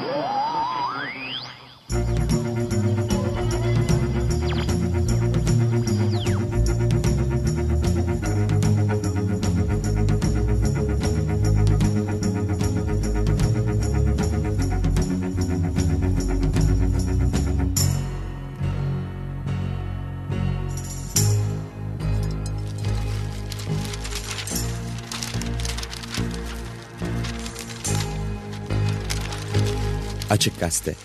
Yeah. Açık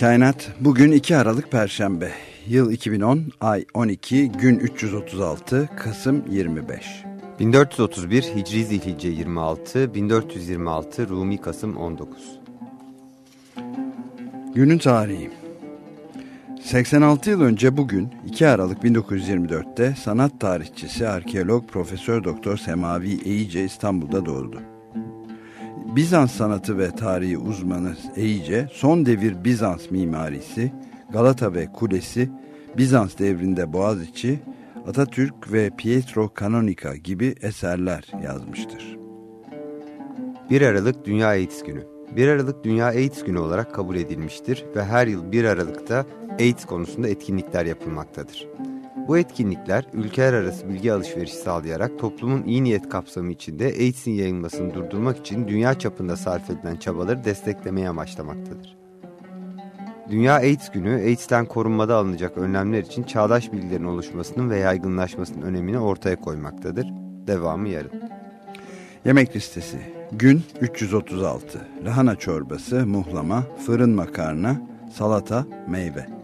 Kainat. Bugün 2 Aralık Perşembe. Yıl 2010, ay 12, gün 336, Kasım 25. 1431 Hicri Zilhicce 26, 1426 Rumi Kasım 19. Günün tarihi. 86 yıl önce bugün 2 Aralık 1924'te sanat tarihçisi, arkeolog, profesör doktor Semavi Eyice İstanbul'da doğdu. Bizans sanatı ve tarihi uzmanı Eyice, son devir Bizans mimarisi, Galata ve Kulesi, Bizans devrinde Boğaziçi, Atatürk ve Pietro Canonica gibi eserler yazmıştır. 1 Aralık Dünya AIDS Günü 1 Aralık Dünya AIDS Günü olarak kabul edilmiştir ve her yıl 1 Aralık'ta AIDS konusunda etkinlikler yapılmaktadır. Bu etkinlikler ülkeler arası bilgi alışverişi sağlayarak toplumun iyi niyet kapsamı içinde AIDS'in yayılmasını durdurmak için dünya çapında sarf edilen çabaları desteklemeye amaçlamaktadır. Dünya AIDS Günü, AIDS'ten korunmada alınacak önlemler için çağdaş bilgilerin oluşmasının ve yaygınlaşmasının önemini ortaya koymaktadır. Devamı yarın. Yemek listesi. Gün 336. Lahana çorbası, muhlama, fırın makarna, salata, meyve.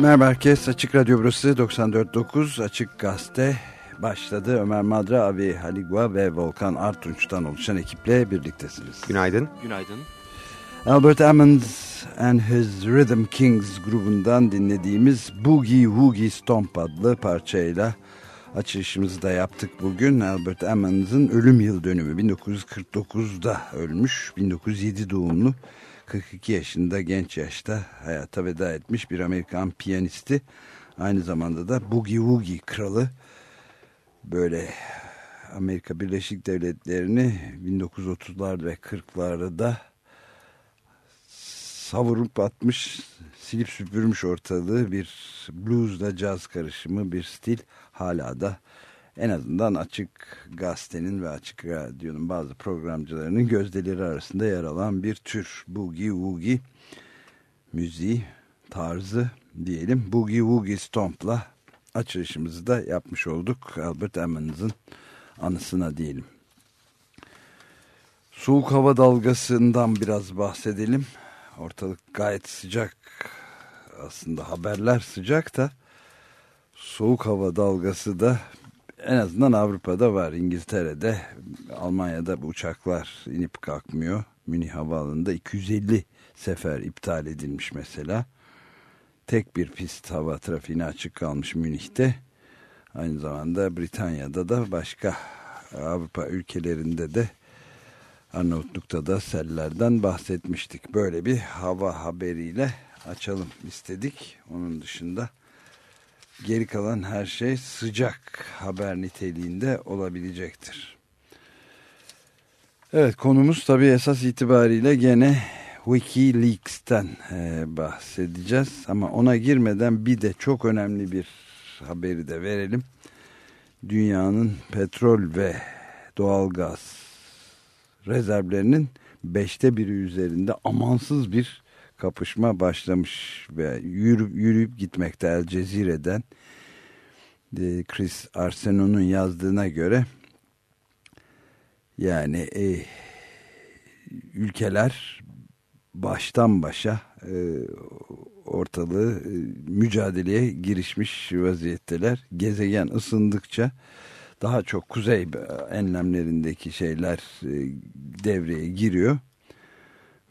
Merhaba herkes. Açık Radyo burası 94.9 Açık Gazete başladı. Ömer Madra, Avi Haligua ve Volkan Artunç'tan oluşan ekiple birliktesiniz. Günaydın. Günaydın. Albert Ammons and His Rhythm Kings grubundan dinlediğimiz Boogie Woogie Stomp adlı parçayla açılışımızı da yaptık bugün. Albert Ammons'ın ölüm yıl dönümü 1949'da ölmüş. 1907 doğumlu. 42 yaşında genç yaşta hayata veda etmiş bir Amerikan piyanisti. Aynı zamanda da Boogie Woogie kralı. Böyle Amerika Birleşik Devletleri'ni 1930'lar ve 40'larda savurup atmış, silip süpürmüş ortalığı bir bluesla caz karışımı bir stil hala da en azından Açık Gazete'nin ve Açık Radyo'nun bazı programcılarının gözdeleri arasında yer alan bir tür boogie woogie müziği tarzı diyelim. Boogie Woogie Stomp'la açılışımızı da yapmış olduk. Albert Emmons'ın anısına diyelim. Soğuk hava dalgasından biraz bahsedelim. Ortalık gayet sıcak. Aslında haberler sıcak da soğuk hava dalgası da en azından Avrupa'da var. İngiltere'de, Almanya'da bu uçaklar inip kalkmıyor. Münih Havaalanı'nda 250 sefer iptal edilmiş mesela. Tek bir pist hava trafiğine açık kalmış Münih'te. Aynı zamanda Britanya'da da başka Avrupa ülkelerinde de Arnavutluk'ta da sellerden bahsetmiştik. Böyle bir hava haberiyle açalım istedik. Onun dışında geri kalan her şey sıcak haber niteliğinde olabilecektir. Evet konumuz tabii esas itibariyle gene Wikileaks'ten e, bahsedeceğiz. Ama ona girmeden bir de çok önemli bir haberi de verelim. Dünyanın petrol ve doğalgaz rezervlerinin beşte biri üzerinde amansız bir kapışma başlamış ve yürüyüp, yürüyüp gitmekte El Cezire'den e, Chris Arsenault'un yazdığına göre yani e, ülkeler baştan başa e, ortalığı e, mücadeleye girişmiş vaziyetteler. Gezegen ısındıkça daha çok kuzey enlemlerindeki şeyler e, devreye giriyor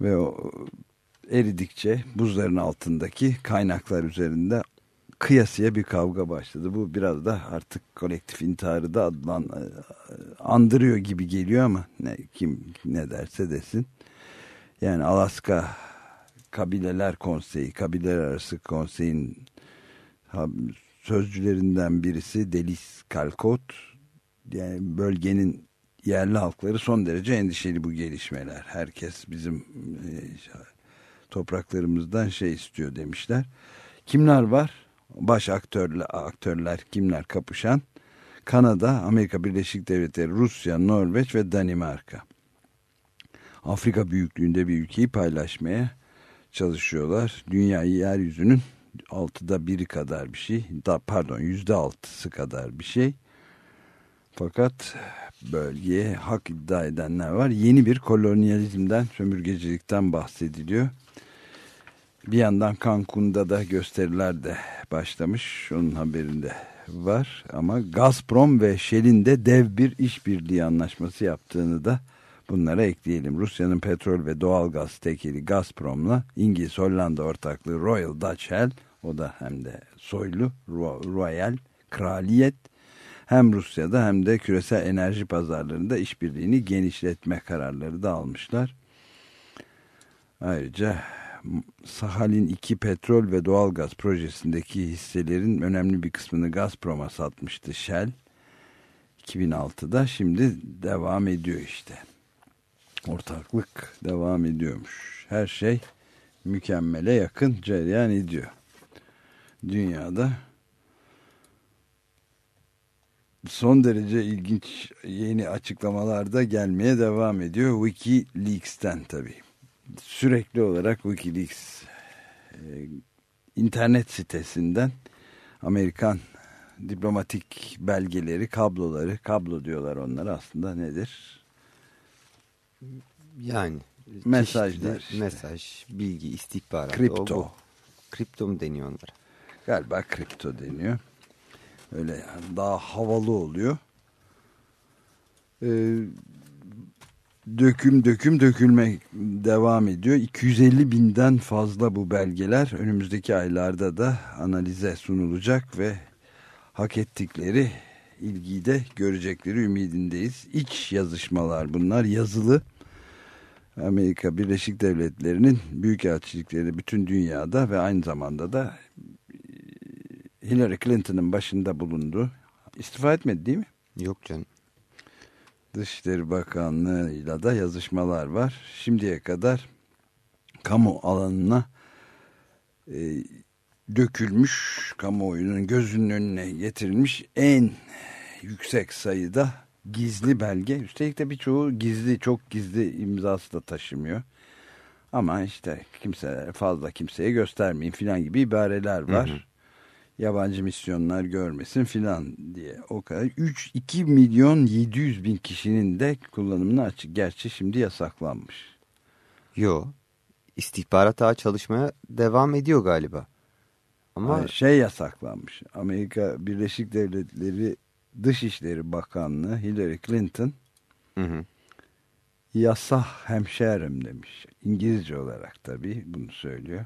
ve o eridikçe buzların altındaki kaynaklar üzerinde kıyasıya bir kavga başladı. Bu biraz da artık kolektif intiharı da adlan e, andırıyor gibi geliyor ama ne, kim ne derse desin. Yani Alaska Kabileler Konseyi, Kabileler Arası Konseyin sözcülerinden birisi Delis Kalkot yani bölgenin yerli halkları son derece endişeli bu gelişmeler. Herkes bizim e, topraklarımızdan şey istiyor demişler. Kimler var? Baş aktörler, aktörler kimler kapışan? Kanada, Amerika Birleşik Devletleri, Rusya, Norveç ve Danimarka. Afrika büyüklüğünde bir ülkeyi paylaşmaya çalışıyorlar. Dünyayı yeryüzünün altıda biri kadar bir şey. Da, pardon yüzde altısı kadar bir şey. Fakat bölgeye hak iddia edenler var. Yeni bir kolonyalizmden, sömürgecilikten bahsediliyor. Bir yandan Cancun'da da gösteriler de başlamış. Onun haberinde var. Ama Gazprom ve Shell'in de dev bir işbirliği anlaşması yaptığını da bunlara ekleyelim. Rusya'nın petrol ve doğal gaz tekeli Gazprom'la İngiliz Hollanda ortaklığı Royal Dutch Shell o da hem de soylu Royal Kraliyet hem Rusya'da hem de küresel enerji pazarlarında işbirliğini genişletme kararları da almışlar. Ayrıca Sahalin 2 petrol ve doğalgaz projesindeki hisselerin önemli bir kısmını Gazprom'a satmıştı Shell. 2006'da şimdi devam ediyor işte. Ortaklık devam ediyormuş. Her şey mükemmele yakın cereyan ediyor. Dünyada son derece ilginç yeni açıklamalar da gelmeye devam ediyor. Wikileaks'ten tabii sürekli olarak Wikileaks e, internet sitesinden Amerikan diplomatik belgeleri, kabloları, kablo diyorlar onlara aslında nedir? Yani mesajlar, işte. mesaj, bilgi, istihbarat. Kripto. O, bu. Kripto mu deniyor onlara? Galiba kripto deniyor. Öyle daha havalı oluyor. Ee, döküm döküm dökülmek devam ediyor. 250 binden fazla bu belgeler önümüzdeki aylarda da analize sunulacak ve hak ettikleri ilgiyi de görecekleri ümidindeyiz. İç yazışmalar bunlar yazılı. Amerika Birleşik Devletleri'nin büyükelçilikleri bütün dünyada ve aynı zamanda da Hillary Clinton'ın başında bulundu. İstifa etmedi değil mi? Yok canım. Dışişleri Bakanlığı'yla da yazışmalar var. Şimdiye kadar kamu alanına e, dökülmüş, kamuoyunun gözünün önüne getirilmiş en yüksek sayıda gizli belge. Üstelik de birçoğu gizli, çok gizli imzası da taşımıyor. Ama işte kimse fazla kimseye göstermeyin filan gibi ibareler var. Hı hı yabancı misyonlar görmesin filan diye o kadar 3 2 milyon 700 bin kişinin de kullanımını açık gerçi şimdi yasaklanmış. Yo istihbarat ağı çalışmaya devam ediyor galiba. Ama Hayır, şey yasaklanmış. Amerika Birleşik Devletleri Dışişleri Bakanlığı Hillary Clinton hı hı. yasa hemşerim demiş. İngilizce olarak tabii bunu söylüyor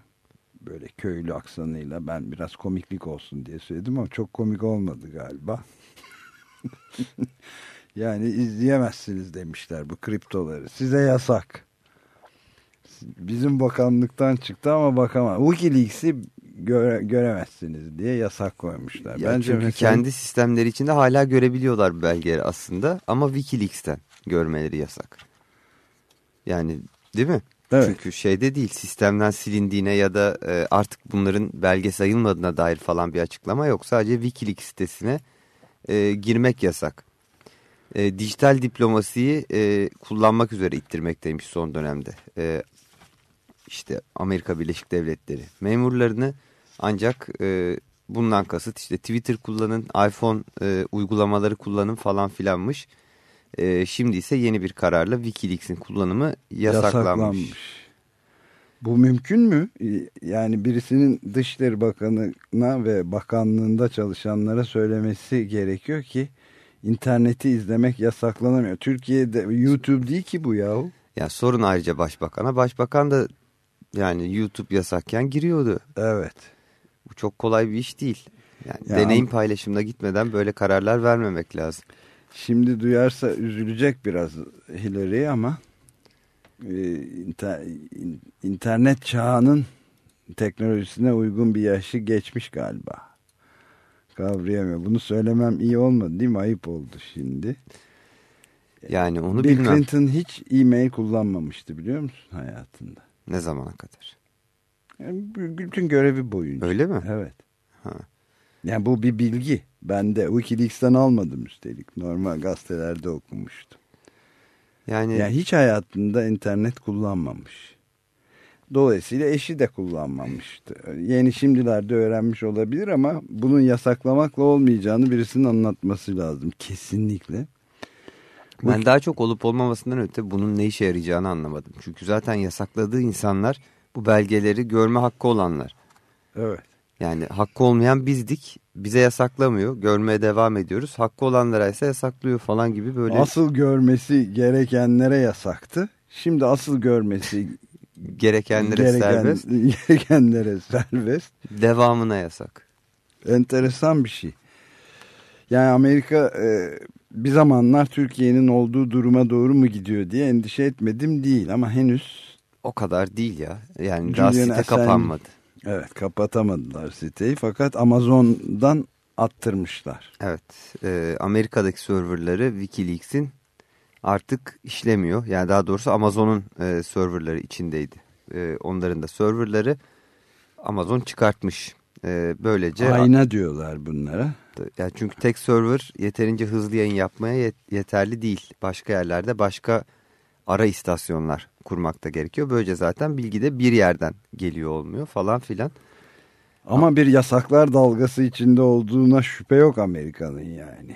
böyle köylü aksanıyla ben biraz komiklik olsun diye söyledim ama çok komik olmadı galiba. yani izleyemezsiniz demişler bu kriptoları. Size yasak. Bizim bakanlıktan çıktı ama bakamam. Wikileaks'i göre, göremezsiniz diye yasak koymuşlar. Ya Bence çünkü mesela... kendi sistemleri içinde hala görebiliyorlar belgeleri aslında ama Wikileaks'ten görmeleri yasak. Yani değil mi? Evet. Çünkü şeyde değil sistemden silindiğine ya da e, artık bunların belge sayılmadığına dair falan bir açıklama yok. Sadece Wikileaks sitesine e, girmek yasak. E, dijital diplomasiyi e, kullanmak üzere ittirmekteymiş son dönemde. E, işte Amerika Birleşik Devletleri memurlarını ancak e, bundan kasıt işte Twitter kullanın, iPhone e, uygulamaları kullanın falan filanmış. E, şimdi ise yeni bir kararla Wikileaks'in kullanımı yasaklanmış. yasaklanmış. Bu mümkün mü? Yani birisinin Dışişleri Bakanı'na ve bakanlığında çalışanlara söylemesi gerekiyor ki interneti izlemek yasaklanamıyor. Türkiye'de YouTube değil ki bu yahu. Ya sorun ayrıca başbakana. Başbakan da yani YouTube yasakken giriyordu. Evet. Bu çok kolay bir iş değil. Yani ya deneyim paylaşımına gitmeden böyle kararlar vermemek lazım. Şimdi duyarsa üzülecek biraz Hillary ama e, internet çağının teknolojisine uygun bir yaşı geçmiş galiba. Kavrayamıyor. Bunu söylemem iyi olmadı değil mi? Ayıp oldu şimdi. Yani onu Bill bilmem. Clinton hiç e-mail kullanmamıştı biliyor musun hayatında? Ne zamana kadar? Yani bütün görevi boyunca. Öyle mi? Evet. Ha. Yani bu bir bilgi. Ben de Wikileaks'ten almadım üstelik. Normal gazetelerde okumuştum. Yani, yani hiç hayatında internet kullanmamış. Dolayısıyla eşi de kullanmamıştı. Yeni şimdilerde öğrenmiş olabilir ama bunun yasaklamakla olmayacağını birisinin anlatması lazım. Kesinlikle. Ben Bu... daha çok olup olmamasından öte bunun ne işe yarayacağını anlamadım. Çünkü zaten yasakladığı insanlar bu belgeleri görme hakkı olanlar. Evet. Yani hakkı olmayan bizdik. Bize yasaklamıyor. Görmeye devam ediyoruz. Hakkı olanlara ise yasaklıyor falan gibi böyle. Asıl görmesi gerekenlere yasaktı. Şimdi asıl görmesi gerekenlere gereken, serbest. Gerekenlere serbest. Devamına yasak. Enteresan bir şey. Yani Amerika e, bir zamanlar Türkiye'nin olduğu duruma doğru mu gidiyor diye endişe etmedim değil ama henüz. O kadar değil ya. Yani daha site kapanmadı. Evet kapatamadılar siteyi fakat Amazon'dan attırmışlar. Evet e, Amerika'daki serverları Wikileaks'in artık işlemiyor. Yani daha doğrusu Amazon'un e, serverları içindeydi. E, onların da serverları Amazon çıkartmış. E, böylece Ayna diyorlar bunlara. Yani çünkü tek server yeterince hızlı yayın yapmaya yet yeterli değil. Başka yerlerde başka ara istasyonlar kurmak da gerekiyor. Böylece zaten bilgi de bir yerden geliyor olmuyor falan filan. Ama bir yasaklar dalgası içinde olduğuna şüphe yok Amerika'nın yani.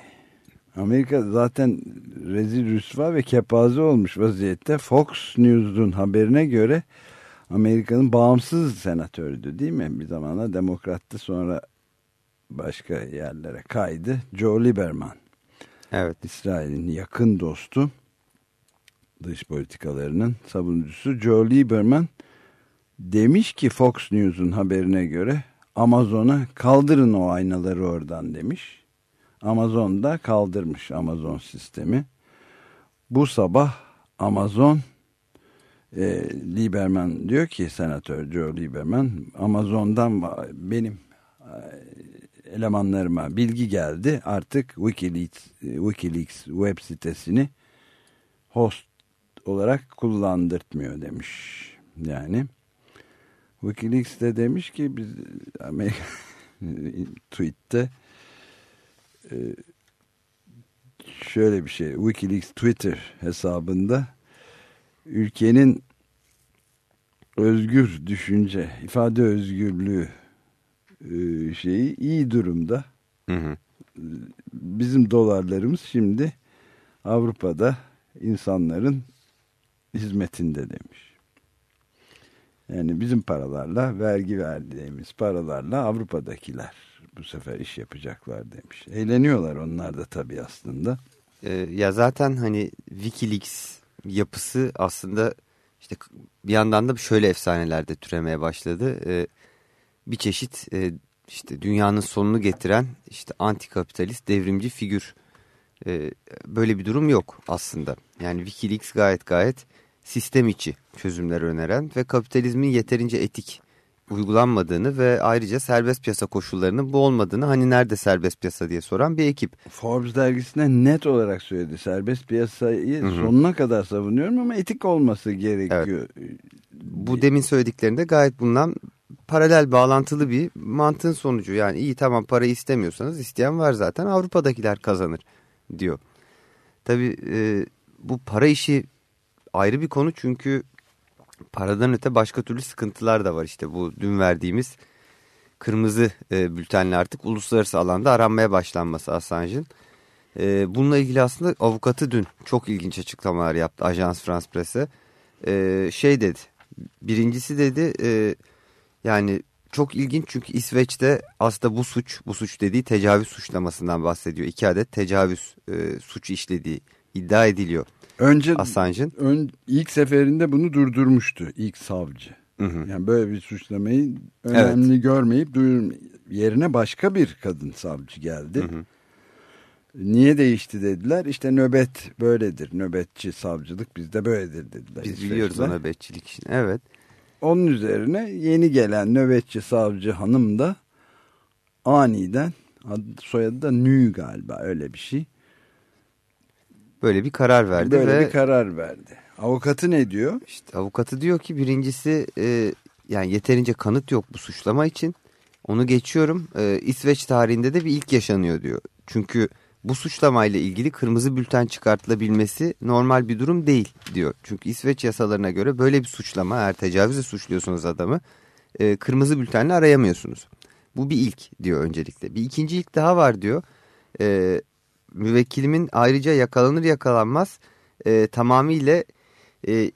Amerika zaten rezil rüsva ve kepaze olmuş vaziyette. Fox News'un haberine göre Amerika'nın bağımsız senatörüydü değil mi? Bir zamana demokrattı sonra başka yerlere kaydı. Joe Lieberman. Evet. İsrail'in yakın dostu dış politikalarının savunucusu Joe Lieberman demiş ki Fox News'un haberine göre Amazon'a kaldırın o aynaları oradan demiş. Amazon da kaldırmış Amazon sistemi. Bu sabah Amazon e, Lieberman diyor ki senatör Joe Lieberman Amazon'dan benim e, elemanlarıma bilgi geldi. Artık Wikileaks, Wikileaks web sitesini host olarak kullandırtmıyor demiş. Yani Wikileaks de demiş ki biz Amerika tweette e, şöyle bir şey Wikileaks Twitter hesabında ülkenin özgür düşünce, ifade özgürlüğü e, şeyi iyi durumda. Hı hı. Bizim dolarlarımız şimdi Avrupa'da insanların hizmetinde demiş. Yani bizim paralarla, vergi verdiğimiz paralarla Avrupa'dakiler bu sefer iş yapacaklar demiş. Eğleniyorlar onlar da tabii aslında. Ee, ya zaten hani Wikileaks yapısı aslında işte bir yandan da şöyle efsanelerde türemeye başladı. Ee, bir çeşit e, işte dünyanın sonunu getiren işte antikapitalist devrimci figür. Ee, böyle bir durum yok aslında. Yani Wikileaks gayet gayet sistem içi çözümler öneren ve kapitalizmin yeterince etik uygulanmadığını ve ayrıca serbest piyasa koşullarının bu olmadığını hani nerede serbest piyasa diye soran bir ekip. Forbes dergisine net olarak söyledi. Serbest piyasayı hı hı. sonuna kadar savunuyorum ama etik olması gerekiyor. Evet. Bu demin söylediklerinde gayet bundan paralel bağlantılı bir mantığın sonucu. Yani iyi tamam parayı istemiyorsanız isteyen var zaten Avrupa'dakiler kazanır diyor. Tabii e, bu para işi ayrı bir konu çünkü paradan öte başka türlü sıkıntılar da var. işte bu dün verdiğimiz kırmızı e, bültenle artık uluslararası alanda aranmaya başlanması Assange'ın. E, bununla ilgili aslında avukatı dün çok ilginç açıklamalar yaptı Ajans France Presse. E, şey dedi birincisi dedi e, yani çok ilginç çünkü İsveç'te aslında bu suç bu suç dediği tecavüz suçlamasından bahsediyor. İki adet tecavüz e, suçu işlediği iddia ediliyor. Önce Assange'ın ön, ilk seferinde bunu durdurmuştu ilk savcı. Hı hı. Yani böyle bir suçlamayı önemli evet. görmeyip duyurum yerine başka bir kadın savcı geldi. Hı hı. Niye değişti dediler. İşte nöbet böyledir. Nöbetçi savcılık bizde böyledir dediler. Biz biliyoruz o nöbetçilik için. Evet. Onun üzerine yeni gelen nöbetçi savcı hanım da aniden soyadı da Nü galiba öyle bir şey böyle bir karar verdi. Böyle ve, bir karar verdi. Avukatı ne diyor? İşte avukatı diyor ki birincisi e, yani yeterince kanıt yok bu suçlama için. Onu geçiyorum. E, İsveç tarihinde de bir ilk yaşanıyor diyor. Çünkü bu suçlamayla ilgili kırmızı bülten çıkartılabilmesi normal bir durum değil diyor. Çünkü İsveç yasalarına göre böyle bir suçlama eğer tecavüzle suçluyorsunuz adamı e, kırmızı bültenle arayamıyorsunuz. Bu bir ilk diyor öncelikle. Bir ikinci ilk daha var diyor. E, müvekkilimin ayrıca yakalanır yakalanmaz e, tamamıyla e,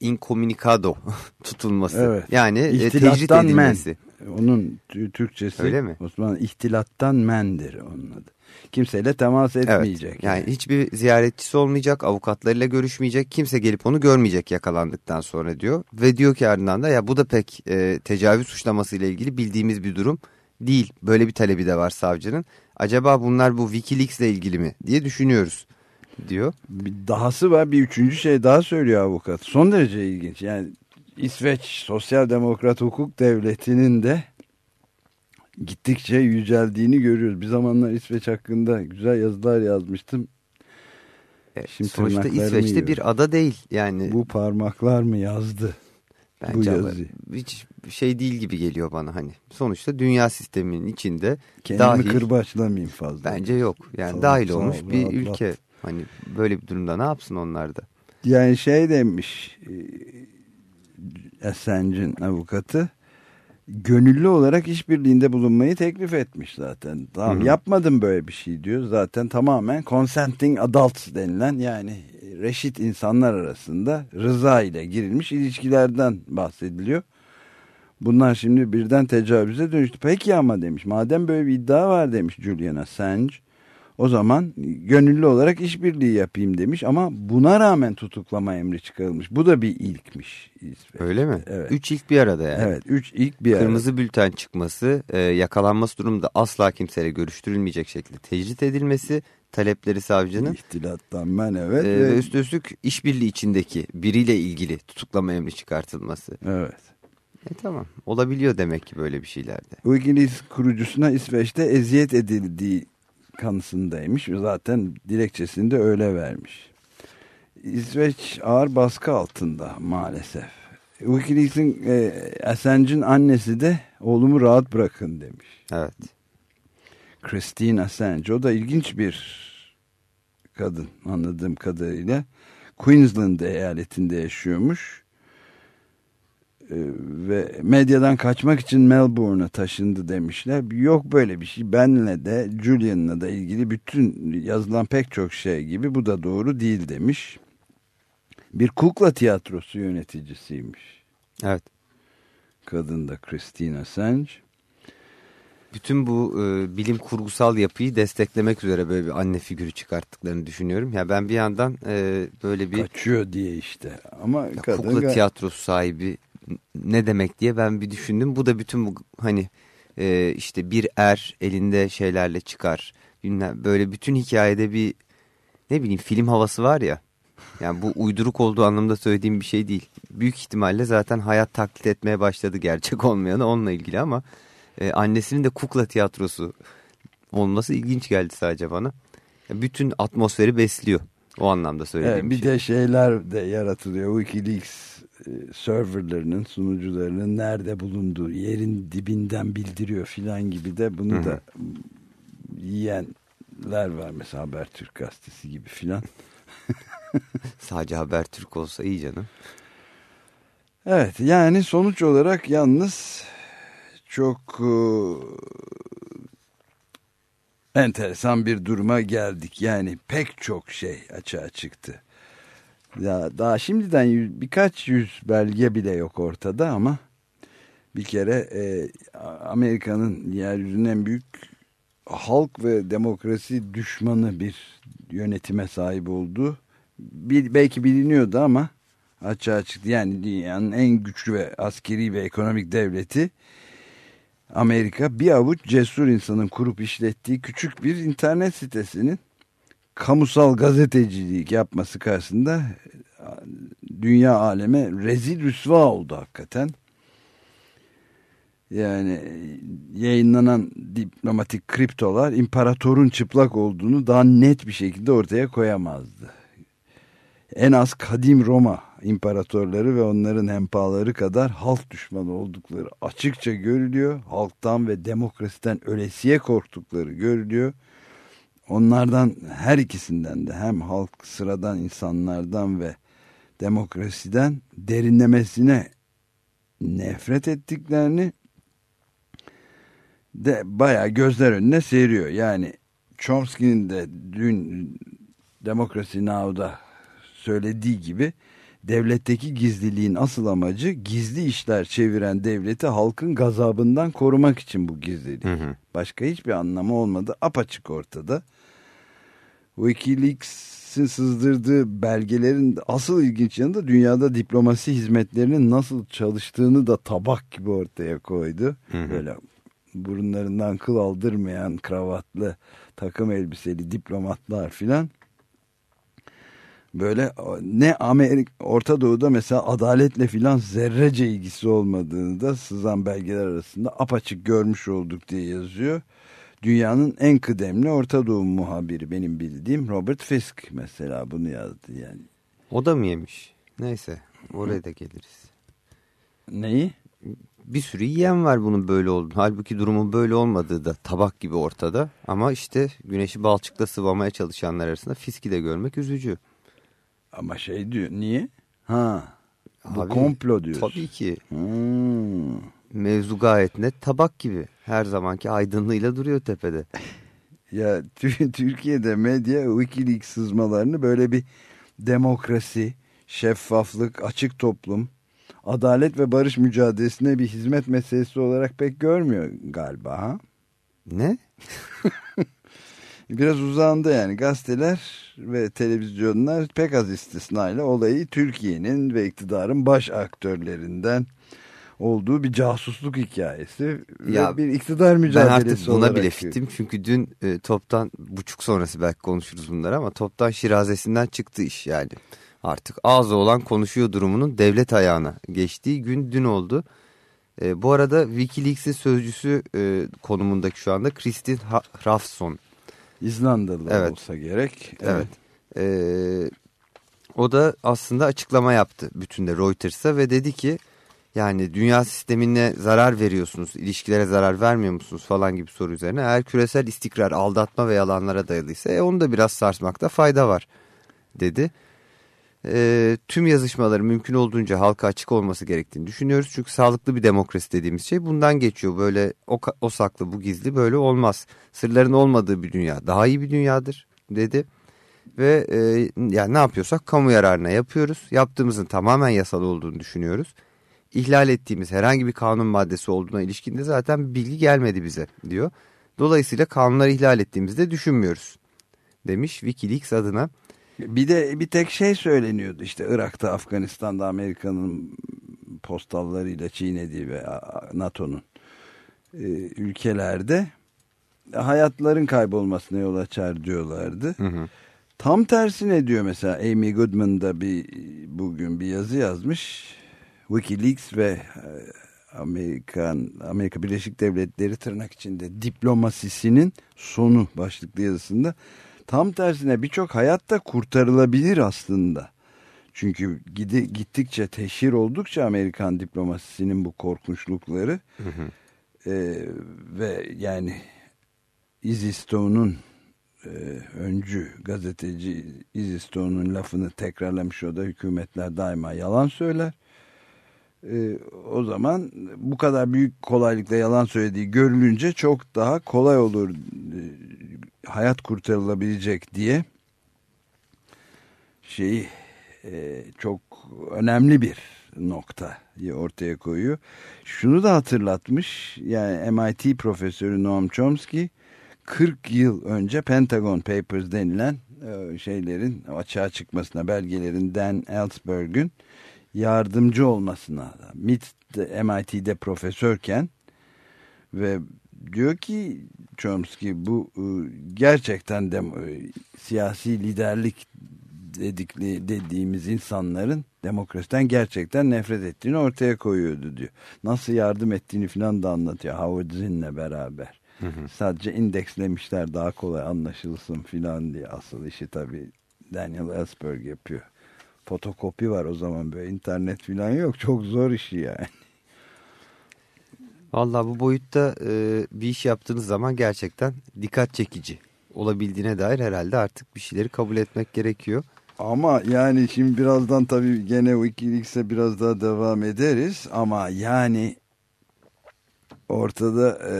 incommunicado tutulması. Evet. Yani e, tecrit edilmesi. Men. Onun Türkçesi Öyle mi? Osmanlı ihtilattan mendir onun adı. Kimseyle temas etmeyecek. Evet. Yani, yani hiçbir ziyaretçisi olmayacak, avukatlarıyla görüşmeyecek, kimse gelip onu görmeyecek yakalandıktan sonra diyor. Ve diyor ki ardından da ya bu da pek e, tecavüz suçlaması ile ilgili bildiğimiz bir durum değil. Böyle bir talebi de var savcının. Acaba bunlar bu Wikileaks ile ilgili mi diye düşünüyoruz diyor. Bir dahası var bir üçüncü şey daha söylüyor avukat. Son derece ilginç. Yani İsveç Sosyal Demokrat Hukuk Devleti'nin de gittikçe yüceldiğini görüyoruz. Bir zamanlar İsveç hakkında güzel yazılar yazmıştım. Şimdi sonuçta İsveç'te bir ada değil yani. Bu parmaklar mı yazdı? Bence bu yazı. hiç şey değil gibi geliyor bana hani. Sonuçta dünya sisteminin içinde Kendimi dahil. kırbaçlamayayım fazla. Bence yok. Yani sağ dahil olmuş sağ bir ülke. Hani böyle bir durumda ne yapsın onlar da? Yani şey demiş e, Assange'in avukatı gönüllü olarak işbirliğinde bulunmayı teklif etmiş zaten. Tamam Hı -hı. yapmadım böyle bir şey diyor. Zaten tamamen consenting adults denilen yani reşit insanlar arasında rıza ile girilmiş ilişkilerden bahsediliyor. Bunlar şimdi birden tecavüze dönüştü. Peki ama demiş madem böyle bir iddia var demiş Julian Assange. O zaman gönüllü olarak işbirliği yapayım demiş ama buna rağmen tutuklama emri çıkarılmış. Bu da bir ilkmiş. İsveç. Öyle mi? Evet. Üç ilk bir arada yani. Evet üç ilk bir Kırmızı arada. bülten çıkması, e, yakalanması durumunda asla kimseyle görüştürülmeyecek şekilde tecrit edilmesi, talepleri savcının İhtilattan men evet. e, ve- ve üst üstlük işbirliği içindeki biriyle ilgili tutuklama emri çıkartılması. Evet. E tamam olabiliyor demek ki böyle bir şeylerde. Wikileaks kurucusuna İsveç'te eziyet edildiği kanısındaymış. Zaten dilekçesinde öyle vermiş. İsveç ağır baskı altında maalesef. Wikileaks'in e, Assange'in annesi de oğlumu rahat bırakın demiş. Evet. Christine Assange. O da ilginç bir kadın anladığım kadarıyla. Queensland eyaletinde yaşıyormuş. Ee, ve medyadan kaçmak için Melbourne'a taşındı demişler. Yok böyle bir şey. Benle de Julian'la da ilgili bütün yazılan pek çok şey gibi bu da doğru değil demiş. Bir kukla tiyatrosu yöneticisiymiş. Evet. Kadın da Christine Assange. Bütün bu e, bilim kurgusal yapıyı desteklemek üzere böyle bir anne figürü çıkarttıklarını düşünüyorum. Ya ben bir yandan e, böyle bir Kaçıyor diye işte. Ama ya kadın kukla tiyatrosu sahibi ne demek diye ben bir düşündüm. Bu da bütün bu hani e, işte bir er elinde şeylerle çıkar. Böyle bütün hikayede bir ne bileyim film havası var ya. Yani bu uyduruk olduğu anlamda söylediğim bir şey değil. Büyük ihtimalle zaten hayat taklit etmeye başladı gerçek olmayanı onunla ilgili ama e, annesinin de kukla tiyatrosu olması ilginç geldi sadece bana. Ya bütün atmosferi besliyor. O anlamda söylediğim Evet, bir bir şey. de şeyler de yaratılıyor. Wikileaks serverlarının, sunucularının nerede bulunduğu, yerin dibinden bildiriyor filan gibi de bunu Hı hı. da yiyenler var. Mesela Habertürk gazetesi gibi filan. Sadece Habertürk olsa iyi canım. Evet yani sonuç olarak yalnız çok e, enteresan bir duruma geldik. Yani pek çok şey açığa çıktı. Ya daha şimdiden yüz- birkaç yüz belge bile yok ortada ama bir kere e, Amerika'nın yeryüzünün en büyük halk ve demokrasi düşmanı bir yönetime sahip olduğu bil- belki biliniyordu ama açığa çıktı. Yani dünyanın en güçlü ve askeri ve ekonomik devleti Amerika bir avuç cesur insanın kurup işlettiği küçük bir internet sitesinin kamusal gazetecilik yapması karşısında e, dünya aleme rezil rüsva oldu hakikaten. Yani yayınlanan diplomatik kriptolar imparatorun çıplak olduğunu daha net bir şekilde ortaya koyamazdı. En az kadim Roma imparatorları ve onların hempaları kadar halk düşmanı oldukları açıkça görülüyor. Halktan ve demokrasiden ölesiye korktukları görülüyor. Onlardan her ikisinden de hem halk sıradan insanlardan ve demokrasiden derinlemesine nefret ettiklerini de bayağı gözler önüne seriyor. Yani Chomsky'nin de dün Demokrasi Now'da söylediği gibi devletteki gizliliğin asıl amacı gizli işler çeviren devleti halkın gazabından korumak için bu gizlilik. Hı hı. Başka hiçbir anlamı olmadı. Apaçık ortada. Wikileaks'in sızdırdığı belgelerin asıl ilginç yanı da dünyada diplomasi hizmetlerinin nasıl çalıştığını da tabak gibi ortaya koydu. Hı hı. Böyle burunlarından kıl aldırmayan kravatlı takım elbiseli diplomatlar filan böyle ne Amerika Orta Doğu'da mesela adaletle filan zerrece ilgisi olmadığını da sızan belgeler arasında apaçık görmüş olduk diye yazıyor. Dünyanın en kıdemli Orta Doğu muhabiri benim bildiğim Robert Fisk mesela bunu yazdı yani. O da mı yemiş? Neyse oraya da geliriz. Neyi? Bir sürü yiyen var bunun böyle olduğunu. Halbuki durumun böyle olmadığı da tabak gibi ortada. Ama işte güneşi balçıkla sıvamaya çalışanlar arasında fiski de görmek üzücü. Ama şey diyor niye? Ha bu Abi, komplo diyorsun. Tabii ki. Hmm. Mevzu gayet net tabak gibi. Her zamanki aydınlığıyla duruyor tepede. Ya Tü- Türkiye'de medya Wikileaks sızmalarını böyle bir demokrasi, şeffaflık, açık toplum, adalet ve barış mücadelesine bir hizmet meselesi olarak pek görmüyor galiba. Ha? Ne? Biraz uzağında yani gazeteler ve televizyonlar pek az istisnayla olayı Türkiye'nin ve iktidarın baş aktörlerinden olduğu bir casusluk hikayesi ya, ve bir iktidar mücadelesi Ben artık buna olarak bile fittim çünkü dün e, toptan buçuk sonrası belki konuşuruz bunları ama toptan şirazesinden çıktı iş yani. Artık ağzı olan konuşuyor durumunun devlet ayağına geçtiği gün dün oldu. E, bu arada Wikileaks'in sözcüsü e, konumundaki şu anda Kristin Hrafsson. İzlandalı evet. olsa gerek. Evet. evet. E, o da aslında açıklama yaptı bütün de Reuters'a ve dedi ki yani dünya sistemine zarar veriyorsunuz, ilişkilere zarar vermiyor musunuz falan gibi soru üzerine. Eğer küresel istikrar, aldatma ve yalanlara dayalıysa e, onu da biraz sarsmakta fayda var dedi. E, tüm yazışmaların mümkün olduğunca halka açık olması gerektiğini düşünüyoruz. Çünkü sağlıklı bir demokrasi dediğimiz şey bundan geçiyor. Böyle o, o saklı bu gizli böyle olmaz. Sırların olmadığı bir dünya daha iyi bir dünyadır dedi. Ve e, yani ne yapıyorsak kamu yararına yapıyoruz. Yaptığımızın tamamen yasal olduğunu düşünüyoruz ihlal ettiğimiz herhangi bir kanun maddesi olduğuna ilişkinde zaten bilgi gelmedi bize diyor. Dolayısıyla kanunları ihlal ettiğimizde düşünmüyoruz demiş Wikileaks adına. Bir de bir tek şey söyleniyordu işte Irak'ta, Afganistan'da Amerika'nın postallarıyla çiğnediği ve NATO'nun e, ülkelerde hayatların kaybolmasına yol açar diyorlardı. Hı hı. Tam tersine diyor mesela Amy Goodman da bir bugün bir yazı yazmış. Wikileaks ve e, Amerikan Amerika Birleşik Devletleri tırnak içinde diplomasisinin sonu başlıklı yazısında tam tersine birçok hayatta kurtarılabilir aslında. Çünkü gidi, gittikçe teşhir oldukça Amerikan diplomasisinin bu korkunçlukları hı hı. E, ve yani Izzy Stone'un e, öncü gazeteci Izzy Stone'un lafını tekrarlamış o da hükümetler daima yalan söyler e, o zaman bu kadar büyük kolaylıkla yalan söylediği görülünce çok daha kolay olur e, hayat kurtarılabilecek diye şeyi e, çok önemli bir nokta ortaya koyuyor. Şunu da hatırlatmış yani MIT profesörü Noam Chomsky 40 yıl önce Pentagon Papers denilen e, şeylerin açığa çıkmasına belgelerin Dan Ellsberg'ün yardımcı olmasına MIT, MIT'de profesörken ve diyor ki Chomsky bu e, gerçekten de e, siyasi liderlik dedikli, dediğimiz insanların demokrasiden gerçekten nefret ettiğini ortaya koyuyordu diyor. Nasıl yardım ettiğini falan da anlatıyor Howard Zinn'le beraber. Hı hı. Sadece indekslemişler daha kolay anlaşılsın filan diye asıl işi tabii Daniel Ellsberg yapıyor fotokopi var o zaman böyle internet falan yok. Çok zor işi yani. Vallahi bu boyutta e, bir iş yaptığınız zaman gerçekten dikkat çekici olabildiğine dair herhalde artık bir şeyleri kabul etmek gerekiyor. Ama yani şimdi birazdan tabii gene Wikileaks'e biraz daha devam ederiz ama yani ortada e,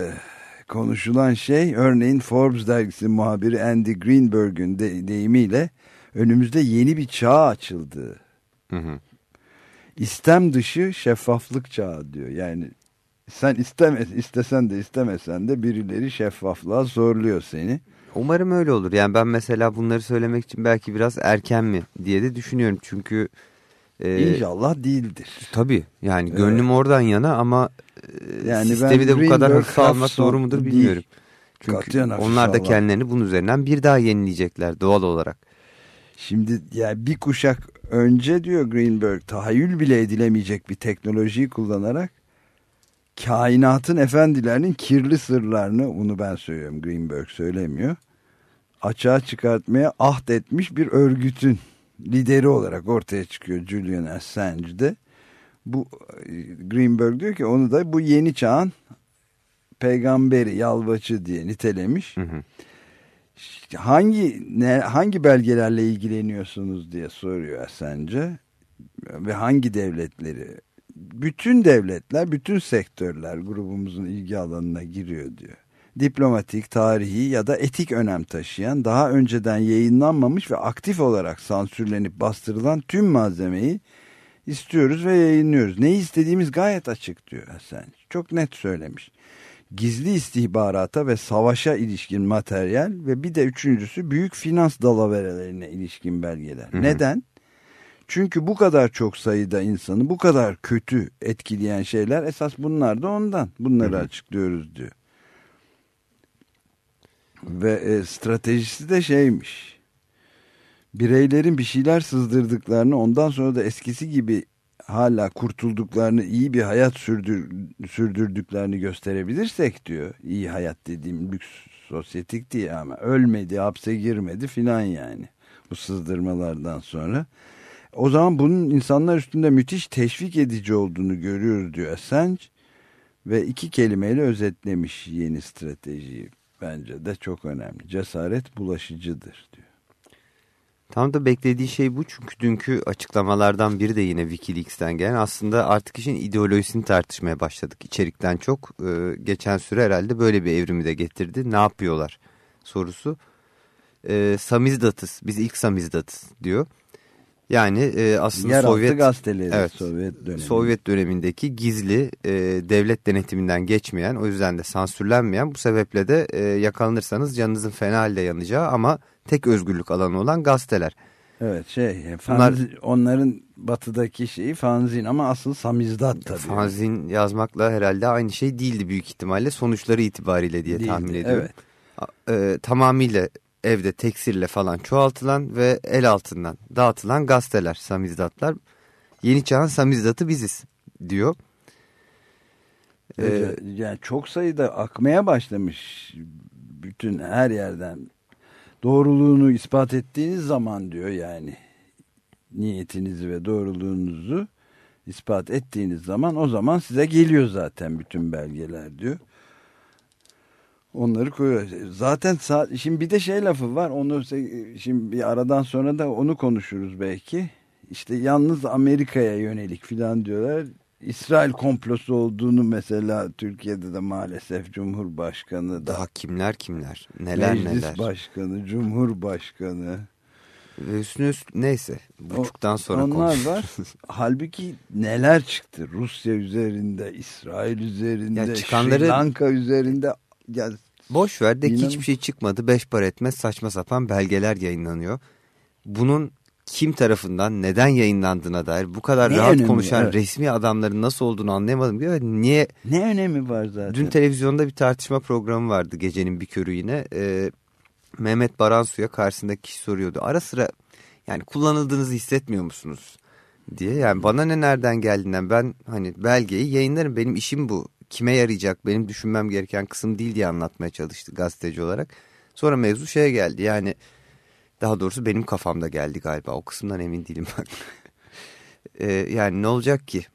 konuşulan şey örneğin Forbes dergisi muhabiri Andy Greenberg'ün de, deyimiyle önümüzde yeni bir çağ açıldı. Hı hı. İstem dışı şeffaflık çağı diyor. Yani sen isteme, istesen de istemesen de birileri şeffaflığa zorluyor seni. Umarım öyle olur. Yani ben mesela bunları söylemek için belki biraz erken mi diye de düşünüyorum. Çünkü e, İnşallah değildir. Tabii yani evet. gönlüm oradan yana ama e, yani sistemi de bu kadar hafif almak doğru mudur bilmiyorum. Değil. Çünkü onlar da kendilerini bunun üzerinden bir daha yenileyecekler doğal olarak. Şimdi yani bir kuşak önce diyor Greenberg tahayyül bile edilemeyecek bir teknolojiyi kullanarak kainatın efendilerinin kirli sırlarını bunu ben söylüyorum Greenberg söylemiyor açığa çıkartmaya ahd etmiş bir örgütün lideri olarak ortaya çıkıyor Julian Assange'de. Bu Greenberg diyor ki onu da bu yeni çağın peygamberi, yalvaçı diye nitelemiş. Hı hı hangi ne, hangi belgelerle ilgileniyorsunuz diye soruyor sence ve hangi devletleri bütün devletler bütün sektörler grubumuzun ilgi alanına giriyor diyor diplomatik, tarihi ya da etik önem taşıyan, daha önceden yayınlanmamış ve aktif olarak sansürlenip bastırılan tüm malzemeyi istiyoruz ve yayınlıyoruz. Neyi istediğimiz gayet açık diyor Assange. Çok net söylemiş. Gizli istihbarata ve savaşa ilişkin materyal ve bir de üçüncüsü büyük finans dalaverelerine ilişkin belgeler. Hı hı. Neden? Çünkü bu kadar çok sayıda insanı bu kadar kötü etkileyen şeyler esas bunlar da ondan. Bunları hı hı. açıklıyoruz diyor. Ve e, stratejisi de şeymiş. Bireylerin bir şeyler sızdırdıklarını ondan sonra da eskisi gibi hala kurtulduklarını iyi bir hayat sürdür, sürdürdüklerini gösterebilirsek diyor. İyi hayat dediğim lüks sosyetik diye ama ölmedi hapse girmedi filan yani bu sızdırmalardan sonra. O zaman bunun insanlar üstünde müthiş teşvik edici olduğunu görüyoruz diyor Assange ve iki kelimeyle özetlemiş yeni stratejiyi bence de çok önemli. Cesaret bulaşıcıdır diyor. Tam da beklediği şey bu çünkü dünkü açıklamalardan biri de yine Wikileaks'ten gelen aslında artık işin ideolojisini tartışmaya başladık. İçerikten çok e, geçen süre herhalde böyle bir evrimi de getirdi. Ne yapıyorlar sorusu. E, samizdatız biz ilk samizdatız diyor. Yani e, aslında Yeraltı Sovyet gazeteleri evet, Sovyet döneminde. Sovyet dönemindeki gizli e, devlet denetiminden geçmeyen o yüzden de sansürlenmeyen bu sebeple de e, yakalanırsanız canınızın fena halde yanacağı ama tek özgürlük alanı olan gazeteler. Evet şey fanzin, Bunlar, onların batıdaki şeyi fanzin ama asıl samizdat tabii. Fanzin yazmakla herhalde aynı şey değildi büyük ihtimalle sonuçları itibariyle diye değildi, tahmin ediyorum. Evet. E, tamamıyla evde teksirle falan çoğaltılan ve el altından dağıtılan gazeteler, samizdatlar. Yeni çağın samizdatı biziz diyor. Ee, yani çok sayıda akmaya başlamış bütün her yerden doğruluğunu ispat ettiğiniz zaman diyor yani niyetinizi ve doğruluğunuzu ispat ettiğiniz zaman o zaman size geliyor zaten bütün belgeler diyor. Onları koyuyor. Zaten şimdi bir de şey lafı var. Onu şimdi bir aradan sonra da onu konuşuruz belki. İşte yalnız Amerika'ya yönelik filan diyorlar. İsrail komplosu olduğunu mesela Türkiye'de de maalesef Cumhurbaşkanı daha kimler kimler neler Meclis neler. Başkanı, Cumhurbaşkanı üstüne üst, neyse buçuktan sonra Onlar konuşuruz. var. Halbuki neler çıktı Rusya üzerinde, İsrail üzerinde, ya çıkanları, Sri Lanka üzerinde ya, boş ver de ki hiçbir şey çıkmadı. Beş para etmez saçma sapan belgeler yayınlanıyor. Bunun kim tarafından neden yayınlandığına dair bu kadar ne rahat konuşan evet. resmi adamların nasıl olduğunu anlayamadım. Diyor. Niye? Ne önemi var zaten? Dün televizyonda bir tartışma programı vardı gecenin bir körü yine. Ee, Mehmet Baransu'ya karşısındaki kişi soruyordu. Ara sıra yani kullanıldığınızı hissetmiyor musunuz? diye. Yani bana ne nereden geldiğinden ben hani belgeyi yayınlarım benim işim bu kime yarayacak benim düşünmem gereken kısım değil diye anlatmaya çalıştı gazeteci olarak. Sonra mevzu şeye geldi yani daha doğrusu benim kafamda geldi galiba o kısımdan emin değilim bak. ee, yani ne olacak ki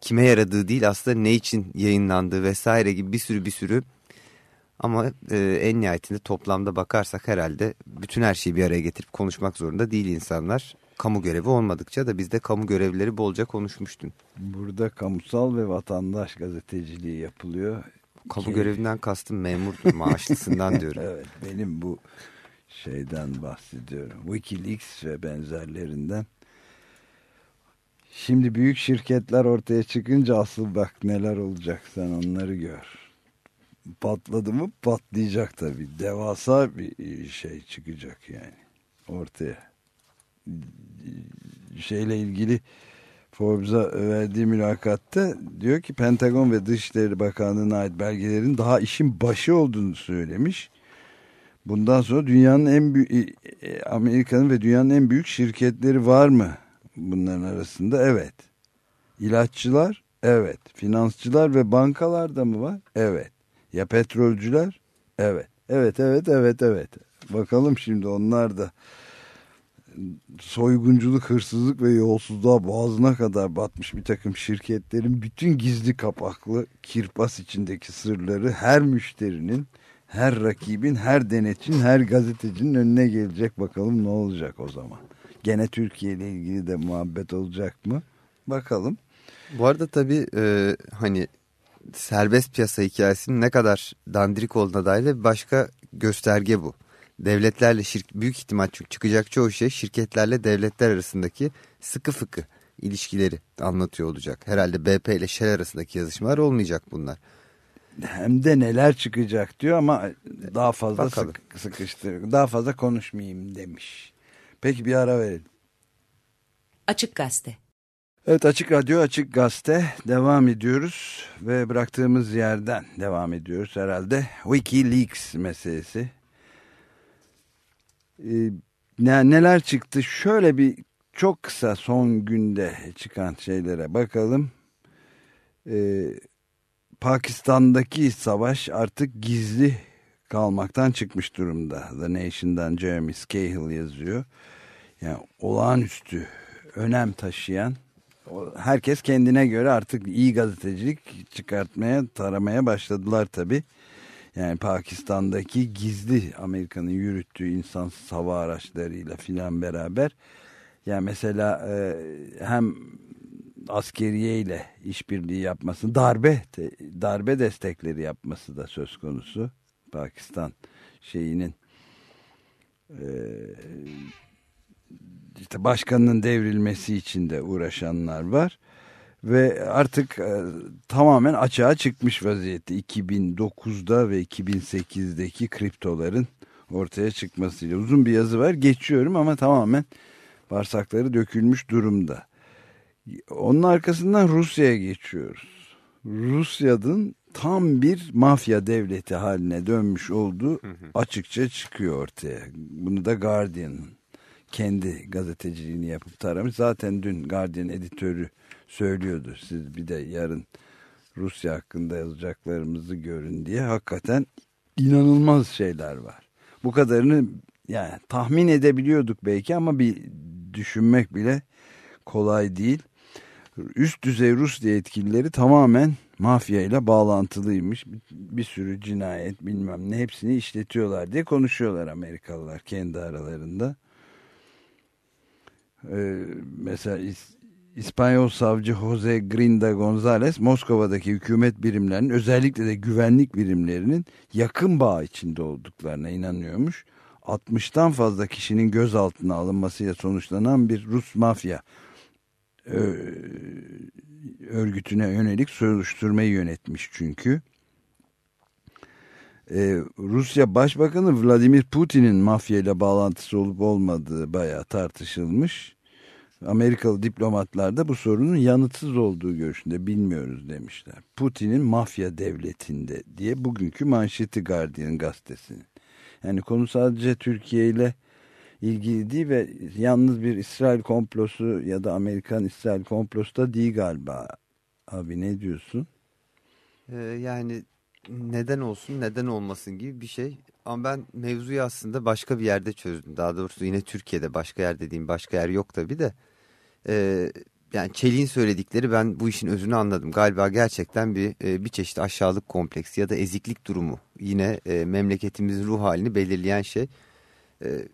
kime yaradığı değil aslında ne için yayınlandığı vesaire gibi bir sürü bir sürü ama e, en nihayetinde toplamda bakarsak herhalde bütün her şeyi bir araya getirip konuşmak zorunda değil insanlar kamu görevi olmadıkça da bizde kamu görevlileri bolca konuşmuştun. Burada kamusal ve vatandaş gazeteciliği yapılıyor. Kamu Ki... görevinden kastım memurdur maaşlısından diyorum. evet benim bu şeyden bahsediyorum. Wikileaks ve benzerlerinden. Şimdi büyük şirketler ortaya çıkınca asıl bak neler olacak sen onları gör. Patladı mı patlayacak tabii. Devasa bir şey çıkacak yani ortaya şeyle ilgili Forbes'a verdiği mülakatta diyor ki Pentagon ve Dışişleri Bakanlığı'na ait belgelerin daha işin başı olduğunu söylemiş. Bundan sonra dünyanın en büyük e, e, Amerika'nın ve dünyanın en büyük şirketleri var mı bunların arasında? Evet. İlaççılar? Evet. Finansçılar ve bankalar da mı var? Evet. Ya petrolcüler? Evet. Evet, evet, evet, evet. Bakalım şimdi onlar da soygunculuk, hırsızlık ve yolsuzluğa boğazına kadar batmış bir takım şirketlerin bütün gizli kapaklı kirpas içindeki sırları her müşterinin, her rakibin, her denetçinin, her gazetecinin önüne gelecek. Bakalım ne olacak o zaman. Gene Türkiye ile ilgili de muhabbet olacak mı? Bakalım. Bu arada tabii e, hani serbest piyasa hikayesinin ne kadar dandirik olduğuna dair de başka gösterge bu devletlerle şirk büyük ihtimal çıkacak çoğu şey şirketlerle devletler arasındaki sıkı fıkı ilişkileri anlatıyor olacak. Herhalde BP ile Shell arasındaki yazışmalar olmayacak bunlar. Hem de neler çıkacak diyor ama daha fazla sık, sıkıştır. Daha fazla konuşmayayım demiş. Peki bir ara verelim. Açık Gazete Evet Açık Radyo Açık Gazete devam ediyoruz ve bıraktığımız yerden devam ediyoruz herhalde. Wikileaks meselesi. Ee, ne, neler çıktı? Şöyle bir çok kısa son günde çıkan şeylere bakalım. Ee, Pakistan'daki savaş artık gizli kalmaktan çıkmış durumda. The Nation'dan Jeremy Scahill yazıyor. Yani olağanüstü önem taşıyan herkes kendine göre artık iyi gazetecilik çıkartmaya, taramaya başladılar tabi. Yani Pakistan'daki gizli Amerika'nın yürüttüğü insansız hava araçlarıyla filan beraber. Yani mesela e, hem askeriye ile işbirliği yapması, darbe darbe destekleri yapması da söz konusu. Pakistan şeyinin e, işte başkanının devrilmesi için de uğraşanlar var. Ve artık e, tamamen açığa çıkmış vaziyette 2009'da ve 2008'deki kriptoların ortaya çıkmasıyla. Uzun bir yazı var geçiyorum ama tamamen bağırsakları dökülmüş durumda. Onun arkasından Rusya'ya geçiyoruz. Rusya'nın tam bir mafya devleti haline dönmüş olduğu açıkça çıkıyor ortaya. Bunu da Guardian'ın kendi gazeteciliğini yapıp taramış. Zaten dün Guardian editörü söylüyordu. Siz bir de yarın Rusya hakkında yazacaklarımızı görün diye. Hakikaten inanılmaz şeyler var. Bu kadarını yani tahmin edebiliyorduk belki ama bir düşünmek bile kolay değil. Üst düzey Rusya yetkilileri tamamen mafya ile bağlantılıymış. Bir sürü cinayet bilmem ne hepsini işletiyorlar diye konuşuyorlar Amerikalılar kendi aralarında. Ee, mesela İspanyol savcı Jose Grinda González Moskova'daki hükümet birimlerinin özellikle de güvenlik birimlerinin yakın bağ içinde olduklarına inanıyormuş. 60'tan fazla kişinin gözaltına alınmasıyla sonuçlanan bir Rus mafya örgütüne yönelik soruşturmayı yönetmiş çünkü. Ee, Rusya Başbakanı Vladimir Putin'in mafya ile bağlantısı olup olmadığı bayağı tartışılmış. Amerikalı diplomatlar da bu sorunun yanıtsız olduğu görüşünde bilmiyoruz demişler. Putin'in mafya devletinde diye bugünkü manşeti Guardian gazetesinin. Yani konu sadece Türkiye ile ilgili değil ve yalnız bir İsrail komplosu ya da Amerikan İsrail komplosu da değil galiba. Abi ne diyorsun? Ee, yani neden olsun neden olmasın gibi bir şey. Ama ben mevzuyu aslında başka bir yerde çözdüm. Daha doğrusu yine Türkiye'de başka yer dediğim başka yer yok tabii de. Ee, yani Çelik'in söyledikleri ben bu işin özünü anladım. Galiba gerçekten bir e, bir çeşit aşağılık kompleksi ya da eziklik durumu. Yine e, memleketimizin ruh halini belirleyen şey. E,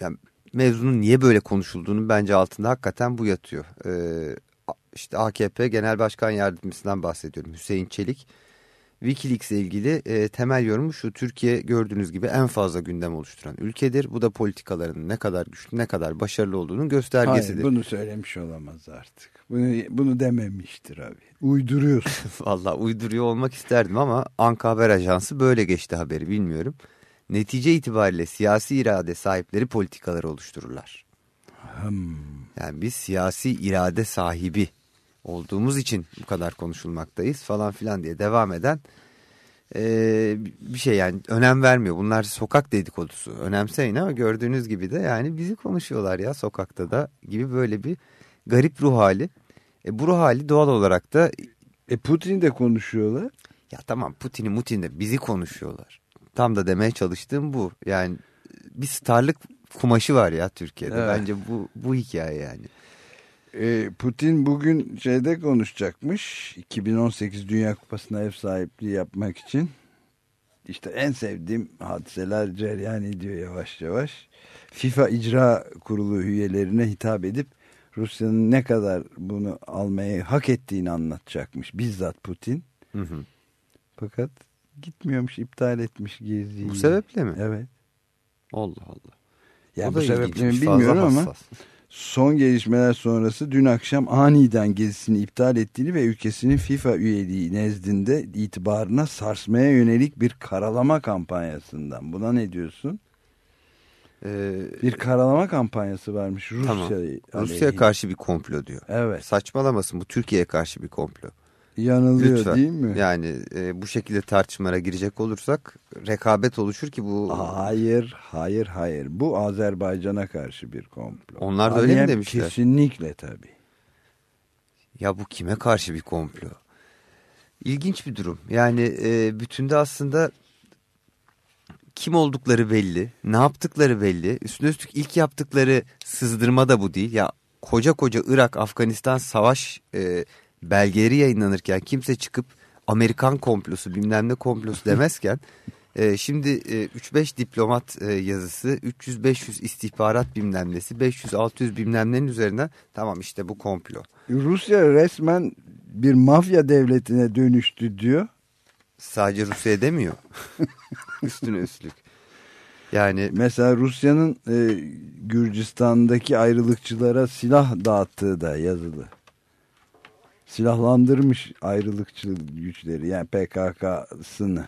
yani mevzunun niye böyle konuşulduğunu bence altında hakikaten bu yatıyor. E, işte AKP Genel Başkan Yardımcısından bahsediyorum. Hüseyin Çelik Wikileaks ile ilgili e, temel yorumu şu Türkiye gördüğünüz gibi en fazla gündem oluşturan ülkedir. Bu da politikalarının ne kadar güçlü ne kadar başarılı olduğunun göstergesidir. Hayır bunu söylemiş olamaz artık. Bunu, bunu dememiştir abi. Uyduruyorsun. Valla uyduruyor olmak isterdim ama Anka Haber Ajansı böyle geçti haberi bilmiyorum. Netice itibariyle siyasi irade sahipleri politikaları oluştururlar. Hmm. Yani biz siyasi irade sahibi olduğumuz için bu kadar konuşulmaktayız falan filan diye devam eden e, bir şey yani önem vermiyor. Bunlar sokak dedikodusu önemseyin ama gördüğünüz gibi de yani bizi konuşuyorlar ya sokakta da gibi böyle bir garip ruh hali. E, bu ruh hali doğal olarak da... E Putin de konuşuyorlar. Ya tamam Putin'i Mutin de bizi konuşuyorlar. Tam da demeye çalıştığım bu. Yani bir starlık kumaşı var ya Türkiye'de. Evet. Bence bu, bu hikaye yani. E, Putin bugün şeyde konuşacakmış. 2018 Dünya Kupası'na ev sahipliği yapmak için. İşte en sevdiğim hadiseler cereyan ediyor yavaş yavaş. FIFA icra kurulu üyelerine hitap edip Rusya'nın ne kadar bunu almayı hak ettiğini anlatacakmış. Bizzat Putin. Hı hı. Fakat gitmiyormuş, iptal etmiş geziyi. Bu sebeple mi? Evet. Allah Allah. Yani bu sebeple mi bilmiyorum ama son gelişmeler sonrası dün akşam aniden gezisini iptal ettiğini ve ülkesinin FIFA üyeliği nezdinde itibarına sarsmaya yönelik bir karalama kampanyasından. Buna ne diyorsun? Ee, bir karalama kampanyası varmış Rusya tamam. Rusya'ya karşı bir komplo diyor. Evet. Saçmalamasın bu Türkiye'ye karşı bir komplo. Yanılıyor Lütfen. değil mi? Yani e, bu şekilde tartışmalara girecek olursak rekabet oluşur ki bu... Hayır, hayır, hayır. Bu Azerbaycan'a karşı bir komplo. Onlar da öyle mi demişler? Kesinlikle tabii. Ya bu kime karşı bir komplo? İlginç bir durum. Yani e, bütünde aslında kim oldukları belli, ne yaptıkları belli. Üstüne üstlük ilk yaptıkları sızdırma da bu değil. Ya koca koca Irak, Afganistan savaş e, belgeleri yayınlanırken kimse çıkıp Amerikan komplosu bilmem ne komplosu demezken e, şimdi e, 3-5 diplomat e, yazısı 300-500 istihbarat bilmem nesi 500-600 bilmem nenin üzerinden tamam işte bu komplo. Rusya resmen bir mafya devletine dönüştü diyor. Sadece Rusya demiyor. Üstüne üstlük. Yani mesela Rusya'nın e, Gürcistan'daki ayrılıkçılara silah dağıttığı da yazılı. Silahlandırmış ayrılıkçı güçleri yani PKK'sını.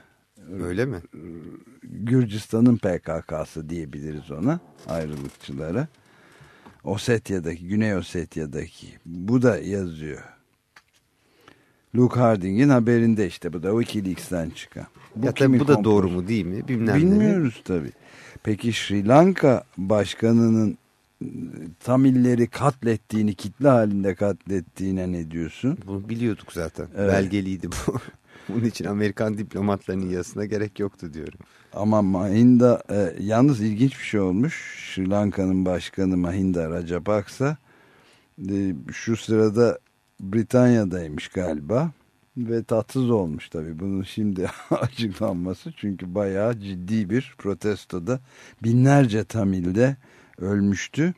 Öyle mi? Gürcistan'ın PKK'sı diyebiliriz ona ayrılıkçılara. Osetya'daki, Güney Osetya'daki. Bu da yazıyor. Luke Harding'in haberinde işte bu da Wikileaks'ten çıkan. Bu, ya tabii bu da doğru mu değil mi? Bilmem Bilmiyoruz mi? tabii. Peki Sri Lanka başkanının Tamilleri katlettiğini, kitle halinde katlettiğine ne diyorsun? Bunu biliyorduk zaten. Evet. Belgeliydi bu. Bunun için Amerikan diplomatlarının yazısına gerek yoktu diyorum. Ama Mahinda e, yalnız ilginç bir şey olmuş. Sri Lanka'nın başkanı Mahinda Rajapaksa e, şu sırada Britanya'daymış galiba ve tatsız olmuş tabii bunun şimdi açıklanması çünkü bayağı ciddi bir protestoda binlerce Tamil'de ölmüştü.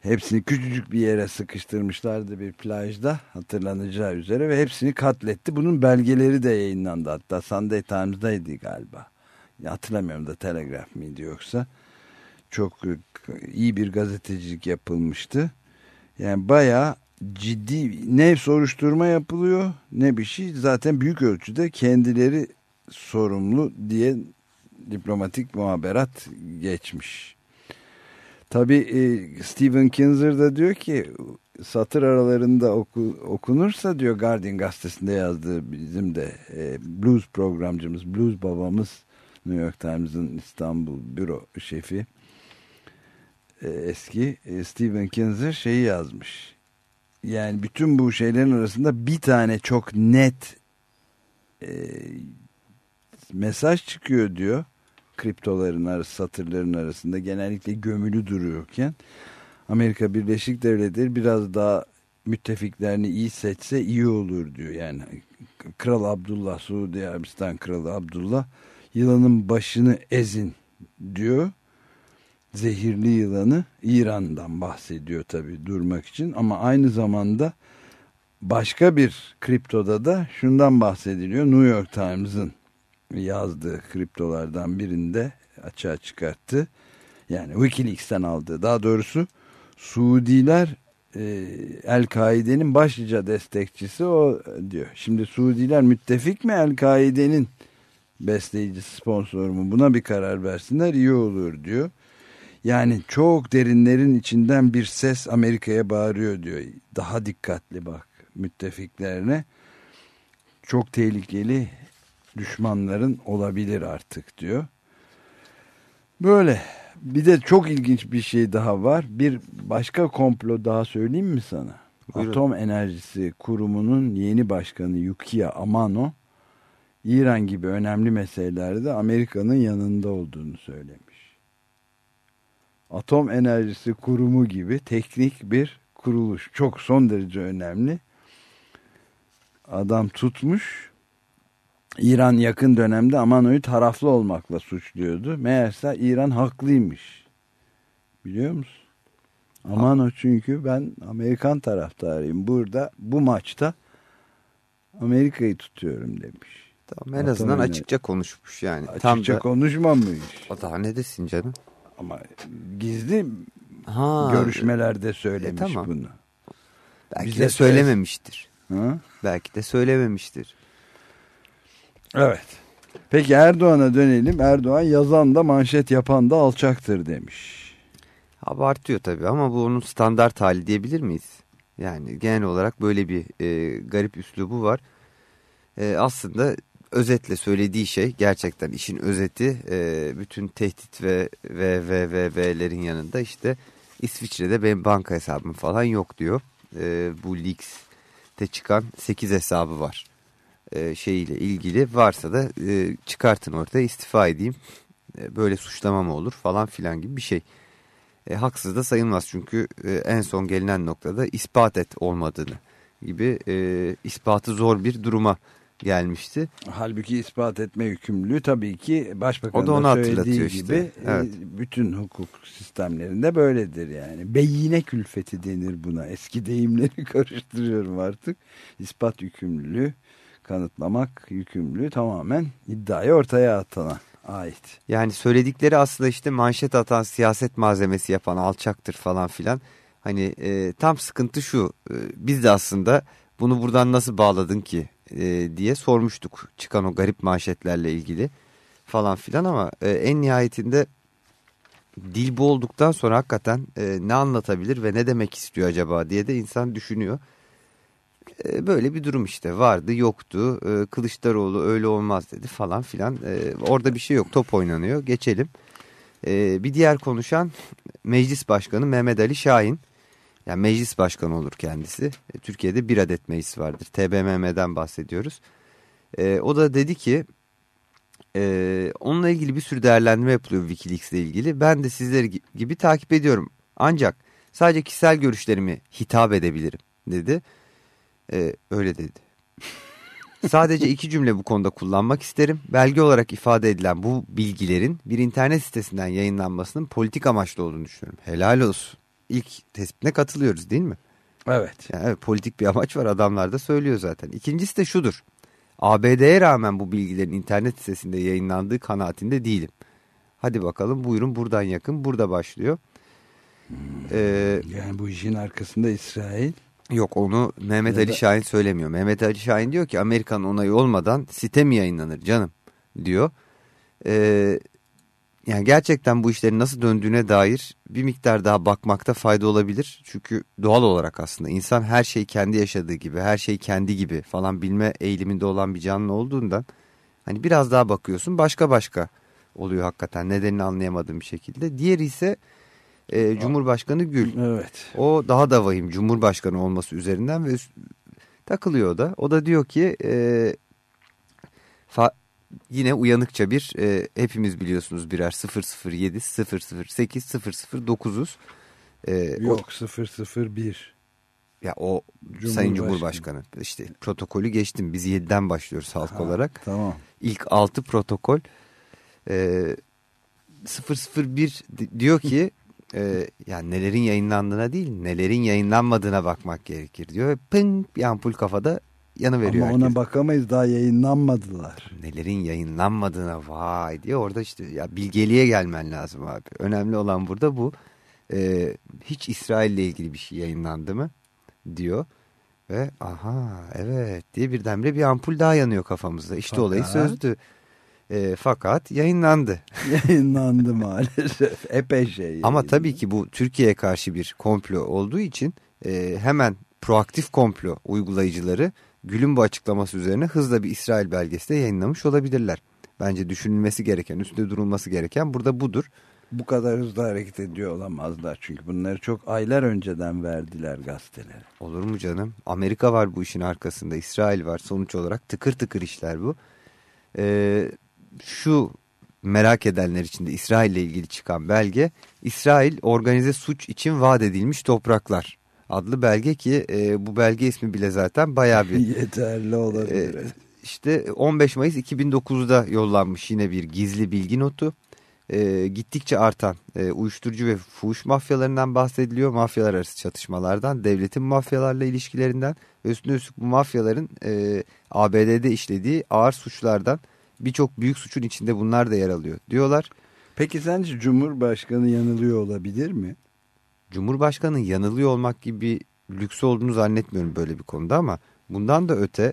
Hepsini küçücük bir yere sıkıştırmışlardı bir plajda hatırlanacağı üzere ve hepsini katletti. Bunun belgeleri de yayınlandı hatta Sunday Times'daydı galiba. Hatırlamıyorum da Telegraph miydi yoksa. Çok iyi bir gazetecilik yapılmıştı. Yani bayağı ciddi ne soruşturma yapılıyor ne bir şey. Zaten büyük ölçüde kendileri sorumlu diye diplomatik muhaberat geçmiş. Tabi e, Stephen Kinzer da diyor ki satır aralarında oku, okunursa diyor Guardian gazetesinde yazdığı bizim de e, blues programcımız, blues babamız New York Times'ın İstanbul büro şefi e, eski e, Stephen Kinzer şeyi yazmış. Yani bütün bu şeylerin arasında bir tane çok net e, mesaj çıkıyor diyor kriptoların arası, satırların arasında genellikle gömülü duruyorken Amerika Birleşik Devletleri biraz daha müttefiklerini iyi seçse iyi olur diyor. Yani Kral Abdullah, Suudi Arabistan Kralı Abdullah yılanın başını ezin diyor. Zehirli yılanı İran'dan bahsediyor tabii durmak için ama aynı zamanda başka bir kriptoda da şundan bahsediliyor. New York Times'ın yazdığı kriptolardan birinde açığa çıkarttı. Yani Wikileaks'ten aldığı daha doğrusu Suudiler e, El-Kaide'nin başlıca destekçisi o diyor. Şimdi Suudiler müttefik mi El-Kaide'nin besleyicisi sponsoru mu buna bir karar versinler iyi olur diyor. Yani çok derinlerin içinden bir ses Amerika'ya bağırıyor diyor. Daha dikkatli bak müttefiklerine. Çok tehlikeli düşmanların olabilir artık diyor. Böyle bir de çok ilginç bir şey daha var. Bir başka komplo daha söyleyeyim mi sana? Buyurun. Atom Enerjisi Kurumu'nun yeni başkanı Yukiya Amano İran gibi önemli meselelerde Amerika'nın yanında olduğunu söylemiş. Atom Enerjisi Kurumu gibi teknik bir kuruluş. Çok son derece önemli. Adam tutmuş İran yakın dönemde Amano'yu taraflı olmakla suçluyordu. Meğerse İran haklıymış. Biliyor musun? Amano çünkü ben Amerikan taraftarıyım. Burada bu maçta Amerika'yı tutuyorum demiş. Tamam en azından Atom açıkça konuşmuş yani. Açıkça Tam da, konuşmamış. O daha ne desin canım? Ama gizli Ha, görüşmelerde söylemiş e, tamam. bunu. Belki Bize de söylememiştir. Ha? Belki de söylememiştir. Evet. Peki Erdoğan'a dönelim. Erdoğan yazan da manşet yapan da alçaktır demiş. Abartıyor tabii ama bu onun standart hali diyebilir miyiz? Yani genel olarak böyle bir e, garip üslubu var. E, aslında özetle söylediği şey gerçekten işin özeti e, bütün tehdit ve ve ve ve ve'lerin yanında işte İsviçre'de benim banka hesabım falan yok diyor. E, bu Leaks'te çıkan 8 hesabı var e, şeyiyle ilgili varsa da e, çıkartın ortaya istifa edeyim. E, böyle suçlama mı olur falan filan gibi bir şey. E, haksız da sayılmaz çünkü e, en son gelinen noktada ispat et olmadığını gibi e, ispatı zor bir duruma gelmişti. Halbuki ispat etme yükümlülüğü tabii ki başbakanın O da onu söylediği işte. gibi Evet. e, bütün hukuk sistemlerinde böyledir yani. Beyine külfeti denir buna. Eski deyimleri karıştırıyorum artık. İspat yükümlülüğü, kanıtlamak yükümlülüğü tamamen iddiayı ortaya atana ait. Yani söyledikleri aslında işte manşet atan siyaset malzemesi yapan alçaktır falan filan. Hani e, tam sıkıntı şu e, biz de aslında bunu buradan nasıl bağladın ki e, diye sormuştuk çıkan o garip manşetlerle ilgili falan filan ama e, en nihayetinde dil bu olduktan sonra hakikaten e, ne anlatabilir ve ne demek istiyor acaba diye de insan düşünüyor. E, böyle bir durum işte vardı yoktu E, Kılıçdaroğlu öyle olmaz dedi falan filan E, orada bir şey yok top oynanıyor geçelim. Bir diğer konuşan meclis başkanı Mehmet Ali Şahin. Yani meclis başkanı olur kendisi. Türkiye'de bir adet meclis vardır. TBMM'den bahsediyoruz. O da dedi ki onunla ilgili bir sürü değerlendirme yapılıyor Wikileaks ile ilgili. Ben de sizleri gi- gibi takip ediyorum. Ancak sadece kişisel görüşlerimi hitap edebilirim dedi. E, öyle dedi. Sadece iki cümle bu konuda kullanmak isterim. Belge olarak ifade edilen bu bilgilerin bir internet sitesinden yayınlanmasının politik amaçlı olduğunu düşünüyorum. Helal olsun. İlk tespitine katılıyoruz değil mi? Evet. Yani evet, politik bir amaç var adamlar da söylüyor zaten. İkincisi de şudur. ABD'ye rağmen bu bilgilerin internet sitesinde yayınlandığı kanaatinde değilim. Hadi bakalım buyurun buradan yakın burada başlıyor. Ee, Yani bu işin arkasında İsrail. Yok onu Mehmet Ya Ali da- Şahin söylemiyor. Mehmet Ali Şahin diyor ki Amerika'nın onayı olmadan site mi yayınlanır canım diyor. Ee, yani gerçekten bu işlerin nasıl döndüğüne dair bir miktar daha bakmakta fayda olabilir. Çünkü doğal olarak aslında insan her şeyi kendi yaşadığı gibi, her şey kendi gibi falan bilme eğiliminde olan bir canlı olduğundan hani biraz daha bakıyorsun başka başka oluyor hakikaten nedenini anlayamadığım bir şekilde. Diğeri ise e, Cumhurbaşkanı Gül. Evet. O daha da vahim Cumhurbaşkanı olması üzerinden ve üst- takılıyor o da. O da diyor ki e, fa- yine uyanıkça bir e, hepimiz biliyorsunuz birer 007, 008, 009'uz. E, o- Yok 001. ya o Cumhurbaşkanı. Sayın Cumhurbaşkanı işte protokolü geçtim. Biz 7'den başlıyoruz halk Ha, olarak. Tamam. İlk 6 protokol e, 001 di- diyor ki e, yani nelerin yayınlandığına değil nelerin yayınlanmadığına bakmak gerekir diyor. Pın bir ampul kafada yanı veriyor Ama ona bakamayız daha yayınlanmadılar. Nelerin yayınlanmadığına vay diye orada işte ya bilgeliğe gelmen lazım abi. Önemli olan burada bu. E, hiç İsrail ile ilgili bir şey yayınlandı mı diyor. Ve aha evet diye birdenbire bir ampul daha yanıyor kafamızda. İşte olayı Fakat- sözdü. E, fakat yayınlandı. Yayınlandı maalesef. Epey şey. Ama yayınlandı. tabii ki bu Türkiye'ye karşı bir komplo olduğu için e, hemen proaktif komplo uygulayıcıları Gül'ün bu açıklaması üzerine hızla bir İsrail belgesi de yayınlamış olabilirler. Bence düşünülmesi gereken, üstünde durulması gereken burada budur. Bu kadar hızlı hareket ediyor olamazlar. Çünkü bunları çok aylar önceden verdiler gazetelere. Olur mu canım? Amerika var bu işin arkasında, İsrail var. Sonuç olarak tıkır tıkır işler bu. Ee, şu merak edenler için de İsrail ile ilgili çıkan belge, İsrail organize suç için vaat edilmiş topraklar adlı belge ki e, bu belge ismi bile zaten bayağı bir Yeterli olabilir. Ee, işte 15 Mayıs 2009'da yollanmış yine bir gizli bilgi notu. Ee, gittikçe artan e, uyuşturucu ve fuhuş mafyalarından bahsediliyor. Mafyalar arası çatışmalardan, devletin mafyalarla ilişkilerinden ve üstüne üstlük bu mafyaların e, ABD'de işlediği ağır suçlardan birçok büyük suçun içinde bunlar da yer alıyor diyorlar. Peki sence Cumhurbaşkanı yanılıyor olabilir mi? Cumhurbaşkanı yanılıyor olmak gibi bir lüks olduğunu zannetmiyorum böyle bir konuda ama bundan da öte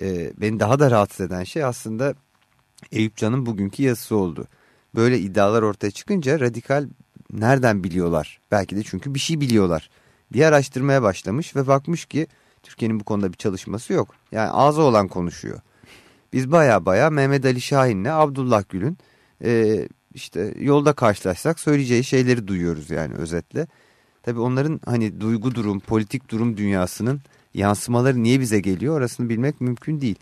e, beni daha da rahatsız eden şey aslında Eyüp Can'ın bugünkü yazısı oldu. Böyle iddialar ortaya çıkınca radikal nereden biliyorlar? Belki de çünkü bir şey biliyorlar diye araştırmaya başlamış ve bakmış ki Türkiye'nin bu konuda bir çalışması yok. Yani ağzı olan konuşuyor. Biz baya baya Mehmet Ali Şahin'le Abdullah Gül'ün e, işte yolda karşılaşsak söyleyeceği şeyleri duyuyoruz yani özetle. Tabii onların hani duygu durum, politik durum dünyasının yansımaları niye bize geliyor orasını bilmek mümkün değil.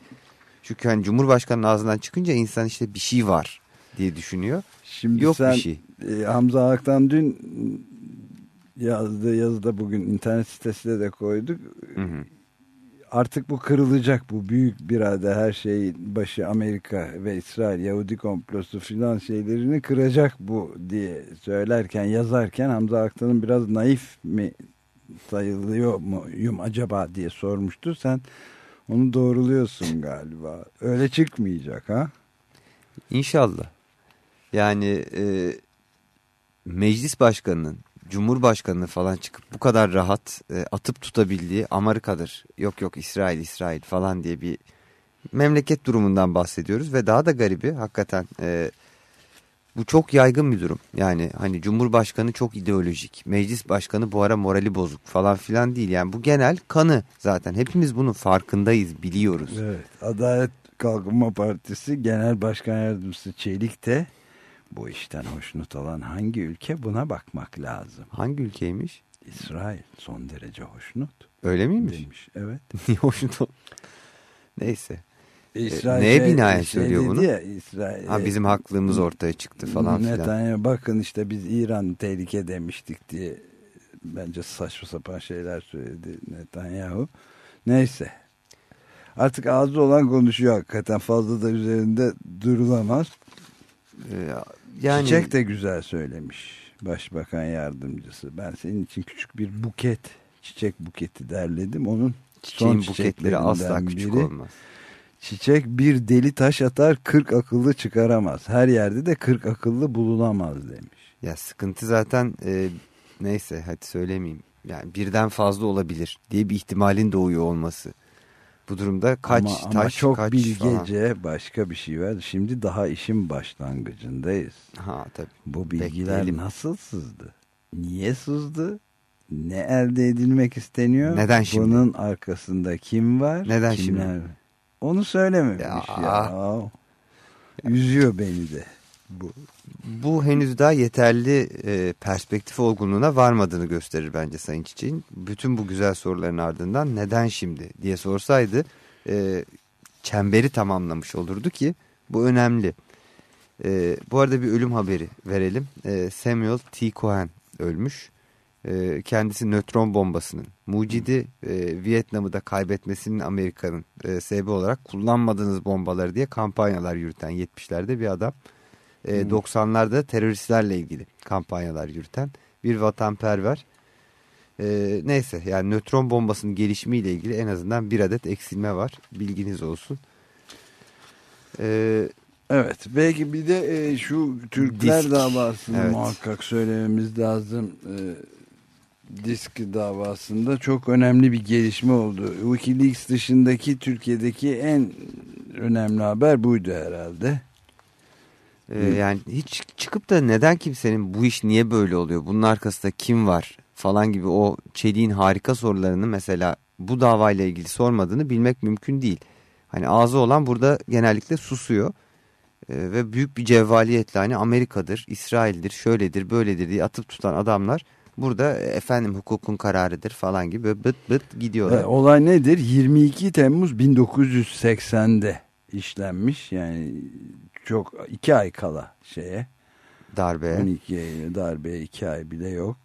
Çünkü hani Cumhurbaşkanı'nın ağzından çıkınca insan işte bir şey var diye düşünüyor. Şimdi Yok sen, bir şey. E, Hamza Aktan dün yazdığı yazıda bugün internet sitesine de koyduk. Hı hı. Artık bu kırılacak bu büyük birade her şeyin başı Amerika ve İsrail Yahudi komplosu filan şeylerini kıracak bu diye söylerken yazarken Hamza Aktan'ın biraz naif mi sayılıyor muyum acaba diye sormuştu. Sen onu doğruluyorsun galiba. Öyle çıkmayacak ha? İnşallah. Yani e, meclis başkanının, cumhurbaşkanının falan çıkıp bu kadar rahat e, atıp tutabildiği Amerika'dır. Yok yok İsrail, İsrail falan diye bir memleket durumundan bahsediyoruz. Ve daha da garibi hakikaten e, bu çok yaygın bir durum. Yani hani cumhurbaşkanı çok ideolojik, meclis başkanı bu ara morali bozuk falan filan değil. Yani bu genel kanı zaten. Hepimiz bunun farkındayız, biliyoruz. Evet. Adalet Kalkınma Partisi Genel Başkan Yardımcısı Çelik de bu işten hoşnut olan hangi ülke buna bakmak lazım. Hangi ülkeymiş? İsrail son derece hoşnut. Öyle miymiş? Demiş. Evet. Niye hoşnut ol? Neyse. İsrail neye şey- binaen şey söylüyor bunu? Ya, İsrail, Ha, bizim haklılığımız ortaya çıktı falan filan. Netanyahu bakın işte biz İran tehlike demiştik diye bence saçma sapan şeyler söyledi Netanyahu. Neyse. Artık ağzı olan konuşuyor hakikaten fazla da üzerinde durulamaz. Ee, yani Çiçek de güzel söylemiş başbakan yardımcısı. Ben senin için küçük bir buket, çiçek buketi derledim. Onun çiçeğin son buketleri asla küçük biri. olmaz. Çiçek bir deli taş atar, kırk akıllı çıkaramaz. Her yerde de kırk akıllı bulunamaz demiş. Ya sıkıntı zaten e, neyse hadi söylemeyeyim. Yani birden fazla olabilir diye bir ihtimalin doğuyor olması. Bu durumda kaç ama, taş ama çok kaç bilgece başka bir şey var. Şimdi daha işin başlangıcındayız. falan. Ha tabii. Bu bilgiler Bekleyelim. nasıl sızdı? Niye sızdı? Ne elde edilmek isteniyor? Neden şimdi? Bunun arkasında kim var? Neden Kimler şimdi? Onu söylememiş Ya. ya. Üzüyor beni de. Bu. Bu henüz daha yeterli e, perspektif olgunluğuna varmadığını gösterir bence Sayın Çiçek'in. Bütün bu güzel soruların ardından neden şimdi diye sorsaydı e, çemberi tamamlamış olurdu ki bu önemli. E, bu arada bir ölüm haberi verelim. E, Samuel T. Cohen ölmüş. E, kendisi nötron bombasının mucidi e, Vietnam'ı da kaybetmesinin Amerika'nın e, sebebi olarak kullanmadığınız bombaları diye kampanyalar yürüten 70'lerde bir adam. E, 90'larda teröristlerle ilgili kampanyalar yürüten bir vatanperver. E, neyse yani nötron bombasının gelişimiyle ilgili en azından bir adet eksilme var. Bilginiz olsun. E, Evet. Belki bir de e, şu Türkler Disk. davasını Evet. muhakkak söylememiz lazım. E, Disk davasında çok önemli bir gelişme oldu. Wikileaks dışındaki Türkiye'deki en önemli haber buydu herhalde. E, yani hiç çıkıp da neden kimsenin bu iş niye böyle oluyor? Bunun arkasında kim var? Falan gibi o Çelik'in harika sorularını mesela bu davayla ilgili sormadığını bilmek mümkün değil. Hani ağzı olan burada genellikle susuyor. Ee, ve büyük bir cevvaliyetle hani Amerika'dır, İsrail'dir, şöyledir, böyledir diye atıp tutan adamlar burada efendim hukukun kararıdır falan gibi bıt bıt gidiyorlar. E, olay nedir? 22 Temmuz 1980'de işlenmiş. Yani çok iki ay kala şeye. Darbe. 12 Eylül darbeye iki ay bile yok.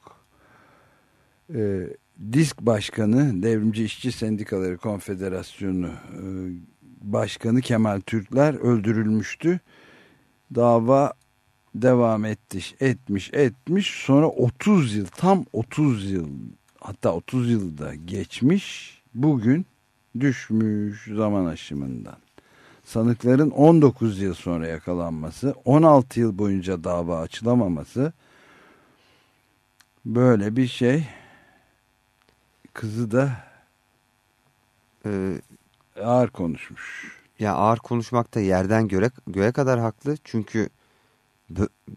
Ee, Disk Başkanı, Devrimci İşçi Sendikaları Konfederasyonu e, Başkanı Kemal Türkler öldürülmüştü. Dava devam etti, etmiş, etmiş. Sonra 30 yıl, tam 30 yıl, hatta 30 yılda geçmiş. Bugün düşmüş zaman aşımından. Sanıkların 19 yıl sonra yakalanması, 16 yıl boyunca dava açılamaması Böyle bir şey. Kızı da Ee, ağır konuşmuş. ya ağır konuşmakta yerden göre, göğe kadar haklı. Çünkü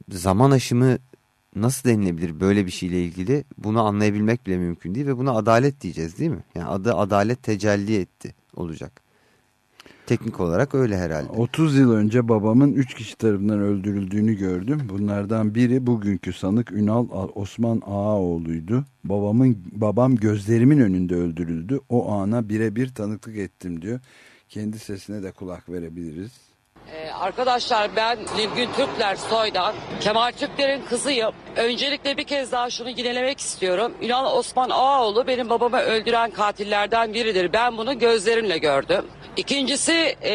zaman aşımı nasıl denilebilir böyle bir şeyle ilgili bunu anlayabilmek bile mümkün değil ve buna adalet diyeceğiz değil mi? Yani adı adalet tecelli etti olacak. Teknik olarak öyle herhalde. 30 yıl önce babamın 3 kişi tarafından öldürüldüğünü gördüm. Bunlardan biri bugünkü sanık Ünal Osman Ağaoğlu'ydu. Babamın babam gözlerimin önünde öldürüldü. O ana birebir tanıklık ettim diyor. Kendi sesine de kulak verebiliriz. Ee, arkadaşlar ben Nilgün Türkler Soy'dan Kemal Türkler'in kızıyım. Öncelikle bir kez daha şunu yinelemek istiyorum. Ünal Osman Ağaoğlu benim babamı öldüren katillerden biridir. Ben bunu gözlerimle gördüm. İkincisi e,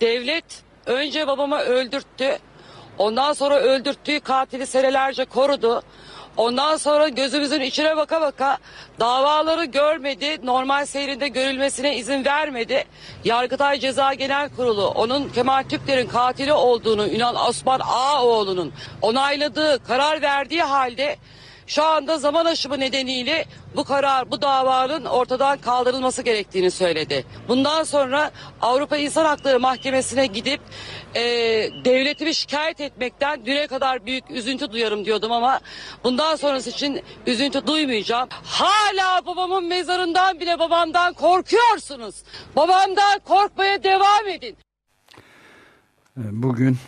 devlet önce babamı öldürttü. Ondan sonra öldürttüğü katili senelerce korudu. Ondan sonra gözümüzün içine baka baka davaları görmedi, normal seyrinde görülmesine izin vermedi. Yargıtay Ceza Genel Kurulu onun Kemal Türkler'in katili olduğunu Ünal Osman Ağaoğlu'nun onayladığı, karar verdiği halde şu anda zaman aşımı nedeniyle bu karar, bu davanın ortadan kaldırılması gerektiğini söyledi. Bundan sonra Avrupa İnsan Hakları Mahkemesi'ne gidip e, devletimi şikayet etmekten düne kadar büyük üzüntü duyarım diyordum ama bundan sonrası için üzüntü duymayacağım. Hala babamın mezarından bile babamdan korkuyorsunuz. Babamdan korkmaya devam edin. Bugün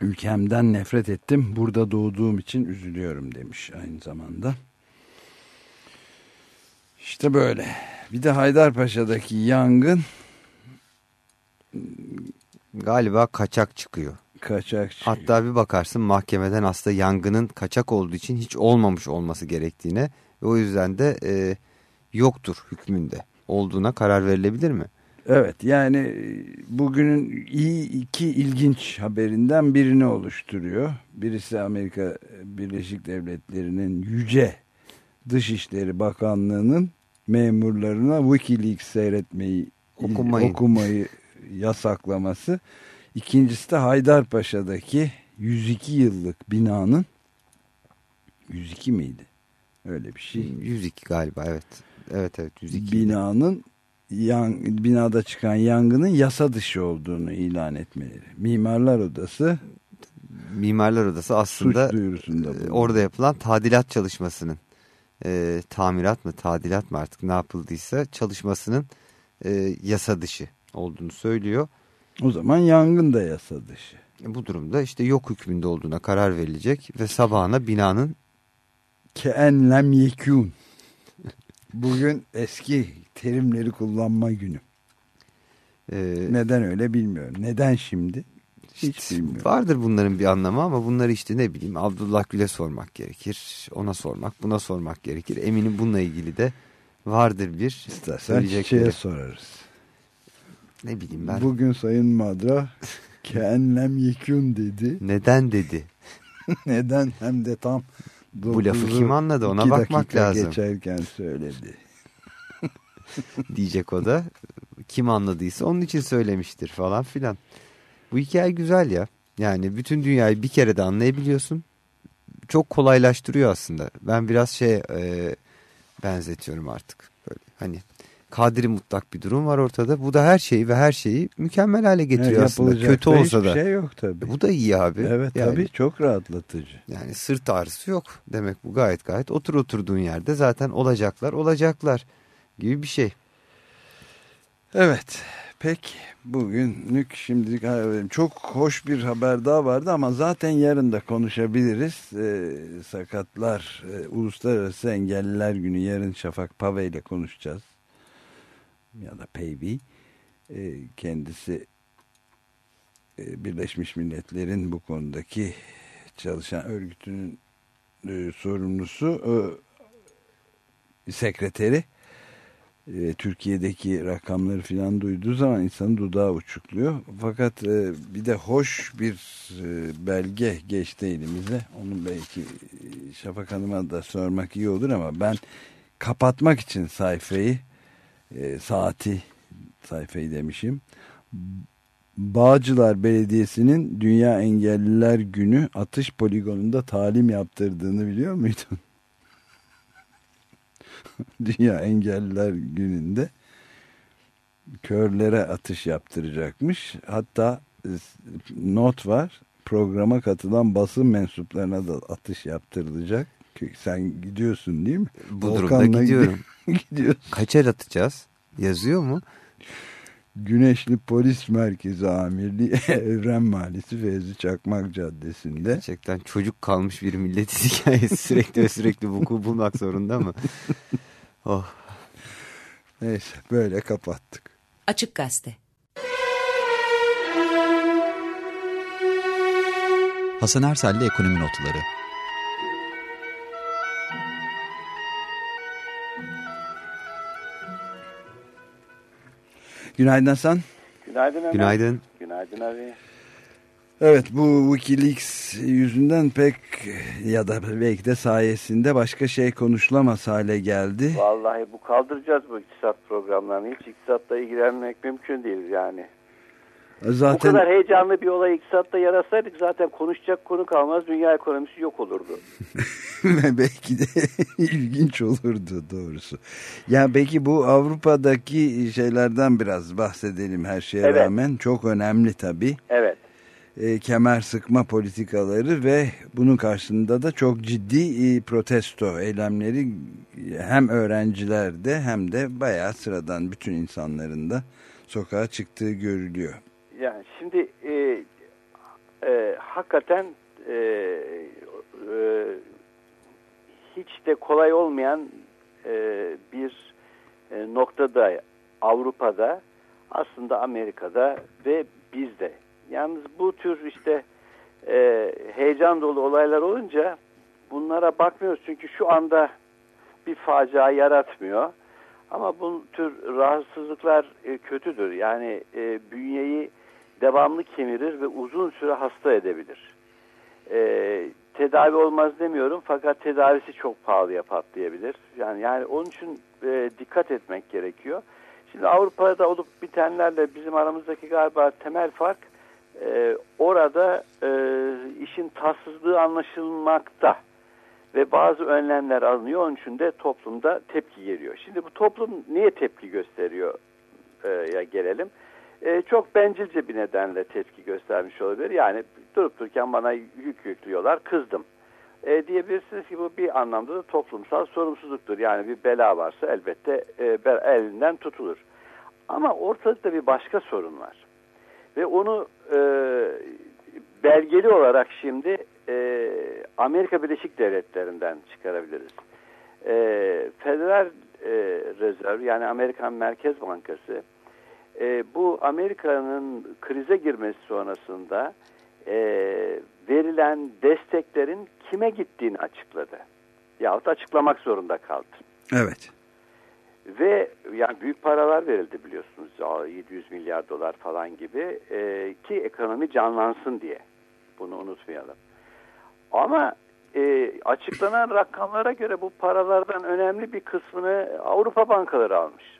ülkemden nefret ettim. Burada doğduğum için üzülüyorum demiş aynı zamanda. İşte böyle. Bir de Haydarpaşa'daki yangın Galiba kaçak çıkıyor. kaçak. Hatta bir bakarsın mahkemeden aslında yangının kaçak olduğu için hiç olmamış olması gerektiğine ve o yüzden de e, yoktur hükmünde olduğuna karar verilebilir mi? Evet yani bugünün iyi iki ilginç haberinden birini oluşturuyor. Birisi Amerika Birleşik Devletleri'nin yüce Dışişleri Bakanlığı'nın memurlarına Wikileaks seyretmeyi Okumayın. okumayı yasaklaması. İkincisi de Haydarpaşa'daki 102 yıllık binanın 102 miydi? Öyle bir şey. 102 galiba evet. Evet evet 102. binanın yan, binada çıkan yangının yasa dışı olduğunu ilan etmeleri. Mimarlar Odası Mimarlar Odası aslında e, orada yapılan tadilat çalışmasının e, tamirat mı tadilat mı artık ne yapıldıysa çalışmasının e, yasa dışı olduğunu söylüyor. O zaman yangın da yasa dışı. E, Bu durumda işte yok hükmünde olduğuna karar verilecek ve sabahına binanın Keen lem yekûn. Bugün eski terimleri kullanma günü. e, Neden öyle bilmiyorum. Neden şimdi? Hiç işte bilmiyorum. vardır bunların bir anlamı ama bunları işte ne bileyim Abdullah Gül'e sormak gerekir. Ona sormak buna sormak gerekir. Eminim bununla ilgili de vardır bir İstersen çiçeğe sorarız. Ne bileyim ben. Bugün Sayın Madra Keen lem yekûn dedi. Neden dedi. Neden hem de tam Bu lafı kim anladı ona bakmak lazım. geçerken söyledi. diyecek o da. Kim anladıysa onun için söylemiştir falan filan. Bu hikaye güzel ya. Yani bütün dünyayı bir kere de anlayabiliyorsun. Çok kolaylaştırıyor aslında. Ben biraz şey e, benzetiyorum artık. Böyle hani kadri mutlak bir durum var ortada. Bu da her şeyi ve her şeyi mükemmel hale getiriyor Evet, aslında. Kötü da olsa da. Şey yok tabii. Bu da iyi abi. Evet Yani- tabii çok rahatlatıcı. Yani sırt ağrısı yok demek bu gayet gayet. Otur oturduğun yerde zaten olacaklar olacaklar gibi bir şey. Evet pek bugünlük şimdilik çok hoş bir haber daha vardı ama zaten yarın da konuşabiliriz. Ee, sakatlar e, Uluslararası Engelliler Günü yarın Şafak Pave ile konuşacağız. Ya da Peyvi. Ee, kendisi e, Birleşmiş Milletler'in bu konudaki çalışan örgütünün e, sorumlusu e, sekreteri e, Türkiye'deki rakamları filan duyduğu zaman insanın dudağı uçukluyor. Fakat e, bir de hoş bir e, belge geçti elimize. Onu belki e, Şafak Hanım'a da sormak iyi olur ama ben kapatmak için sayfayı e, saati sayfayı demişim. Bağcılar Belediyesi'nin Dünya Engelliler Günü atış poligonunda talim yaptırdığını biliyor muydun? Dünya Engelliler Günü'nde körlere atış yaptıracakmış. Hatta e, not var programa katılan basın mensuplarına da atış yaptırılacak. Sen gidiyorsun değil mi? Bu Volkan'la durumda gidiyorum. gidiyorsun. Kaç el atacağız? Yazıyor mu? Güneşli Polis Merkezi Amirliği Evren Mahallesi Fevzi Çakmak Caddesi'nde. Gerçekten çocuk kalmış bir milletin hikayesi sürekli ve sürekli vuku bulmak zorunda mı? Oh. Neyse böyle kapattık. Açık Gazete Hasan Ersel'le Ekonomi Notları Günaydın Hasan. Günaydın Ömer. Günaydın. Günaydın abi. Evet bu Wikileaks yüzünden pek ya da belki de sayesinde başka şey konuşulamaz hale geldi. Vallahi bu kaldıracağız bu iktisat programlarını. Hiç iktisatla ilgilenmek mümkün değil yani. Zaten... Bu kadar heyecanlı bir olay iktisatta yarasaydık zaten konuşacak konu kalmaz. Dünya ekonomisi yok olurdu. Belki de ilginç olurdu doğrusu. Ya peki bu Avrupa'daki şeylerden biraz bahsedelim her şeye evet. rağmen. Çok önemli tabii. Evet. E, kemer sıkma politikaları ve bunun karşısında da çok ciddi e, protesto eylemleri hem öğrencilerde hem de bayağı sıradan bütün insanların da sokağa çıktığı görülüyor. Yani şimdi e, e, hakikaten e, e, hiç de kolay olmayan e, bir e, noktada Avrupa'da aslında Amerika'da ve bizde. Yalnız bu tür işte e, heyecan dolu olaylar olunca bunlara bakmıyoruz çünkü şu anda bir facia yaratmıyor. Ama bu tür rahatsızlıklar e, kötüdür. Yani e, bünyeyi devamlı kemirir ve uzun süre hasta edebilir. E, tedavi olmaz demiyorum fakat tedavisi çok pahalıya patlayabilir. Yani yani onun için e, dikkat etmek gerekiyor. Şimdi Avrupa'da olup bitenlerle bizim aramızdaki galiba temel fark e, orada e, işin tatsızlığı anlaşılmakta ve bazı önlemler alınıyor. Onun için de toplumda tepki geliyor. Şimdi bu toplum niye tepki gösteriyor e, ya gelelim. E, çok bencilce bir nedenle tepki göstermiş olabilir. Yani durup dururken bana yük yüklüyorlar, kızdım. E, diyebilirsiniz ki bu bir anlamda da toplumsal sorumsuzluktur. Yani bir bela varsa elbette e, elinden tutulur. Ama ortalıkta bir başka sorun var. Ve onu e, belgeli olarak şimdi e, Amerika Birleşik Devletleri'nden çıkarabiliriz. E, Federal e, Rezerv yani Amerikan Merkez Bankası e, bu Amerika'nın krize girmesi sonrasında e, verilen desteklerin kime gittiğini açıkladı. Yahut açıklamak zorunda kaldı. Evet. Ve yani büyük paralar verildi biliyorsunuz 700 milyar dolar falan gibi e, ki ekonomi canlansın diye bunu unutmayalım. Ama e, açıklanan rakamlara göre bu paralardan önemli bir kısmını Avrupa bankaları almış.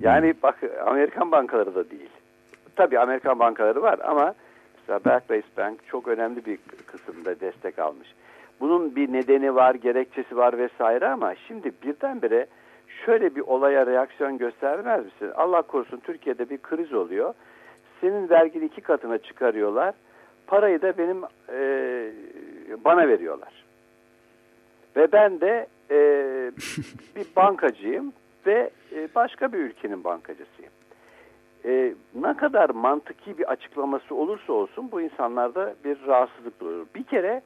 Yani bak Amerikan bankaları da değil. Tabii Amerikan bankaları var ama mesela Barclays Bank çok önemli bir kısımda destek almış. Bunun bir nedeni var, gerekçesi var vesaire ama şimdi birdenbire şöyle bir olaya reaksiyon göstermez misin? Allah korusun Türkiye'de bir kriz oluyor. Senin vergini iki katına çıkarıyorlar. Parayı da benim e, bana veriyorlar. Ve ben de e, bir bankacıyım ve e, başka bir ülkenin bankacısıyım. E, ne kadar mantıki bir açıklaması olursa olsun bu insanlarda bir rahatsızlık olur. Bir kere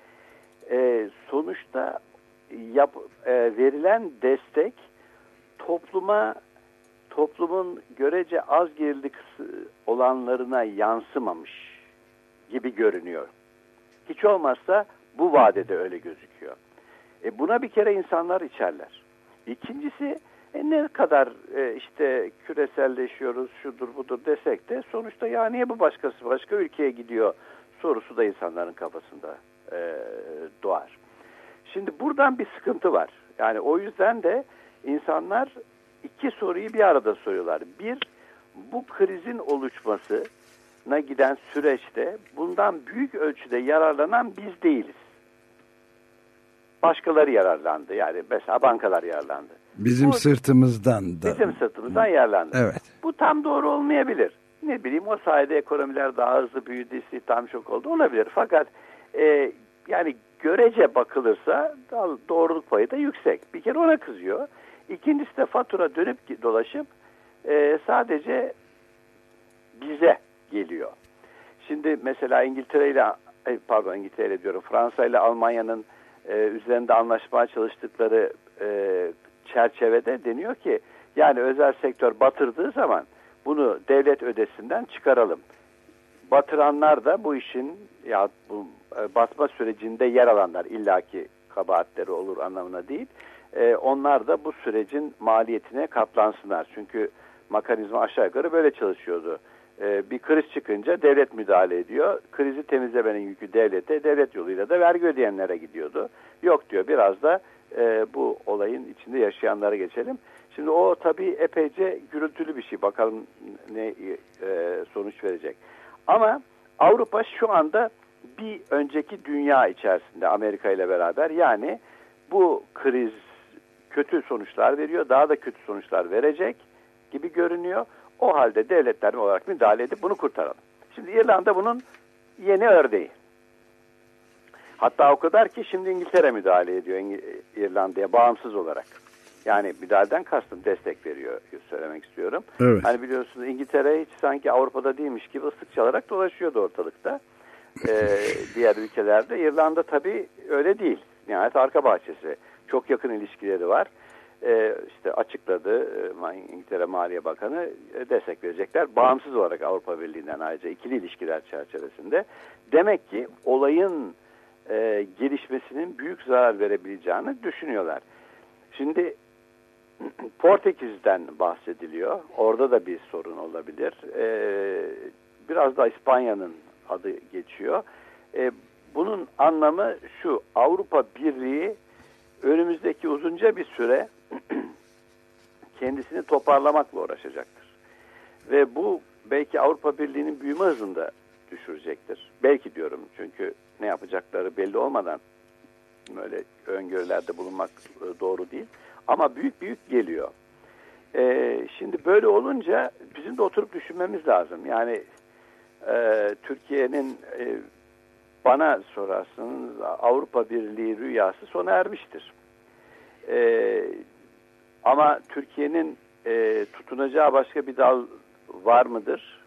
e, sonuçta yap, e, verilen destek topluma toplumun görece az gelirli olanlarına yansımamış gibi görünüyor. Hiç olmazsa bu vadede öyle gözüküyor. E buna bir kere insanlar içerler. İkincisi e ne kadar e, işte küreselleşiyoruz şudur budur desek de sonuçta ya niye bu başkası başka ülkeye gidiyor sorusu da insanların kafasında e, doğar. Şimdi buradan bir sıkıntı var. Yani o yüzden de insanlar iki soruyu bir arada soruyorlar. Bir, bu krizin oluşmasına giden süreçte bundan büyük ölçüde yararlanan biz değiliz. başkaları yararlandı. Yani mesela bankalar yararlandı. Bizim Bu- sırtımızdan da. Bizim sırtımızdan yararlandı. Evet. Bu tam doğru olmayabilir. Ne bileyim o sayede ekonomiler daha hızlı büyüdü, istihdam çok oldu olabilir. Fakat e, yani görece bakılırsa doğruluk payı da yüksek. Bir kere ona kızıyor. İkincisi de fatura dönüp dolaşıp e, sadece bize geliyor. Şimdi mesela İngiltere ile pardon İngiltere ile diyorum Fransa ile Almanya'nın e, üzerinde anlaşmaya çalıştıkları e, çerçevede deniyor ki yani özel sektör batırdığı zaman bunu devlet ödesinden çıkaralım. Batıranlar da bu işin ya bu e, batma sürecinde yer alanlar illaki kabahatleri olur anlamına değil. E, onlar da bu sürecin maliyetine katlansınlar. Çünkü mekanizma aşağı yukarı böyle çalışıyordu. E, bir kriz çıkınca devlet müdahale ediyor. Krizi temizlemenin yükü devlete, devlet yoluyla da vergi ödeyenlere gidiyordu. Yok diyor biraz da e, bu olayın içinde yaşayanlara geçelim. Şimdi o tabii epeyce gürültülü bir şey. Bakalım ne e, sonuç verecek. Ama Avrupa şu anda bir önceki dünya içerisinde Amerika ile beraber yani bu kriz kötü sonuçlar veriyor. Daha da kötü sonuçlar verecek gibi görünüyor. O halde devletler olarak müdahale edip bunu kurtaralım. Şimdi İrlanda bunun yeni örneği. Hatta o kadar ki şimdi İngiltere müdahale ediyor İrlanda'ya bağımsız olarak. Yani müdahaleden kastım destek veriyor söylemek istiyorum. Evet. Hani biliyorsunuz İngiltere hiç sanki Avrupa'da değilmiş gibi ıslık çalarak dolaşıyordu ortalıkta. Ee, diğer ülkelerde. İrlanda tabii öyle değil. Nihayet arka bahçesi. Çok yakın ilişkileri var. Ee, işte açıkladı e, İngiltere Maliye Bakanı e, destek verecekler. Bağımsız olarak Avrupa Birliği'nden ayrıca ikili ilişkiler çerçevesinde. Demek ki olayın e, gelişmesinin büyük zarar verebileceğini düşünüyorlar. Şimdi Portekiz'den bahsediliyor. Orada da bir sorun olabilir. Ee, biraz da İspanya'nın adı geçiyor. Ee, bunun anlamı şu. Avrupa Birliği önümüzdeki uzunca bir süre kendisini toparlamakla uğraşacaktır. Ve bu belki Avrupa Birliği'nin büyüme hızını da düşürecektir. Belki diyorum çünkü ne yapacakları belli olmadan böyle öngörülerde bulunmak e, doğru değil. Ama büyük büyük geliyor. Ee, şimdi böyle olunca bizim de oturup düşünmemiz lazım. Yani e, Türkiye'nin e, bana sorarsanız Avrupa Birliği rüyası sona ermiştir. E, ama Türkiye'nin e, tutunacağı başka bir dal var mıdır?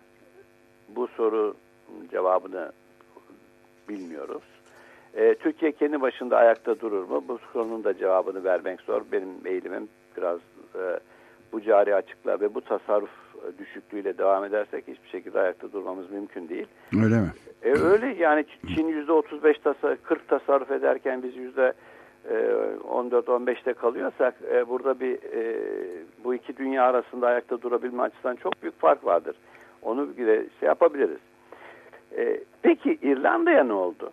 Bu soru cevabını bilmiyoruz. E, Türkiye kendi başında ayakta durur mu? Bu sorunun da cevabını vermek zor. Benim eğilimim biraz e, bu cari açıkla ve bu tasarruf düşüklüğüyle devam edersek hiçbir şekilde ayakta durmamız mümkün değil. Öyle mi? E, öyle yani Çin yüzde 35 tasa 40 tasarruf ederken biz yüzde 14-15'te kalıyorsak e, burada bir e, bu iki dünya arasında ayakta durabilme açısından çok büyük fark vardır. Onu bir de şey yapabiliriz. E, peki İrlanda'ya ne oldu?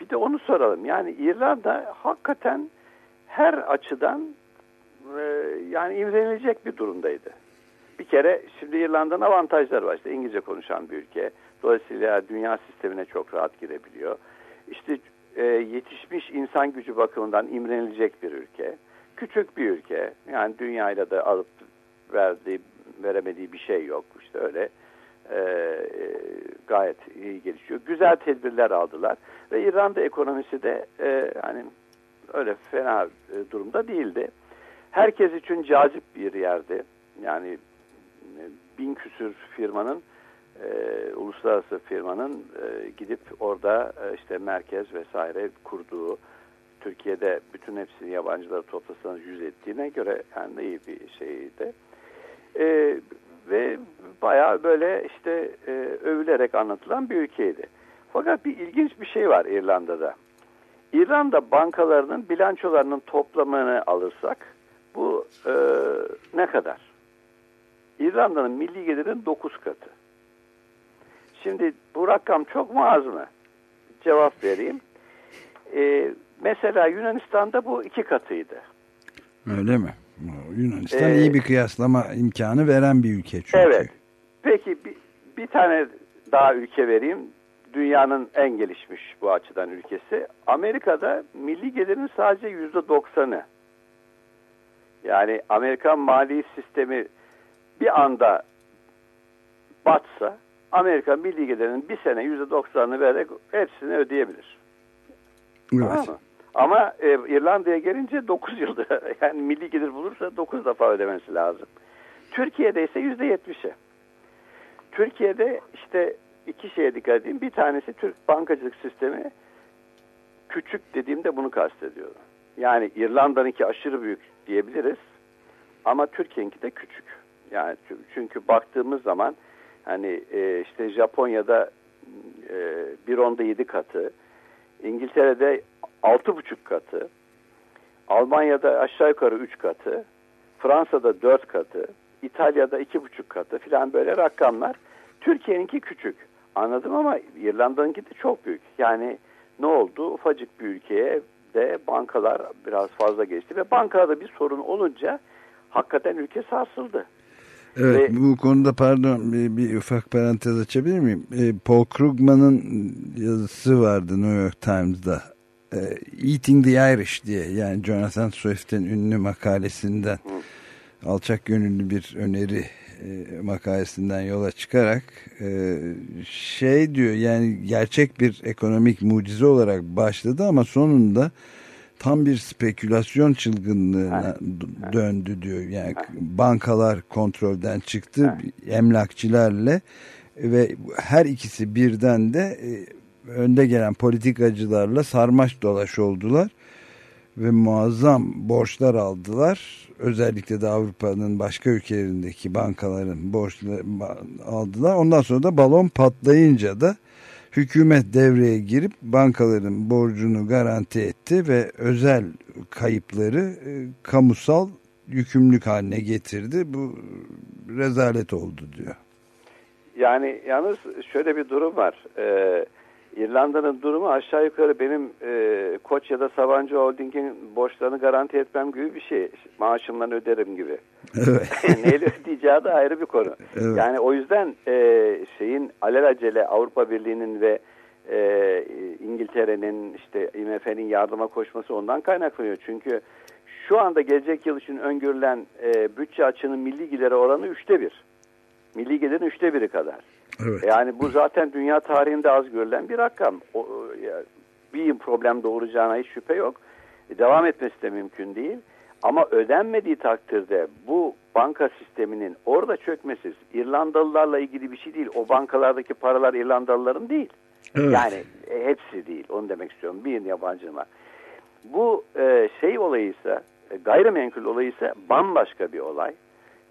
Bir de onu soralım. Yani İrlanda hakikaten her açıdan e, yani imrenilecek bir durumdaydı. Bir kere şimdi İrlanda'nın avantajları var. İşte İngilizce konuşan bir ülke. Dolayısıyla dünya sistemine çok rahat girebiliyor. İşte e, yetişmiş insan gücü bakımından imrenilecek bir ülke. Küçük bir ülke. Yani dünyayla da alıp verdiği, veremediği bir şey yok. İşte öyle e, gayet iyi gelişiyor. Güzel tedbirler aldılar ve İrlanda ekonomisi de e, hani öyle fena e, durumda değildi. Herkes için cazip bir yerdi. Yani e, bin küsür firmanın e, uluslararası firmanın e, gidip orada e, işte merkez vesaire kurduğu Türkiye'de bütün hepsini yabancıları toplasanız yüz ettiğine göre yani iyi bir şeydi. E, ve bayağı böyle işte e, övülerek anlatılan bir ülkeydi. Fakat bir ilginç bir şey var İrlanda'da. İrlanda bankalarının bilançolarının toplamını alırsak bu e, ne kadar? İrlanda'nın milli gelirinin 9 katı. Şimdi bu rakam çok mu az mı? Cevap vereyim. E, mesela Yunanistan'da bu iki katıydı. Öyle mi? Yunanistan Ee, iyi bir kıyaslama imkanı veren bir ülke çünkü. Evet. Peki bir, bir tane daha ülke vereyim. dünyanın en gelişmiş bu açıdan ülkesi. Amerika'da milli gelirin sadece yüzde doksanı. Yani Amerikan mali sistemi bir anda batsa Amerika milli gelirinin bir sene yüzde doksanını vererek hepsini ödeyebilir. Evet. Ama e, İrlanda'ya gelince 9 yılda yani milli gelir bulursa 9 defa ödemesi lazım. Türkiye'de ise yüzde yetmişe. Türkiye'de işte iki şeye dikkat edeyim. Bir tanesi Türk bankacılık sistemi küçük dediğimde bunu kastediyorum. Yani İrlanda'nınki aşırı büyük diyebiliriz. Ama Türkiye'ninki de küçük. Yani çünkü baktığımız zaman hani e, işte Japonya'da e, bir onda yedi katı, İngiltere'de altı buçuk katı, Almanya'da aşağı yukarı üç katı, Fransa'da dört katı, İtalya'da iki buçuk katı filan böyle rakamlar. Türkiye'ninki küçük. Anladım ama İrlanda'nınki de çok büyük. Yani ne oldu? Ufacık bir ülkeye de bankalar biraz fazla geçti ve bankada bir sorun olunca hakikaten ülke sarsıldı. Evet Ve, bu konuda pardon bir, bir ufak parantez açabilir miyim? E, Paul Krugman'ın yazısı vardı New York Times'da. E, Eating the Irish diye yani Jonathan Swift'in ünlü makalesinden Hı. alçak gönüllü bir öneri e, makalesinden yola çıkarak e, şey diyor yani gerçek bir ekonomik mucize olarak başladı ama sonunda tam bir spekülasyon çılgınlığına döndü diyor. Yani bankalar kontrolden çıktı emlakçilerle ve her ikisi birden de e, önde gelen politikacılarla sarmaş dolaş oldular ve muazzam borçlar aldılar. Özellikle de Avrupa'nın başka ülkelerindeki bankaların borçları aldılar. Ondan sonra da balon patlayınca da hükümet devreye girip bankaların borcunu garanti etti ve özel kayıpları e, kamusal yükümlülük haline getirdi. Bu rezalet oldu diyor. Yani yalnız şöyle bir durum var. Ee, İrlanda'nın durumu aşağı yukarı benim e, Koç ya da Sabancı Holding'in borçlarını garanti etmem gibi bir şey. Maaşımdan öderim gibi. Evet. Neyle ödeyeceği de ayrı bir konu. Evet. Yani o yüzden e, şeyin alelacele Avrupa Birliği'nin ve e, İngiltere'nin işte IMF'nin yardıma koşması ondan kaynaklanıyor. Çünkü şu anda gelecek yıl için öngörülen e, bütçe açığının milli geliri oranı üçte bir. Milli gelirin üçte biri kadar. Evet. Yani bu zaten dünya tarihinde az görülen bir rakam. O, bir problem doğuracağına hiç şüphe yok. E, devam etmesi de mümkün değil. Ama ödenmediği takdirde bu banka sisteminin orada çökmesi İrlandalılarla ilgili bir şey değil. O bankalardaki paralar İrlandalıların değil. Evet. Yani e, hepsi değil. Onu demek istiyorum. Bir yabancıma. Bu e, şey olayıysa e, gayrimenkul olayıysa bambaşka bir olay.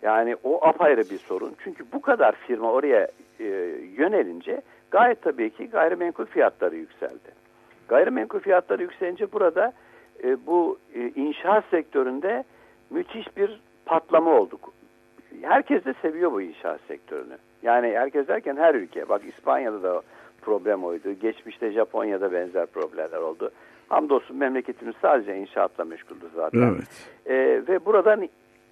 Yani o apayrı bir sorun. Çünkü bu kadar firma oraya e, yönelince gayet tabii ki gayrimenkul fiyatları yükseldi. Gayrimenkul fiyatları yükselince burada e, bu e, inşaat sektöründe müthiş bir patlama olduk. Herkes de seviyor bu inşaat sektörünü. Yani herkes derken her ülke. Bak İspanya'da da problem oydu. Geçmişte Japonya'da benzer problemler oldu. Hamdolsun memleketimiz sadece inşaatla meşguldü zaten. Evet. E, ve buradan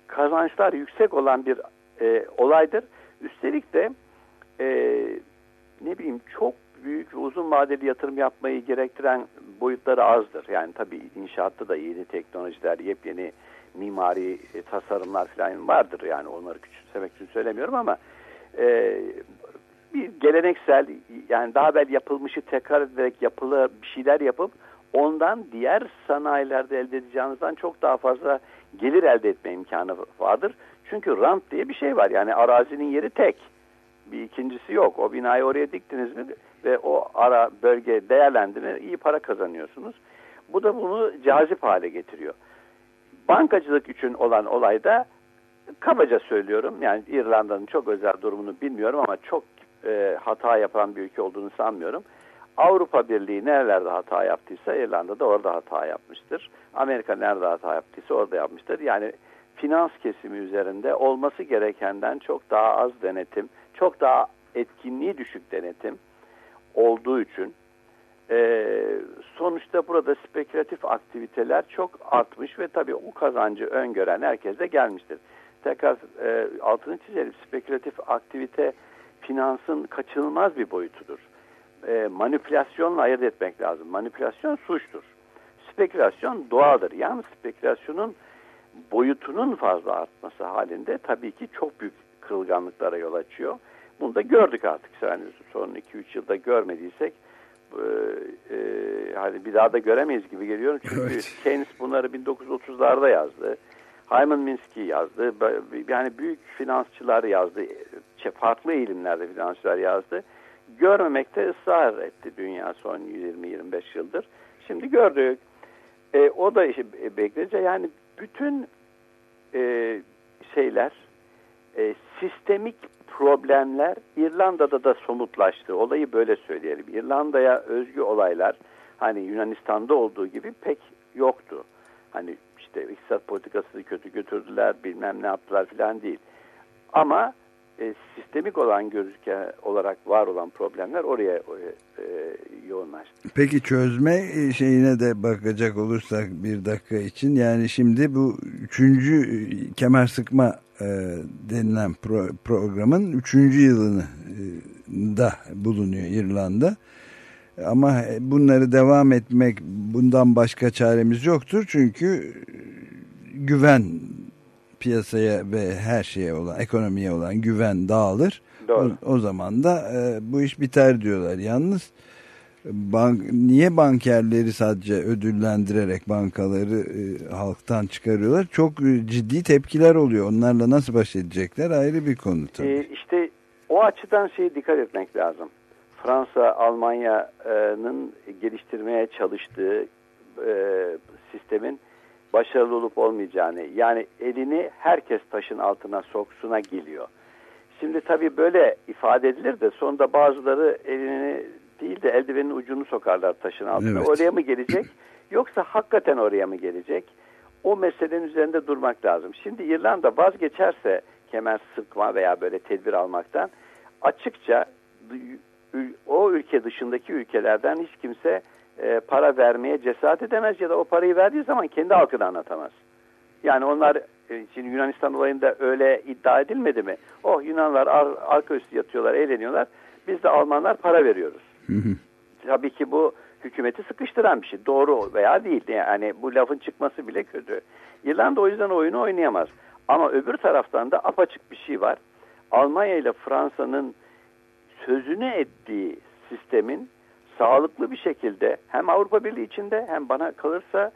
kazançlar yüksek olan bir e, olaydır. Üstelik de e, ne bileyim çok büyük ve uzun vadeli yatırım yapmayı gerektiren boyutları azdır. Yani tabii inşaatta da yeni teknolojiler, yepyeni mimari e, tasarımlar falan vardır. Yani onları küçümsemek için söylemiyorum ama e, bir geleneksel yani daha evvel yapılmışı tekrar ederek yapılı bir şeyler yapıp ondan diğer sanayilerde elde edeceğinizden çok daha fazla gelir elde etme imkanı vardır. Çünkü rant diye bir şey var. Yani arazinin yeri tek. Bir ikincisi yok. O binayı oraya diktiniz mi ve o ara bölge değerlendi mi iyi para kazanıyorsunuz. Bu da bunu cazip hale getiriyor. Bankacılık için olan olayda kabaca söylüyorum. Yani İrlanda'nın çok özel durumunu bilmiyorum ama çok e, hata yapan bir ülke olduğunu sanmıyorum. Avrupa Birliği nerelerde hata yaptıysa İrlanda da orada hata yapmıştır. Amerika nerede hata yaptıysa orada yapmıştır. Yani finans kesimi üzerinde olması gerekenden çok daha az denetim, çok daha etkinliği düşük denetim olduğu için e, sonuçta burada spekülatif aktiviteler çok artmış ve tabii o kazancı öngören herkes de gelmiştir. Tekrar e, altını çizelim spekülatif aktivite finansın kaçınılmaz bir boyutudur. e, manipülasyonla ayırt etmek lazım. Manipülasyon suçtur. Spekülasyon doğadır. Yani spekülasyonun boyutunun fazla artması halinde tabii ki çok büyük kırılganlıklara yol açıyor. Bunu da gördük artık. Yani son 2-3 yılda görmediysek e, e, hani bir daha da göremeyiz gibi geliyor. Çünkü evet. Keynes bunları 1930'larda yazdı. Hyman Minsky yazdı. Yani büyük finansçılar yazdı. Farklı eğilimlerde finansçılar yazdı. Görmemekte ısrar etti dünya son 20-25 yıldır. Şimdi gördük. E, o da işi bekleyince yani bütün e, şeyler e, sistemik problemler İrlanda'da da somutlaştı. Olayı böyle söyleyelim. İrlanda'ya özgü olaylar hani Yunanistan'da olduğu gibi pek yoktu. Hani işte iktisat politikası kötü götürdüler bilmem ne yaptılar filan değil. Ama e, sistemik olan gözüke olarak var olan problemler oraya e, e, yoğunlaştı. Peki çözme e, şeyine de bakacak olursak bir dakika için yani şimdi bu üçüncü e, kemer sıkma e, denilen pro, programın üçüncü yılını e, da bulunuyor İrlanda. Ama bunları devam etmek bundan başka çaremiz yoktur çünkü güven piyasaya ve her şeye olan ekonomiye olan güven dağılır. Doğru. O, o zaman da e, bu iş biter diyorlar. Yalnız bank, niye bankerleri sadece ödüllendirerek bankaları e, halktan çıkarıyorlar? Çok e, ciddi tepkiler oluyor. Onlarla nasıl baş edecekler ayrı bir konu tabii. E, işte o açıdan şey dikkat etmek lazım. Fransa, Almanya'nın geliştirmeye çalıştığı e, sistemin başarılı olup olmayacağını yani elini herkes taşın altına soksuna geliyor. Şimdi tabii böyle ifade edilir de sonunda bazıları elini değil de eldivenin ucunu sokarlar taşın altına. Evet. Oraya mı gelecek yoksa hakikaten oraya mı gelecek? O meselenin üzerinde durmak lazım. Şimdi İrlanda vazgeçerse kemer sıkma veya böyle tedbir almaktan açıkça o ülke dışındaki ülkelerden hiç kimse e, para vermeye cesaret edemez ya da o parayı verdiği zaman kendi halkına anlatamaz. Yani onlar e, şimdi Yunanistan olayında öyle iddia edilmedi mi? Oh Yunanlar ar arka üstü yatıyorlar, eğleniyorlar. Biz de Almanlar para veriyoruz. Tabii ki bu hükümeti sıkıştıran bir şey. Doğru veya değil. Yani bu lafın çıkması bile kötü. İrlanda o yüzden oyunu oynayamaz. Ama öbür taraftan da apaçık bir şey var. Almanya ile Fransa'nın sözünü ettiği sistemin sağlıklı bir şekilde hem Avrupa Birliği içinde hem bana kalırsa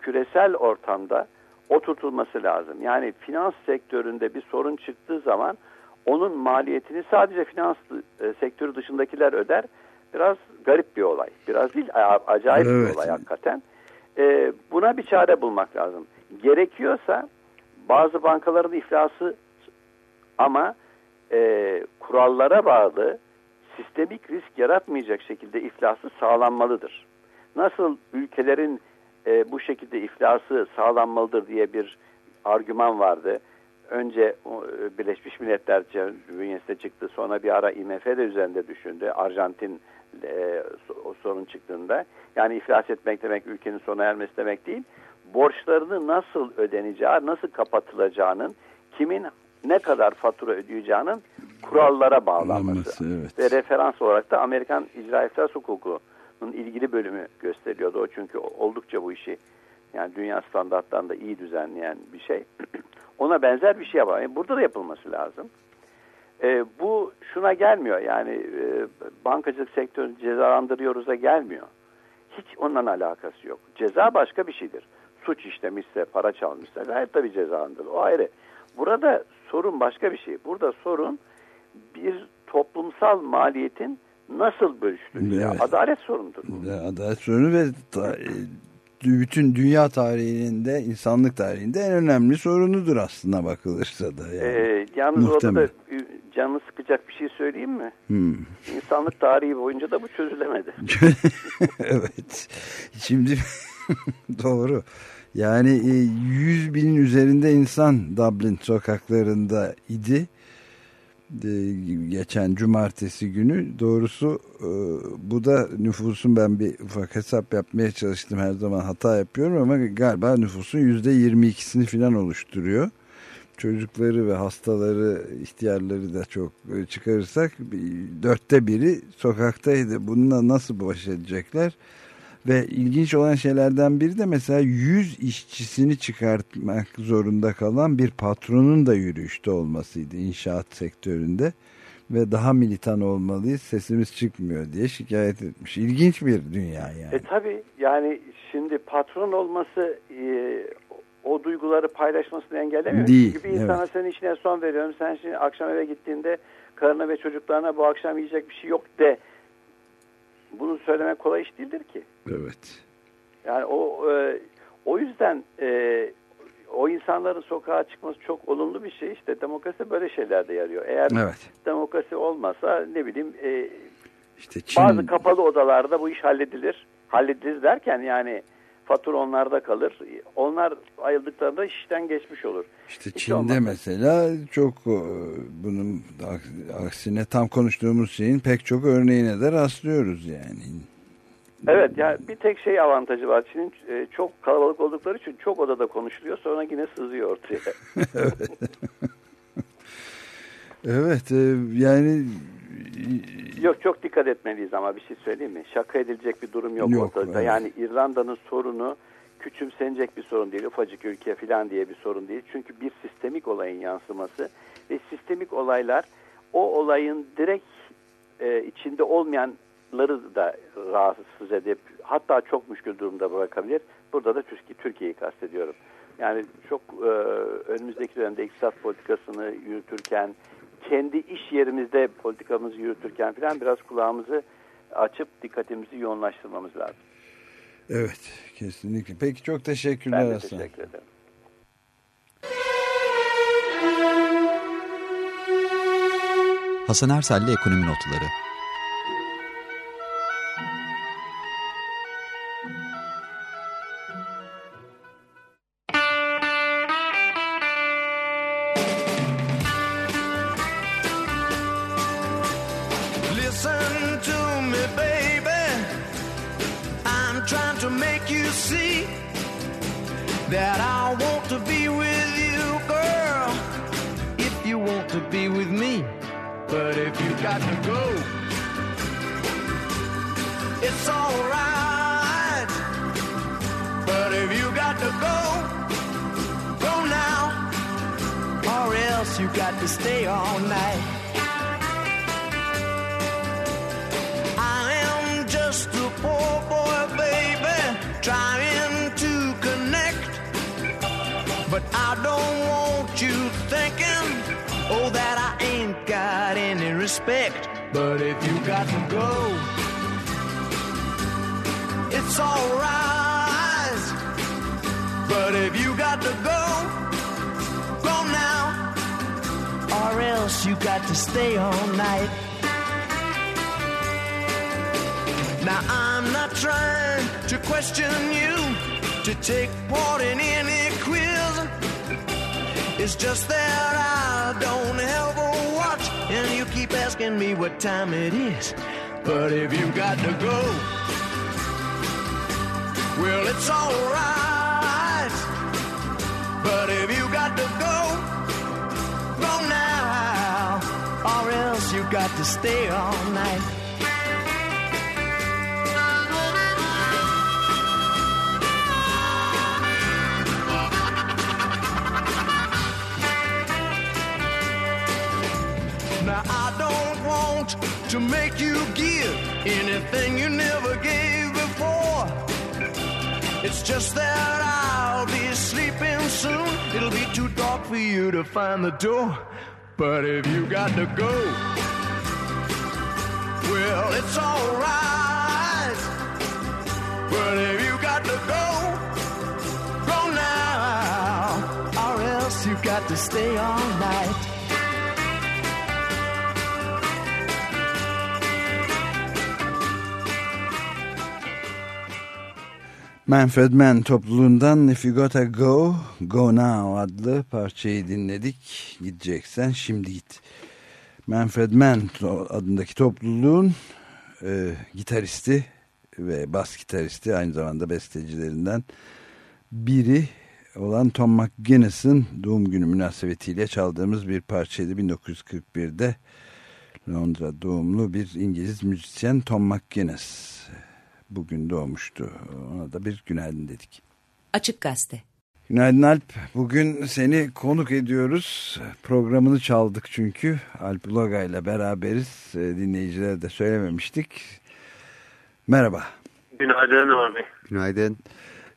küresel ortamda oturtulması lazım. Yani finans sektöründe bir sorun çıktığı zaman onun maliyetini sadece finans e, sektörü dışındakiler öder. Biraz garip bir olay. Biraz değil acayip evet. bir olay hakikaten. E, buna bir çare bulmak lazım. Gerekiyorsa bazı bankaların iflası ama e, kurallara bağlı sistemik risk yaratmayacak şekilde iflası sağlanmalıdır. Nasıl ülkelerin e, bu şekilde iflası sağlanmalıdır diye bir argüman vardı. Önce Birleşmiş Milletler bünyesinde çıktı. Sonra bir ara IMF de üzerinde düşündü. Arjantin e, o sorun çıktığında. Yani iflas etmek demek ülkenin sona ermesi demek değil. Borçlarını nasıl ödeneceği, nasıl kapatılacağının, kimin ne kadar fatura ödeyeceğinin kurallara bağlanması. Evet. Ve referans olarak da Amerikan İcra İflas Hukuku'nun ilgili bölümü gösteriyordu. O çünkü oldukça bu işi yani dünya standartlarında iyi düzenleyen bir şey. Ona benzer bir şey yapar. Yani burada da yapılması lazım. E, bu şuna gelmiyor yani e, bankacılık sektörünü cezalandırıyoruz da gelmiyor. Hiç ondan alakası yok. Ceza başka bir şeydir. Suç işlemişse, para çalmışsa gayet tabii cezalandırılır. O ayrı. Burada sorun başka bir şey. Burada sorun bir toplumsal maliyetin nasıl bölüştüğü. Evet. Adalet sorunudur. Adalet sorunu ve ta, e, bütün dünya tarihinde, insanlık tarihinde en önemli sorunudur aslında bakılırsa da. Yani. Ee, yalnız Muhtemel. orada da canını sıkacak bir şey söyleyeyim mi? Hmm. İnsanlık tarihi boyunca da bu çözülemedi. evet. Şimdi doğru. Yani 100 e, binin üzerinde insan Dublin sokaklarında idi. Geçen cumartesi günü doğrusu e, bu da nüfusun ben bir ufak hesap yapmaya çalıştım her zaman hata yapıyorum ama galiba nüfusun yüzde 22'sini falan oluşturuyor. çocukları ve hastaları, ihtiyarları da çok e, çıkarırsak dörtte biri sokaktaydı. Bununla nasıl baş edecekler? Ve ilginç olan şeylerden biri de mesela 100 işçisini çıkartmak zorunda kalan bir patronun da yürüyüşte olmasıydı inşaat sektöründe. Ve daha militan olmalıyız sesimiz çıkmıyor diye şikayet etmiş. İlginç bir dünya yani. E tabi yani şimdi patron olması e, o duyguları paylaşmasını engellemiyor. Değil. Çünkü bir insana evet. senin işine son veriyorum. Sen şimdi akşam eve gittiğinde karına ve çocuklarına bu akşam yiyecek bir şey yok de. Bunu söylemek kolay iş değildir ki. Evet. Yani o e, o yüzden e, o insanların sokağa çıkması çok olumlu bir şey. İşte demokrasi böyle şeylerde yarıyor. Eğer Evet. demokrasi olmasa ne bileyim e, İşte Çin, bazı kapalı odalarda bu iş halledilir. Halledilir derken yani fatura onlarda kalır. Onlar ayrıldıklarında işten geçmiş olur. işte hiç Çin'de olmazsa. mesela çok e, bunun aksine tam konuştuğumuz şeyin pek çok örneğine de rastlıyoruz yani. Evet yani bir tek şey avantajı var. Çin'in e, çok kalabalık oldukları için çok odada konuşuluyor. Sonra yine sızıyor ortaya. Evet e, yani Yok çok dikkat etmeliyiz ama bir şey söyleyeyim mi? Şaka edilecek bir durum yok, Yok, ortada. evet. Yani İrlanda'nın sorunu küçümsenecek bir sorun değil. Ufacık ülke falan diye bir sorun değil. Çünkü bir sistemik olayın yansıması ve sistemik olaylar o olayın direkt e, içinde olmayanları da rahatsız edip hatta çok müşkül durumda bırakabilir. Burada da Türkiye, Türkiye'yi kastediyorum. Yani çok e, önümüzdeki dönemde iktisat politikasını yürütürken kendi iş yerimizde politikamızı yürütürken falan biraz kulağımızı açıp dikkatimizi yoğunlaştırmamız lazım. evet kesinlikle. Peki çok teşekkürler Ben de Hasan. teşekkür ederim. Hasan Ersel'le Ekonomi Notları what time it is. But if you've got to go, well it's alright. But if you've got to go, go now, or else you got to stay all night. To make you give anything you never gave before. It's just that I'll be sleeping soon. It'll be too dark for you to find the door. But if you got to go, well, it's alright. But if you got to go, go now, or else you got to stay all night. Manfred Mann topluluğundan If You Gotta Go, Go Now adlı parçayı dinledik. Gideceksen şimdi git. Manfred Mann adındaki topluluğun e, gitaristi ve bas gitaristi aynı zamanda bestecilerinden biri olan Tom McGuinness'ın doğum günü münasebetiyle çaldığımız bir parçaydı. 1941'de Londra doğumlu bir İngiliz müzisyen Tom McGuinness bugün doğmuştu. Ona da bir günaydın dedik. Açık Gazete. Günaydın Alp. Bugün seni konuk ediyoruz. Programını çaldık çünkü. Alp Loga ile beraberiz. E, dinleyicilere de söylememiştik. Merhaba. Günaydın Bey. Günaydın.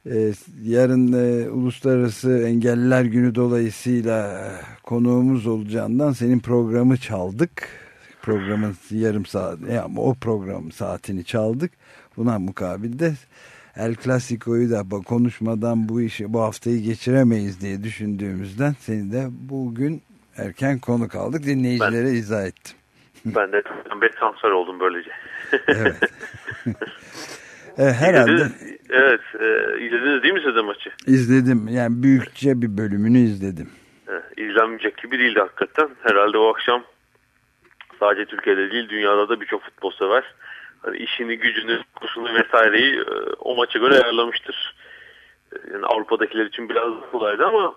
Ee, yarın e, Uluslararası Engelliler Günü dolayısıyla e, konuğumuz olacağından senin programı çaldık. Programın yarım saat, yani o program saatini çaldık. Buna mukabilde El Clasico'yu da konuşmadan bu işi bu haftayı geçiremeyiz diye düşündüğümüzden seni de bugün erken konuk aldık. Dinleyicilere Ben- izah ettim. Ben de bir transfer oldum böylece. Evet. E, herhalde İzlediniz- evet. E, izlediniz değil mi siz de maçı? izledim. Yani büyükçe bir bölümünü izledim. E, izlenmeyecek gibi değildi hakikaten. Herhalde o akşam sadece Türkiye'de değil dünyada da birçok futbol sever. İşini, gücünü, kursunu vesaireyi e, o maça göre ayarlamıştır. E, Yani Avrupa'dakiler için biraz kolaydı ama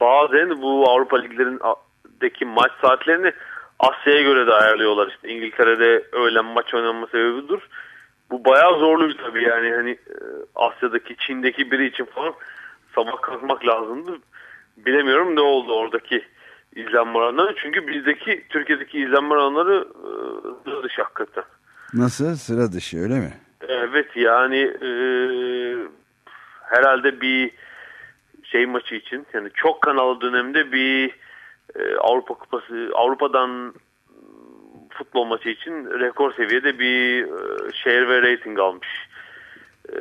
bazen bu Avrupa liglerindeki maç saatlerini Asya'ya göre de ayarlıyorlar. İşte İngiltere'de öğlen maç oynanma sebebi. Bu bayağı zorlu tabii yani hani e, Asya'daki Çin'deki biri için falan sabah kalkmak lazımdı. Bilemiyorum ne oldu oradaki izlenme oranları. Çünkü bizdeki Türkiye'deki izlenme oranları dışı hakikaten. Nasıl? Sıra dışı öyle mi? Evet yani e, herhalde bir şey maçı için yani çok kanalı dönemde bir e, Avrupa Kupası Avrupa'dan futbol maçı için rekor seviyede bir e, share ve rating almış e,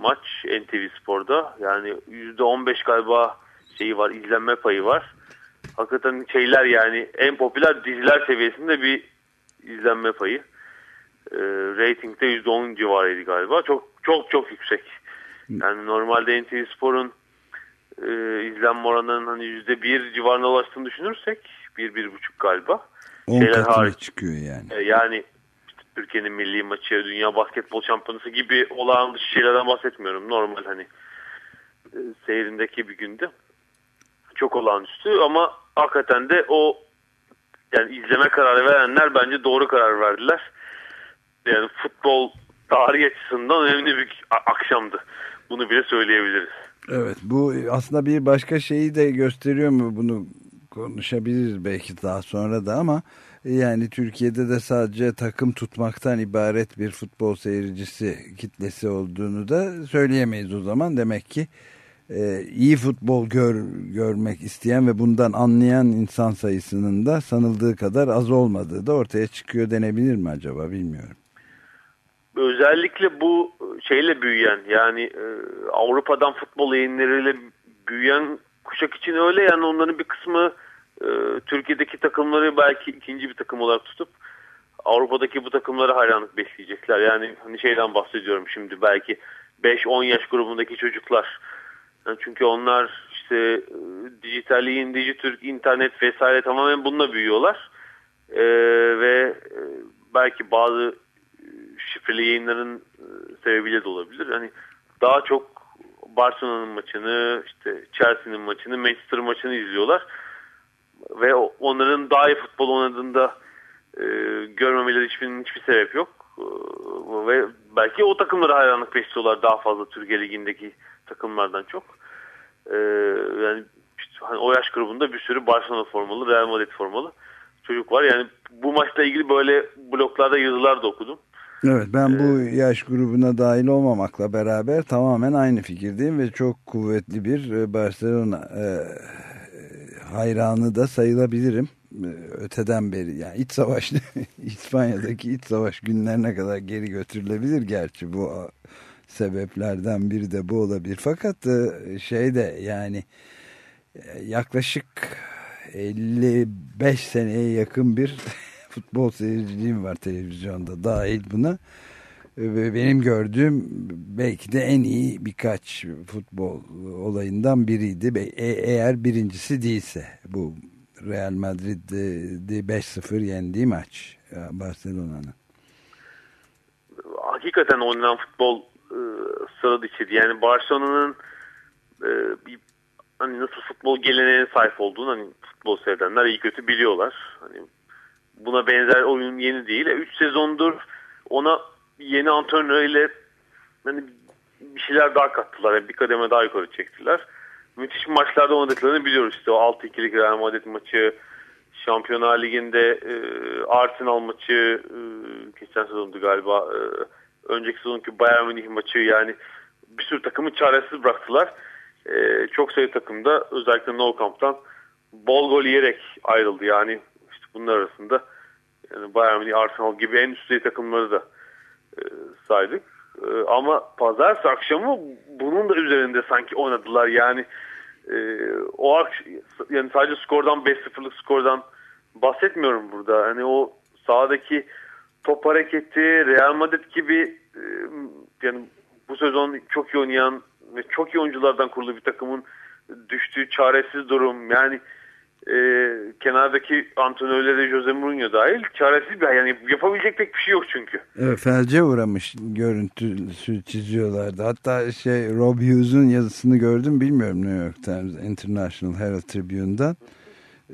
maç NTV Spor'da. Yani %15 galiba şeyi var izlenme payı var. Hakikaten şeyler yani en popüler diziler seviyesinde bir izlenme payı. E, ratingde %10 civarıydı galiba. Çok çok çok yüksek. Yani normalde NTV Spor'un e, izlenme oranlarının hani %1 civarına ulaştığını düşünürsek 1-1,5 galiba. 10 Şeyler katına hariç. çıkıyor yani. E, yani işte Türkiye'nin milli maçı, dünya basketbol şampiyonası gibi olağan dışı şeylerden bahsetmiyorum. Normal hani e, seyrindeki bir günde. Çok olağanüstü ama hakikaten de o yani izleme kararı verenler bence doğru karar verdiler. Yani futbol tarihi açısından önemli bir akşamdı. Bunu bile söyleyebiliriz. Evet bu aslında bir başka şeyi de gösteriyor mu bunu konuşabiliriz belki daha sonra da ama yani Türkiye'de de sadece takım tutmaktan ibaret bir futbol seyircisi kitlesi olduğunu da söyleyemeyiz o zaman. Demek ki e, iyi futbol gör, görmek isteyen ve bundan anlayan insan sayısının da sanıldığı kadar az olmadığı da ortaya çıkıyor denebilir mi acaba bilmiyorum. Özellikle bu şeyle büyüyen yani e, Avrupa'dan futbol yayınlarıyla büyüyen kuşak için öyle yani onların bir kısmı e, Türkiye'deki takımları belki ikinci bir takım olarak tutup Avrupa'daki bu takımlara hayranlık besleyecekler. Yani hani şeyden bahsediyorum şimdi belki 5-10 yaş grubundaki çocuklar. Yani çünkü onlar işte e, dijitaliğin, dijitürk, internet vesaire tamamen bununla büyüyorlar. E, ve e, belki bazı şifreli yayınların e, sebebiyle de olabilir. Hani daha çok Barcelona'nın maçını, işte Chelsea'nin maçını, Manchester maçını izliyorlar. Ve onların daha iyi futbol oynadığında e, görmemeleri hiçbir, hiçbir sebep yok. E, ve belki o takımlara hayranlık besliyorlar daha fazla Türkiye Ligi'ndeki takımlardan çok. E, yani işte hani o yaş grubunda bir sürü Barcelona formalı, Real Madrid formalı çocuk var. Yani bu maçla ilgili böyle bloklarda yazılar da okudum. Evet ben bu yaş grubuna dahil olmamakla beraber tamamen aynı fikirdeyim ve çok kuvvetli bir e, Barcelona e, hayranı da sayılabilirim. E, Öteden beri yani iç savaş İspanya'daki iç savaş günlerine kadar geri götürülebilir gerçi bu sebeplerden biri de bu olabilir. Fakat e, şey de yani yaklaşık 55 seneye yakın bir futbol seyirciliğim var televizyonda dahil buna. Ve benim gördüğüm belki de en iyi birkaç futbol olayından biriydi. E- eğer birincisi değilse bu Real Madrid'de 5-0 yendiği maç e, Barcelona'nın. hakikaten oynanan futbol e, sıra dışıydı. Yani Barcelona'nın e, bir hani nasıl futbol geleneğine sahip olduğunu hani futbol seyredenler iyi kötü biliyorlar. Hani buna benzer oyun yeni değil. 3 sezondur ona yeni antrenörüyle hani bir şeyler daha kattılar. Yani bir kademe daha yukarı çektiler. Müthiş maçlarda oynadıklarını biliyoruz. İşte o 6-2'lik Real Madrid maçı, Şampiyonlar Ligi'nde e, Arsenal maçı, e, geçen sezondu galiba, e, önceki sezonki Bayern Münih maçı yani bir sürü takımı çaresiz bıraktılar. E, çok sayı takımda özellikle Nou Camp'tan bol gol yiyerek ayrıldı. Yani bunlar arasında yani Bayern Münih, Arsenal gibi en üst düzey takımları da e, saydık. E, ama pazartesi akşamı bunun da üzerinde sanki oynadılar. Yani e, o akş yani sadece skordan 5-0'lık skordan bahsetmiyorum burada. Hani o sahadaki top hareketi Real Madrid gibi e, yani bu sezon çok iyi oynayan ve çok iyi oyunculardan kurulu bir takımın düştüğü çaresiz durum yani e, kenardaki antrenörleri Jose Mourinho dahil çaresiz bir yani yapabilecek pek bir şey yok çünkü. Evet, felce uğramış görüntüsü çiziyorlardı. Hatta şey Rob Hughes'un yazısını gördüm bilmiyorum New York Times International Herald Tribune'dan.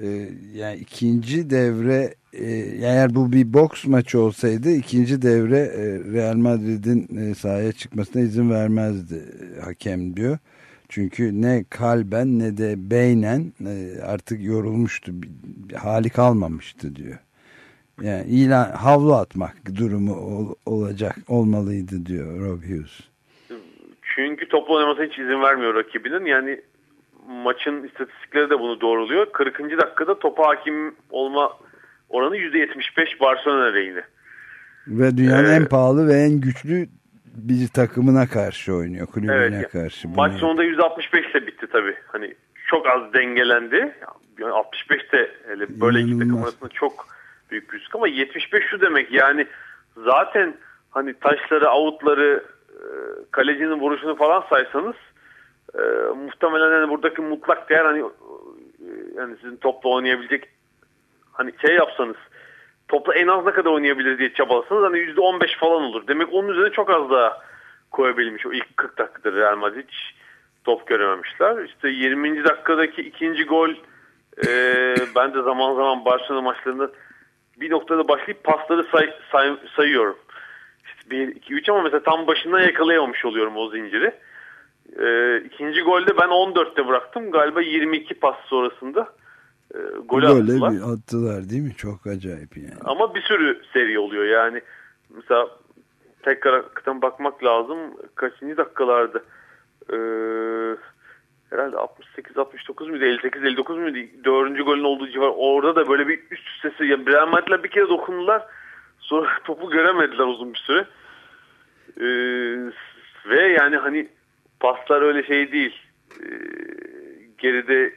Ee, yani ikinci devre e, eğer bu bir boks maçı olsaydı ikinci devre e, Real Madrid'in e, sahaya çıkmasına izin vermezdi e, hakem diyor. Çünkü ne kalben ne de beynen e, artık yorulmuştu. Hali kalmamıştı diyor. Yani ilan havlu atmak durumu ol, olacak olmalıydı diyor Rob Hughes. Çünkü toplu oynamasına hiç izin vermiyor rakibinin. Yani maçın istatistikleri de bunu doğruluyor. 40. dakikada topa hakim olma oranı %75 Barcelona lehine. Ve dünyanın Ee, en pahalı ve en güçlü bir takımına karşı oynuyor. Kulübüne Evet, karşı. Maç Bunu- sonunda 165 ile bitti tabii. Hani çok az dengelendi. Yani 65 de hele böyle iki takım İnanılmaz. arasında çok büyük bir risk ama 75 şu demek yani zaten hani taşları, avutları, e, kalecinin vuruşunu falan saysanız e, muhtemelen hani buradaki mutlak değer hani e, yani sizin topla oynayabilecek hani şey yapsanız topla en az ne kadar oynayabilir diye çabalasanız hani %15 falan olur. Demek onun üzerine çok az daha koyabilmiş o ilk 40 dakikada Real Madrid hiç top görememişler. İşte 20. dakikadaki ikinci gol e, ben de zaman zaman Barcelona maçlarında bir noktada başlayıp pasları say, say- sayıyorum. İşte 1, 2, 3 ama mesela tam başından yakalayamamış oluyorum o zinciri. E, ikinci golde ben 14'te bıraktım. Galiba 22 pas sonrasında e, golü Böyle attılar. bir attılar değil mi? Çok acayip yani. Ama bir sürü seri oluyor yani. Mesela tekrar hakikaten bakmak lazım. Kaçıncı dakikalardı? Ee, herhalde 68-69 muydu? 58-59 muydu? Dördüncü golün olduğu civar. Orada da böyle bir üst üste seri. Yani Madrid'ler bir kere dokundular. Sonra topu göremediler uzun bir süre. Ee, ve yani hani paslar öyle şey değil. Ee, geride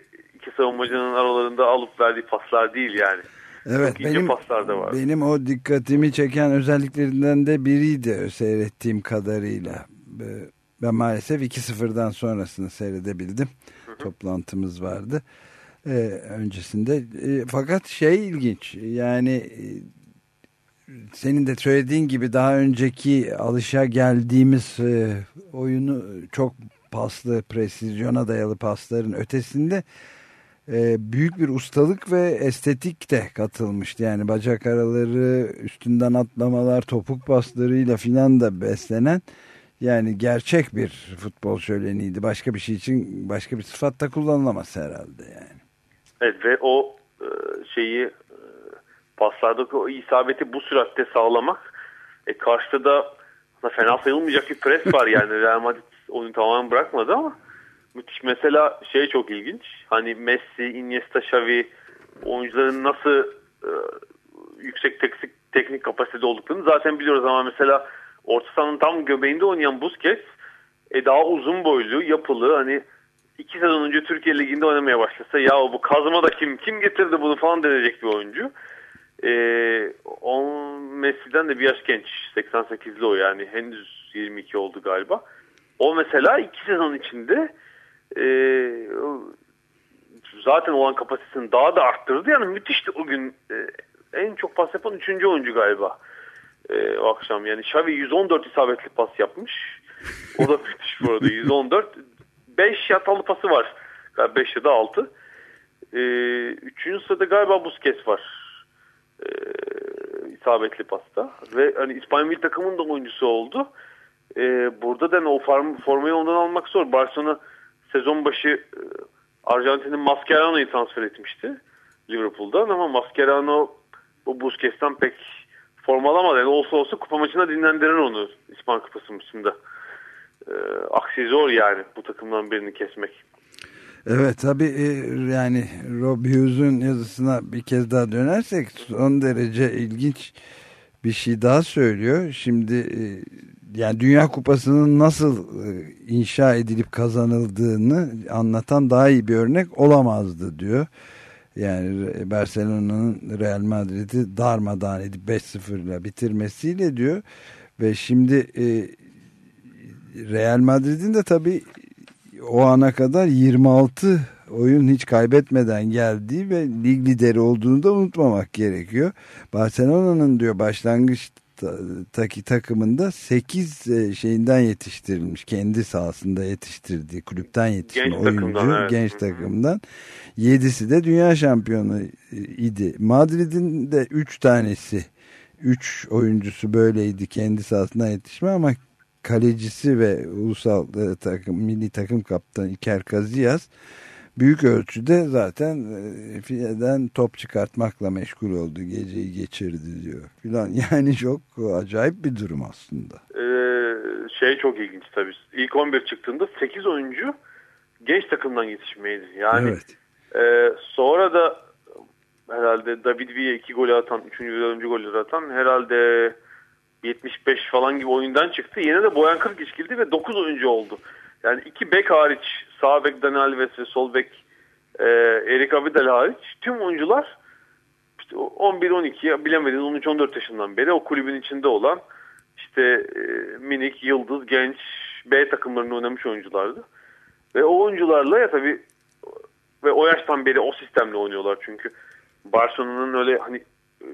iki savunmacının aralarında alıp verdiği paslar değil yani. Evet Çok benim paslar da var. benim o dikkatimi çeken özelliklerinden de biriydi seyrettiğim kadarıyla. Ee, Ben maalesef 2-0'dan sonrasını seyredebildim. Toplantımız vardı. Ee, öncesinde E, fakat şey ilginç yani e, senin de söylediğin gibi daha önceki alışa geldiğimiz e, oyunu çok paslı, presizyona dayalı pasların ötesinde büyük bir ustalık ve estetik de katılmıştı. Yani bacak araları, üstünden atlamalar, topuk paslarıyla filan da beslenen yani gerçek bir futbol şöleniydi. Başka bir şey için başka bir sıfat da kullanılamaz herhalde yani. Evet ve o e, şeyi e, paslardaki o isabeti bu süratte sağlamak e, karşıda da fena sayılmayacak bir pres var yani Real Madrid oyunu tamamen bırakmadı ama müthiş. Mesela şey çok ilginç. Hani Messi, Iniesta, Xavi oyuncuların nasıl e, yüksek teknik, teknik kapasitede olduklarını zaten biliyoruz ama mesela orta sahanın tam göbeğinde oynayan Busquets e, daha uzun boylu, yapılı hani iki sezon önce Türkiye Ligi'nde oynamaya başlasa ya bu kazma da kim kim getirdi bunu? falan denecek bir oyuncu. Ee, on Messi'den de bir yaş genç. 88'li o yani. Henüz 22 oldu galiba. O mesela iki sezon içinde e, zaten olan kapasitesini daha da arttırdı. Yani müthişti o gün e, en çok pas yapan 3. oyuncu galiba e, o akşam. Yani Xavi 114 isabetli pas yapmış. O da müthiş bu arada 114. 5 hatalı pası var. 5 ya da 6. E, üçüncü sırada galiba Busquets var. E, isabetli pasta. Ve hani İspanya milli takımın da oyuncusu oldu. E, burada da hani o form, formayı ondan almak zor. Barcelona sezon başı e, Arjantin'in Mascherano'yu transfer etmişti. Liverpool'dan ama Mascherano bu Busquets'ten pek form alamadı. Yani olsa olsa kupa maçına dinlendirir onu İspan Kupası maçında. E, aksi zor yani bu takımdan birini kesmek. Evet tabi e, yani Rob Hughes'un yazısına bir kez daha dönersek son derece ilginç bir şey daha söylüyor. Şimdi e, yani Dünya Kupası'nın nasıl e, inşa edilip kazanıldığını anlatan daha iyi bir örnek olamazdı diyor. Yani Barcelona'nın Real Madrid'i darmadağın edip 5-0 ile bitirmesiyle diyor. Ve şimdi e, Real Madrid'in de tabii o ana kadar 26 oyun hiç kaybetmeden geldiği ve lig lideri olduğunu da unutmamak gerekiyor. Barcelona'nın diyor başlangıç taki takımında 8 e, şeyinden yetiştirilmiş. Kendi sahasında yetiştirdiği kulüpten yetişme genç oyuncu takımdan, evet. genç takımdan. 7'si de dünya şampiyonu idi. Madrid'in de 3 tanesi 3 oyuncusu böyleydi kendi sahasından yetişme ama kalecisi ve ulusal e, takım milli takım kaptanı Iker Casillas büyük ölçüde zaten e, fileden top çıkartmakla meşgul oldu. Geceyi geçirdi diyor filan. Yani çok acayip bir durum aslında. Ee, şey çok ilginç tabii. İlk 11 çıktığında 8 oyuncu genç takımdan yetişmeydi. Yani evet. e, sonra da herhalde David Villa 2 golü atan, 3. ve 4. golleri atan herhalde 75 falan gibi oyundan çıktı. Yine de Boyan Kırk girdi ve 9 oyuncu oldu. Yani iki bek hariç sağ bek Dani Alves ve sol bek e, Erik Abidal hariç tüm oyuncular işte 11-12 bilemediniz 13-14 yaşından beri o kulübün içinde olan işte e, minik, yıldız, genç B takımlarında oynamış oyunculardı. Ve o oyuncularla ya tabii ve o yaştan beri o sistemle oynuyorlar çünkü Barcelona'nın öyle hani e,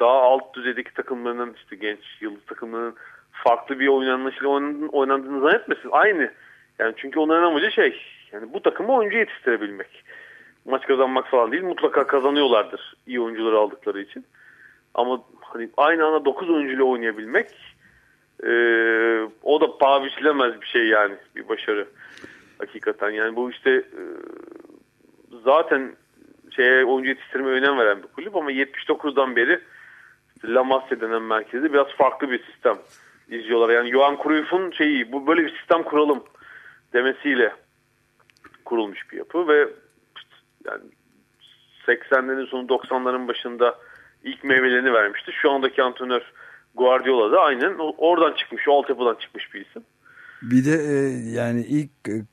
daha alt düzeydeki takımlarının işte genç yıldız takımlarının farklı bir oynanışıyla oynandığını zannetmesin. Aynı. Yani çünkü onların amacı şey yani bu takımı oyuncu yetiştirebilmek. Maç kazanmak falan değil. Mutlaka kazanıyorlardır iyi oyuncuları aldıkları için. Ama hani aynı anda 9 oyuncuyla oynayabilmek e, o da paha biçilemez bir şey yani bir başarı. Hakikaten yani bu işte e, zaten şeye oyuncu yetiştirmeye önem veren bir kulüp ama 79'dan beri işte La Masia denen merkezde biraz farklı bir sistem izliyorlar. Yani Johan Cruyff'un şeyi bu böyle bir sistem kuralım demesiyle kurulmuş bir yapı ve yani 80'lerin sonu 90'ların başında ilk meyvelerini vermişti. Şu andaki antrenör Guardiola da aynen oradan çıkmış, o altyapıdan çıkmış bir isim. Bir de e, yani ilk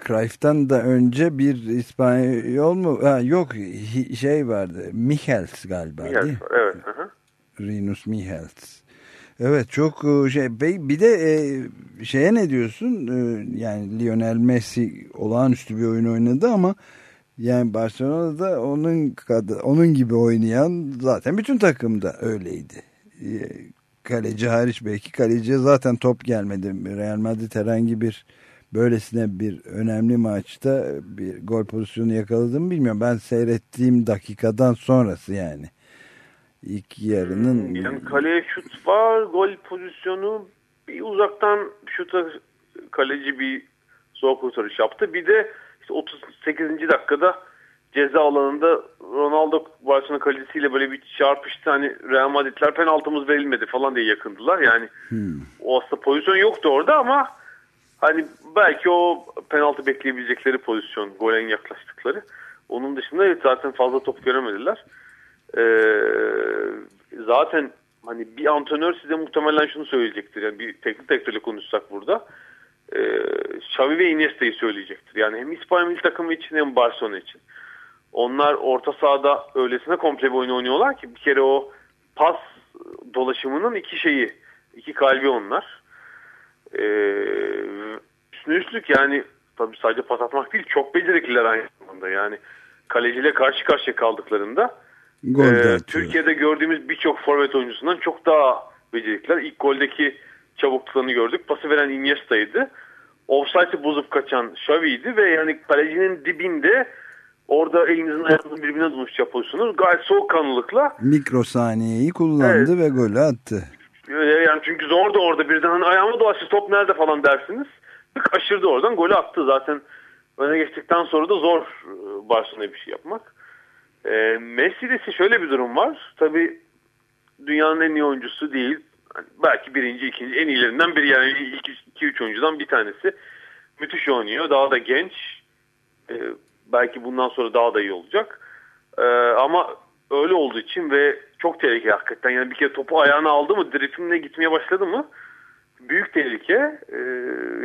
Cruyff'tan da önce bir İspanyol mu? Ha, yok şey vardı. Michels galiba Michels, değil mi? Evet. Hı Rinus Michels. Evet çok şey bir de e, şeye ne diyorsun e, yani Lionel Messi olağanüstü bir oyun oynadı ama yani Barcelona'da onun onun gibi oynayan zaten bütün takımda öyleydi. E, kaleci hariç belki kaleciye zaten top gelmedi. Real Madrid herhangi bir böylesine bir önemli maçta bir gol pozisyonu yakaladım bilmiyorum. Ben seyrettiğim dakikadan sonrası yani. İlk yarının... Yani kaleye şut var, gol pozisyonu bir uzaktan şuta kaleci bir zor kurtarış yaptı. Bir de işte 38. dakikada ceza alanında Ronaldo Barcelona kalecisiyle böyle bir çarpıştı. Hani Real Madridler penaltımız verilmedi falan diye yakındılar. Yani hmm. o aslında pozisyon yoktu orada ama hani belki o penaltı bekleyebilecekleri pozisyon golen yaklaştıkları. Onun dışında zaten fazla top göremediler. Ee, zaten hani bir antrenör size muhtemelen şunu söyleyecektir. Yani bir teknik direktörle konuşsak burada. Ee, Xavi ve Iniesta'yı söyleyecektir. Yani hem İspanya milli takımı için hem Barcelona için. Onlar orta sahada öylesine komple bir oyun oynuyorlar ki bir kere o pas dolaşımının iki şeyi, iki kalbi onlar. Ee, üstüne üstlük yani tabii sadece pas atmak değil çok becerikliler aynı zamanda. Yani kaleciyle karşı karşıya kaldıklarında ee, Türkiye'de gördüğümüz birçok forvet oyuncusundan çok daha becerikliler. İlk goldeki çabukluklarını gördük. Pası veren Iniesta'ydı. offside'ı bozup kaçan Xavi'ydi ve yani kalecinin dibinde orada elinizin ayağınızın birbirine tutmuş pozisyonu gayet soğukkanlılıkla Mikrosaniyeyi kullandı ve golü attı. Öyle yani çünkü zor da orada birden hani ayağıma dolaştı top nerede falan dersiniz. Tık aşırdı oradan golü attı zaten. Öne geçtikten sonra da zor e, Barcelona'ya bir şey yapmak. E, Messi'de şöyle bir durum var. Tabi dünyanın en iyi oyuncusu değil. Hani belki birinci, ikinci en iyilerinden biri yani ilk iki üç oyuncudan bir tanesi. Müthiş oynuyor. Daha da genç. E, belki bundan sonra daha da iyi olacak. E, ama öyle olduğu için ve çok tehlikeli hakikaten. Yani bir kere topu ayağına aldı mı, driftingle gitmeye başladı mı büyük tehlike. Ee,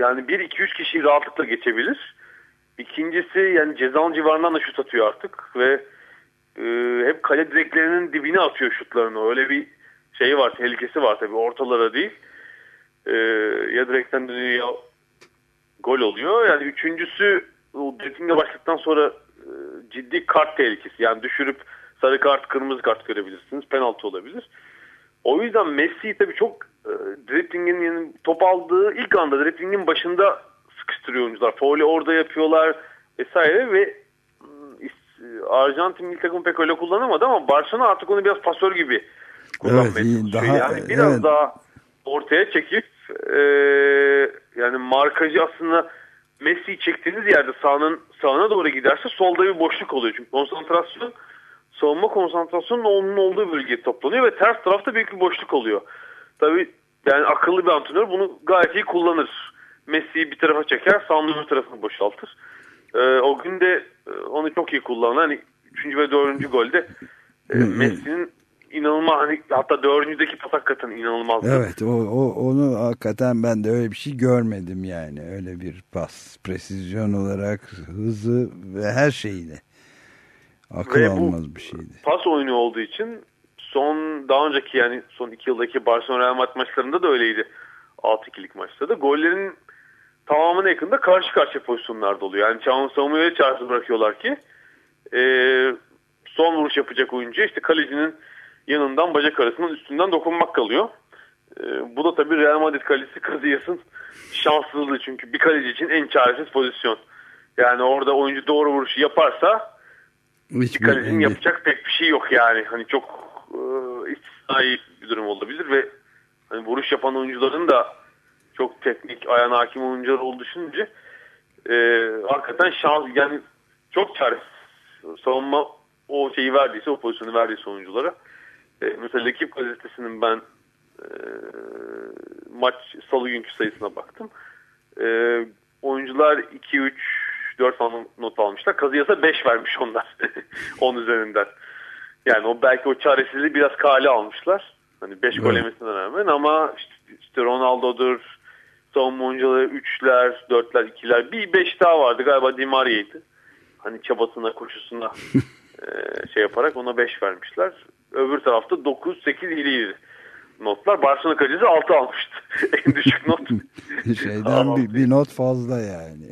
yani 1-2-3 kişiyi rahatlıkla geçebilir. İkincisi yani cezanın civarından da şut atıyor artık ve e, hep kale direklerinin dibine atıyor şutlarını. Öyle bir şey var, tehlikesi var tabii ortalara değil. Ee, ya direkten dönüyor ya gol oluyor. Yani üçüncüsü o driftingle başladıktan sonra e, ciddi kart tehlikesi. Yani düşürüp sarı kart, kırmızı kart görebilirsiniz. Penaltı olabilir. O yüzden Messi tabii çok e, driftingin yani top aldığı ilk anda driftingin başında sıkıştırıyor oyuncular. Foul'ü orada yapıyorlar vesaire ve e, Arjantin milli takım pek öyle kullanamadı ama Barcelona artık onu biraz pasör gibi kullanmaya Evet, daha- yani biraz evet. daha ortaya çekip e, yani markajı aslında Messi'yi çektiğiniz yerde sağının sağına doğru giderse solda bir boşluk oluyor. Çünkü konsantrasyon savunma konsantrasyonun onun olduğu bölgeye toplanıyor ve ters tarafta büyük bir boşluk oluyor. Tabii yani akıllı bir antrenör bunu gayet iyi kullanır. Messi'yi bir tarafa çeker, sağının öbür tarafını boşaltır. Ee, o gün de e, onu çok iyi kullandı. Hani 3. ve 4. golde e, Messi'nin inanılmaz hani hatta dördüncüdeki pas hakikaten inanılmazdı. Evet o, o, onu hakikaten ben de öyle bir şey görmedim yani. Öyle bir pas. Presizyon olarak hızı ve her şeyiyle. Akıl Ve almaz bir şeydi. pas oyunu olduğu için son daha önceki yani son iki yıldaki Barcelona Real Madrid maçlarında da öyleydi. 6-2'lik maçta da. Gollerin tamamına yakında karşı karşıya pozisyonlarda oluyor. Yani çağın savunmaya çarşı bırakıyorlar ki e, son vuruş yapacak oyuncu işte kalecinin yanından bacak arasından üstünden dokunmak kalıyor. E, bu da tabii Real Madrid kalecisi Casillas'ın şanssızlığı çünkü bir kaleci için en çaresiz pozisyon. Yani orada oyuncu doğru vuruşu yaparsa Hiçbir kalecinin yapacak pek bir şey yok yani. Hani çok e, istisnai bir durum olabilir ve hani vuruş yapan oyuncuların da çok teknik, ayağına hakim oyuncular olduğu düşününce e, hakikaten şans yani çok çaresiz. Savunma o şeyi verdiyse, o pozisyonu verdiyse oyunculara. E, mesela ekip gazetesinin ben e, maç salı günkü sayısına baktım. E, oyuncular 2 3 4 falan not almışlar. Kazıyasa 5 vermiş onlar. 10 üzerinden. Yani o belki o çaresizliği biraz kale almışlar. Hani 5 gol Evet. yemesine rağmen ama işte, işte Ronaldo'dur, savunma 3'ler, 4'ler, 2'ler. Bir 5 daha vardı galiba Di Maria'ydı. Hani çabasına, koşusuna e, şey yaparak ona 5 vermişler. Öbür tarafta 9, 8 iliydi notlar. Barcelona kalecisi 6 almıştı. en düşük not. Şeyden bir, bir not fazla yani.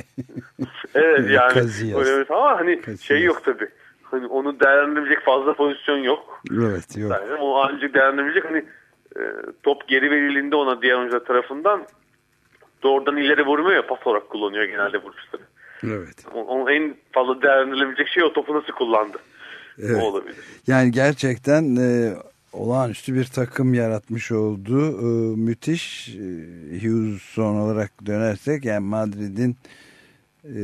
Evet yani Casillas. öyle ama hani Casillas. şey yok tabi. Hani onu değerlendirebilecek fazla pozisyon yok. evet yok. Yani o ancak değerlendirebilecek hani e, top geri verildiğinde ona diğer oyuncular tarafından doğrudan ileri vurmuyor ya pas olarak kullanıyor genelde vuruşları. Evet. Onun en fazla değerlendirilebilecek şey o topu nasıl kullandı. Evet. O olabilir. Yani gerçekten e, olağanüstü bir takım yaratmış oldu. E, müthiş. E, Hughes son olarak dönersek yani Madrid'in e,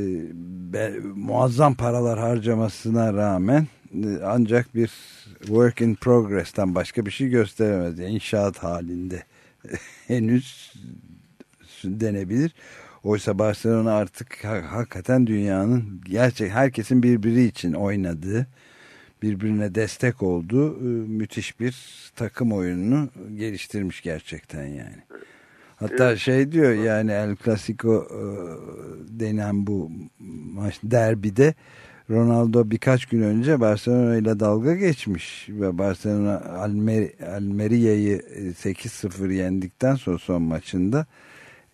be- muazzam paralar harcamasına rağmen e, ancak bir work in progress'ten başka bir şey gösteremez. Yani inşaat halinde henüz denebilir. Oysa Barcelona artık ha- hakikaten dünyanın gerçek herkesin birbiri için oynadığı birbirine destek olduğu e, müthiş bir takım oyununu geliştirmiş gerçekten yani. Hatta şey diyor yani El Clasico e, denen bu maç derbide Ronaldo birkaç gün önce Barcelona ile dalga geçmiş ve Barcelona Almer Almeria'yı e, 8-0 yendikten sonra son maçında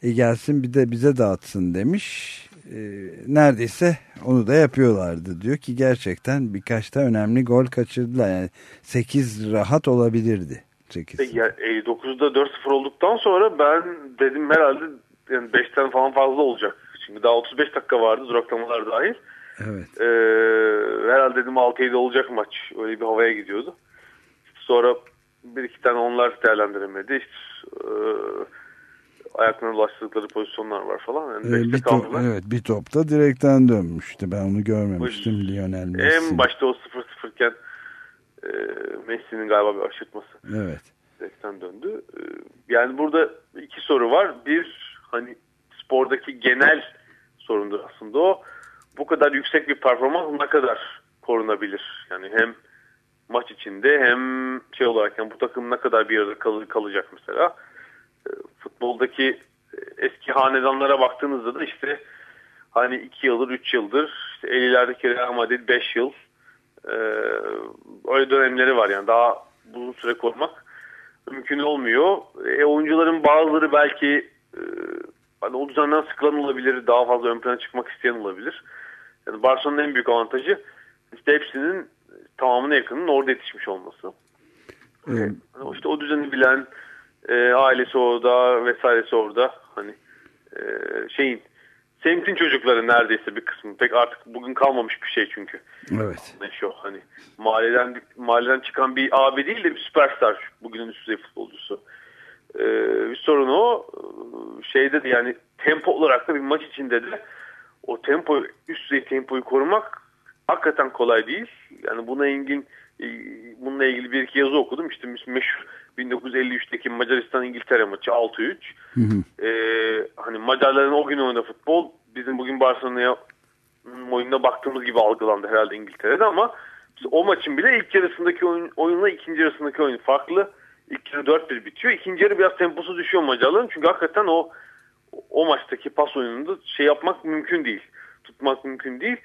e gelsin bir de bize dağıtsın demiş. E, neredeyse onu da yapıyorlardı diyor ki gerçekten birkaç da önemli gol kaçırdılar. Yani 8 rahat olabilirdi. 8. Ya, 59'da 4-0 olduktan sonra ben dedim herhalde yani 5'ten falan fazla olacak. Çünkü daha 35 dakika vardı duraklamalar dahil. Evet. Ee, herhalde dedim 6-7 olacak maç. Öyle bir havaya gidiyordu. Sonra bir iki tane onlar değerlendiremedi. İşte, e, ayaklarına ulaştırdıkları pozisyonlar var falan. Yani Ee, bir top, kaldılar. evet bir topta direkten dönmüştü. Ben onu görmemiştim Bu- Lionel Messi. En başta o 0-0 iken e, Messi'nin galiba bir aşırtması Evet. direkten döndü. E, yani burada iki soru var. Bir hani spordaki genel sorundur aslında o. Bu kadar yüksek bir performans ne kadar korunabilir? Yani hem maç içinde hem şey olarak yani bu takım ne kadar bir arada kal- kalacak mesela. E, futboldaki eski hanedanlara baktığınızda da işte hani 2 yıldır 3 yıldır işte 50'lerdeki Real Madrid 5 yıl e, öyle dönemleri var yani daha uzun süre korumak mümkün olmuyor. E, oyuncuların bazıları belki e, hani o düzenden sıkılan olabilir, daha fazla ön plana çıkmak isteyen olabilir. Yani Barcelona'nın en büyük avantajı işte hepsinin tamamına yakının orada yetişmiş olması. Evet. Hani işte o düzeni bilen e, ailesi orada vesairesi orada hani e, şeyin semtin çocukları neredeyse bir kısmı pek artık bugün kalmamış bir şey çünkü. Evet. Ne şu hani mahalleden mahalleden çıkan bir abi değil de bir süperstar bugünün üst düzey futbolcusu. Ee, bir sorun o. Şeyde de yani tempo olarak da bir maç içinde de o tempo üst düzey tempoyu korumak hakikaten kolay değil. Yani buna ilgin e, bununla ilgili bir iki yazı okudum. İşte meşhur 1953'teki Macaristan İngiltere maçı 6-3. Ee, hani Macarların o gün oynadığı futbol bizim bugün Barcelona'ya oyununa baktığımız gibi algılandı herhalde İngiltere'de ama o maçın bile ilk yarısındaki oyun, oyunla ikinci yarısındaki oyun farklı. İlk yarı 4-1 bitiyor. İkinci yarı biraz temposu düşüyor Macarların. Çünkü hakikaten o o maçtaki pas oyununda şey yapmak mümkün değil. Tutmak mümkün değil.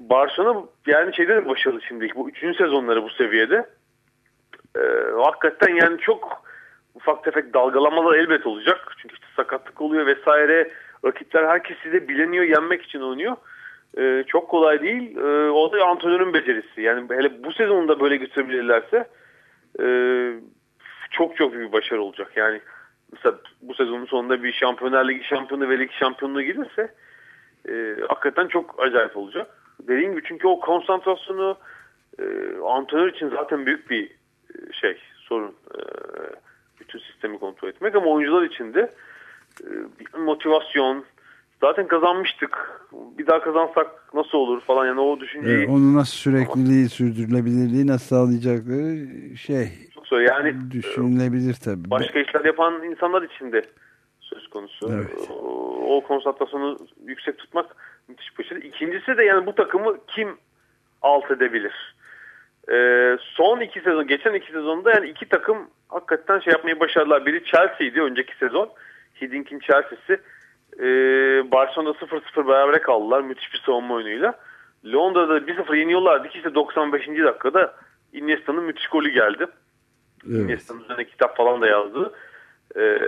Barcelona yani şeyde de başarılı şimdi. Bu üçüncü sezonları bu seviyede. Ee, hakikaten yani çok ufak tefek dalgalamalar elbet olacak. Çünkü işte sakatlık oluyor vesaire. Rakipler herkes size bileniyor, yenmek için oynuyor. Ee, çok kolay değil. Ee, o da antrenörün becerisi. Yani hele bu sezonda böyle götürebilirlerse e, çok çok büyük bir başarı olacak. Yani mesela bu sezonun sonunda bir Şampiyonlar Ligi şampiyonu ve lig şampiyonluğu gelirse e, hakikaten çok acayip olacak. Dediğim gibi çünkü o konsantrasyonu e, antrenör için zaten büyük bir e, şey sorun. E, bütün sistemi kontrol etmek ama oyuncular için de e, bir motivasyon zaten kazanmıştık. Bir daha kazansak nasıl olur falan yani o düşünceyi Ee, onu nasıl sürekliliği, sürdürülebilirliği nasıl sağlayacakları şey çok zor. Yani e, düşünülebilir tabii. başka işler yapan insanlar için de söz konusu. Evet. O, o konsantrasyonu yüksek tutmak müthiş bir başarı. İkincisi de yani bu takımı kim alt edebilir? Ee, son iki sezon, geçen iki sezonda yani iki takım hakikaten şey yapmayı başardılar. Biri Chelsea'ydi önceki sezon. Hiddink'in Chelsea'si. Ee, Barcelona'da 0-0 berabere kaldılar müthiş bir savunma oyunuyla. Londra'da 1-0 yeniyorlardı ki işte 95. dakikada Iniesta'nın müthiş golü geldi. Evet. Iniesta'nın üzerine kitap falan da yazdı. Ee,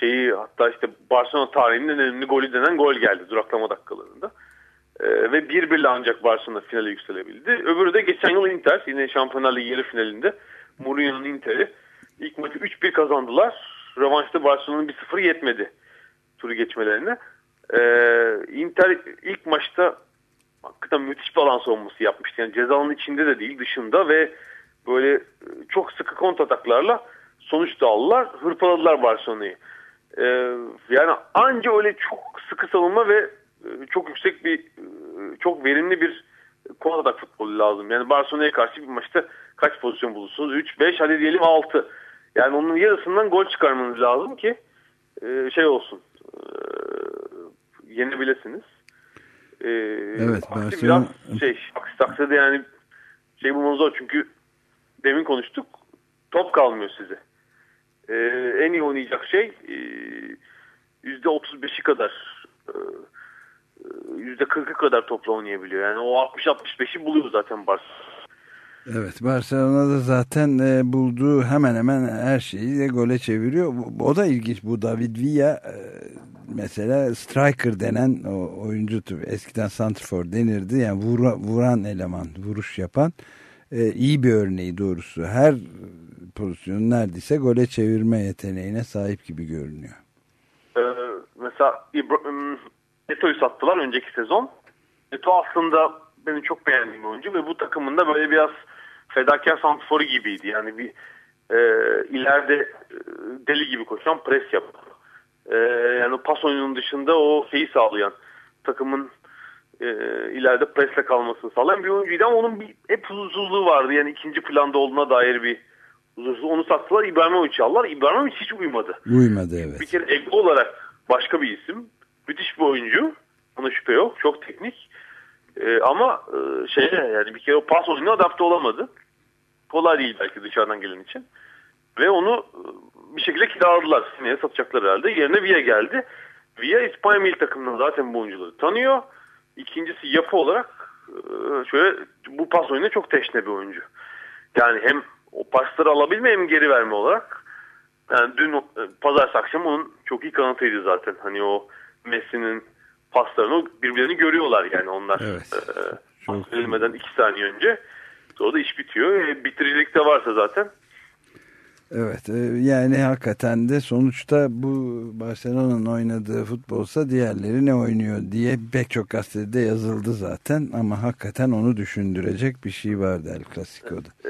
şeyi hatta işte Barcelona tarihinin en önemli golü denen gol geldi duraklama dakikalarında. Ee, ve 1-1'le ancak Barcelona finale yükselebildi. Öbürü de geçen yıl Inter yine Şampiyonlar Ligi yarı finalinde Mourinho'nun Inter'i ilk maçı 3-1 kazandılar. Rövanşta Barcelona'nın 1-0 yetmedi turu geçmelerine. Ee, Inter ilk maçta hakikaten müthiş bir alan savunması yapmıştı. Yani cezanın içinde de değil dışında ve böyle çok sıkı kontrataklarla sonuç da aldılar. Hırpaladılar Barcelona'yı. Ee, yani anca öyle çok sıkı savunma ve çok yüksek bir e, çok verimli bir kontratak futbolu lazım. Yani Barcelona'ya karşı bir maçta kaç pozisyon bulursunuz? 3, 5 hadi diyelim 6. Yani onun yarısından gol çıkarmanız lazım ki e, şey olsun. E, yenebilirsiniz. E, Evet, aksi Barcelona- biraz şey aksi takdirde yani şey bulmanız zor çünkü demin konuştuk top kalmıyor size. E, en iyi oynayacak şey e, yüzde 35'i kadar e, yüzde 40'ı kadar topla oynayabiliyor. Yani o 60-65'i buluyor zaten Barcelona. Evet Barcelona'da zaten e, bulduğu hemen hemen her şeyi de gole çeviriyor. Bu- O da ilginç bu David Villa e, mesela striker denen o oyuncu türü eskiden santrfor denirdi. Yani vura- vuran eleman vuruş yapan e, iyi bir örneği doğrusu. Her pozisyonu neredeyse gole çevirme yeteneğine sahip gibi görünüyor. Ee, mesela Neto'yu sattılar önceki sezon. Neto aslında benim çok beğendiğim oyuncu ve bu takımında böyle biraz fedakar santiforu gibiydi. Yani bir e, ileride e, deli gibi koşan pres yapan. E, yani pas oyununun dışında o şeyi sağlayan takımın e, ileride presle kalmasını sağlayan bir oyuncuydu ama onun bir hep huzursuzluğu vardı. Yani ikinci planda olduğuna dair bir huzursuzluğu. Onu sattılar İbrahimovic'i aldılar. İbrahimovic hiç uymadı. Uymadı evet. Bir kere ego olarak başka bir isim. Müthiş bir oyuncu. Ona şüphe yok. Çok teknik. Ee, ama e, şeye yani bir kere o pas oyununa adapte olamadı. Kolay değil belki dışarıdan gelen için. Ve onu e, bir şekilde kiraladılar. Seneye satacaklar herhalde. Yerine Villa geldi. Villa İspanya milli takımından zaten bu oyuncuları tanıyor. İkincisi yapı olarak e, şöyle bu pas oyununa çok teşne bir oyuncu. Yani hem o pasları alabilme hem geri verme olarak yani dün e, pazartesi akşam onun çok iyi kanıtıydı zaten. Hani o Messi'nin paslarını birbirlerini görüyorlar yani onlar. Evet. Çok- pas verilmeden iki saniye önce. Sonra da iş bitiyor. E, bitiricilik de varsa zaten. Evet e, yani hakikaten de sonuçta bu Barcelona'nın oynadığı futbolsa diğerleri ne oynuyor diye pek çok gazetede yazıldı zaten ama hakikaten onu düşündürecek bir şey vardı El Clasico'da. Ee,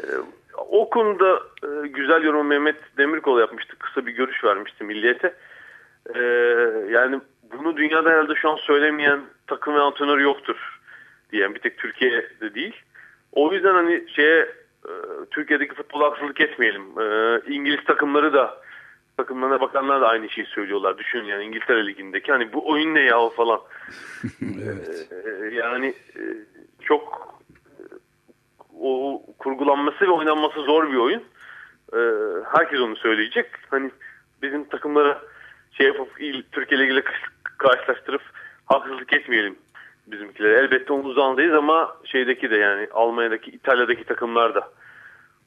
o konuda e, güzel yorum Mehmet Demirkol yapmıştı. Kısa bir görüş vermişti milliyete. Ee, yani bunu dünyada herhalde şu an söylemeyen takım ve antrenör yoktur diyen bir tek Türkiye'de değil. O yüzden hani şeye e, Türkiye'deki futbola haksızlık etmeyelim. Ee, İngiliz takımları da takımlarına bakanlar da aynı şeyi söylüyorlar. Düşün yani İngiltere Ligi'ndeki hani bu oyun ne ya falan. evet. Ee, yani e, çok e, o kurgulanması ve oynanması zor bir oyun. Herkes onu söyleyecek. Hani bizim takımlara şey yapıp il- Türkiye Ligi'yle karşılaştırıp haksızlık etmeyelim bizimkilere. Elbette onun uzağındayız ama şeydeki de yani Almanya'daki, İtalya'daki takımlar da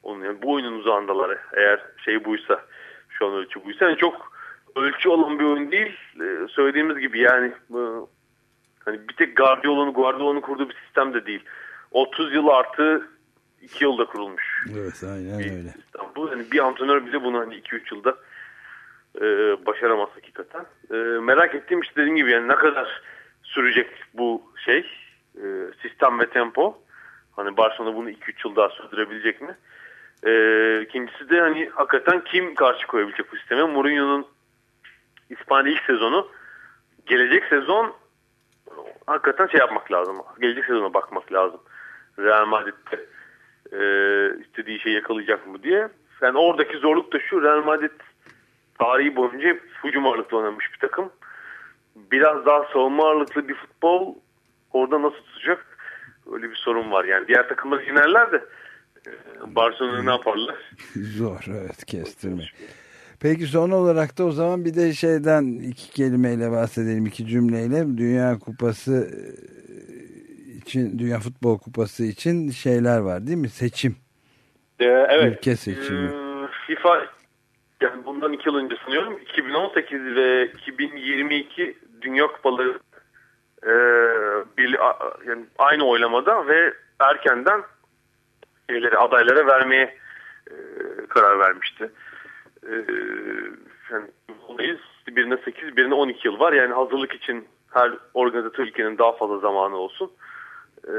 onun yani bu oyunun uzağındalar. Eğer şey buysa şu an ölçü buysa. Yani çok ölçü olan bir oyun değil. Ee, söylediğimiz gibi yani bu- Hani bir tek Guardiola'nın Guardiola'nın kurduğu bir sistem de değil. 30 yıl artı 2 yılda kurulmuş. Evet aynen bir öyle. sistem. Bu hani bir antrenör bile bunu hani 2-3 yılda e, başaramaz hakikaten. E, merak ettiğim işte dediğim gibi yani ne kadar sürecek bu şey e, sistem ve tempo. Hani Barcelona bunu 2-3 yıl daha sürdürebilecek mi? E, ikincisi de hani hakikaten kim karşı koyabilecek bu sisteme? Mourinho'nun İspanya ilk sezonu gelecek sezon hakikaten şey yapmak lazım. Gelecek sezona bakmak lazım. Real Madrid'de e, istediği şeyi yakalayacak mı diye. Yani oradaki zorluk da şu Real Madrid tarihi boyunca hep hücum ağırlıklı oynamış bir takım. Biraz daha savunma ağırlıklı bir futbol orada nasıl tutacak? Öyle bir sorun var. Yani diğer takımlar yenerler de e, Barcelona ne yaparlar? Zor evet kestirme. Peki son olarak da o zaman bir de şeyden iki kelimeyle bahsedelim iki cümleyle. Dünya Kupası e, için Dünya Futbol Kupası için şeyler var değil mi? Seçim. Ee, evet. Ülke seçimi. Ee, FIFA yani bundan iki yıl önce sanıyorum 2018 ve 2022 Dünya Kupaları e, bir, yani aynı oylamada ve erkenden şeyleri adaylara vermeye e, karar vermişti. E, yani olayız. birine 8 birine 12 yıl var. Yani hazırlık için her organizatör ülkenin daha fazla zamanı olsun. E,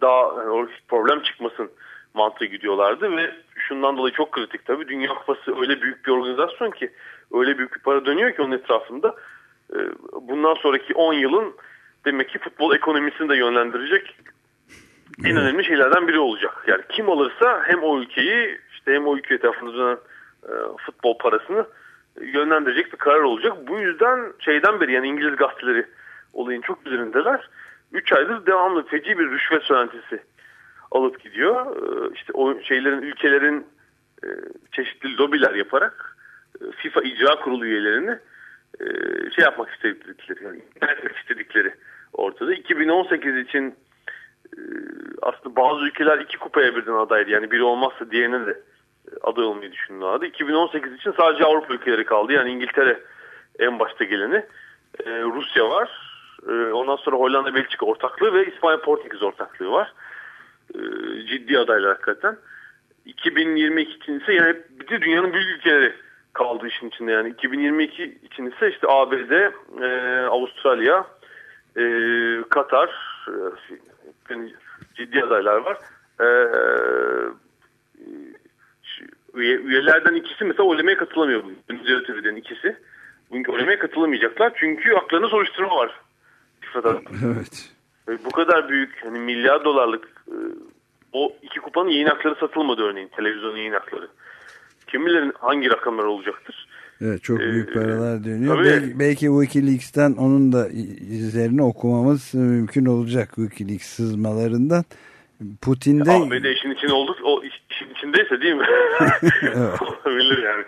daha yani problem çıkmasın mantığı gidiyorlardı ve şundan dolayı çok kritik tabii. Dünya Kupası öyle büyük bir organizasyon ki öyle büyük bir para dönüyor ki onun etrafında. E, bundan sonraki 10 yılın demek ki futbol ekonomisini de yönlendirecek en önemli şeylerden biri olacak. Yani kim alırsa hem o ülkeyi işte hem o ülke etrafında dönen e, futbol parasını yönlendirecek bir karar olacak. Bu yüzden şeyden beri yani İngiliz gazeteleri olayın çok üzerindeler. 3 aydır devamlı feci bir rüşvet söylentisi alıp gidiyor. E, işte o şeylerin ülkelerin e, çeşitli lobiler yaparak e, FIFA icra kurulu üyelerini e, şey yapmak istedikleri yani etmek istedikleri ortada. 2018 için aslında bazı ülkeler iki kupaya birden adaydı. Yani biri olmazsa diğerine de aday olmayı düşünüyorlardı. 2018 için sadece Avrupa ülkeleri kaldı. Yani İngiltere en başta geleni. Rusya var. Ondan sonra Hollanda Belçika ortaklığı ve İspanya Portekiz ortaklığı var. E, ciddi adaylar hakikaten. 2022 için ise yani bir de dünyanın büyük ülkeleri kaldı işin içinde yani 2022 için ise işte ABD, e, Avustralya, e, Katar, e, ciddi adaylar var. E, şu üye, üyelerden ikisi mesela oylamaya katılamıyor. Üyelerden ikisi. Bugün oylamaya katılamayacaklar çünkü haklarında soruşturma var. Evet. Ve bu kadar büyük hani milyar dolarlık e, o iki kupanın yayın hakları satılmadı örneğin televizyon yayın hakları. Kim bilir hangi rakamlar olacaktır. Evet çok Ee, büyük paralar dönüyor. tabii. Belki, belki Wikileaks'ten onun da izlerini okumamız mümkün olacak Wikileaks sızmalarından. Putin'de de işin içinde olduk. O iş- işin içindeyse değil mi? Olabilir yani.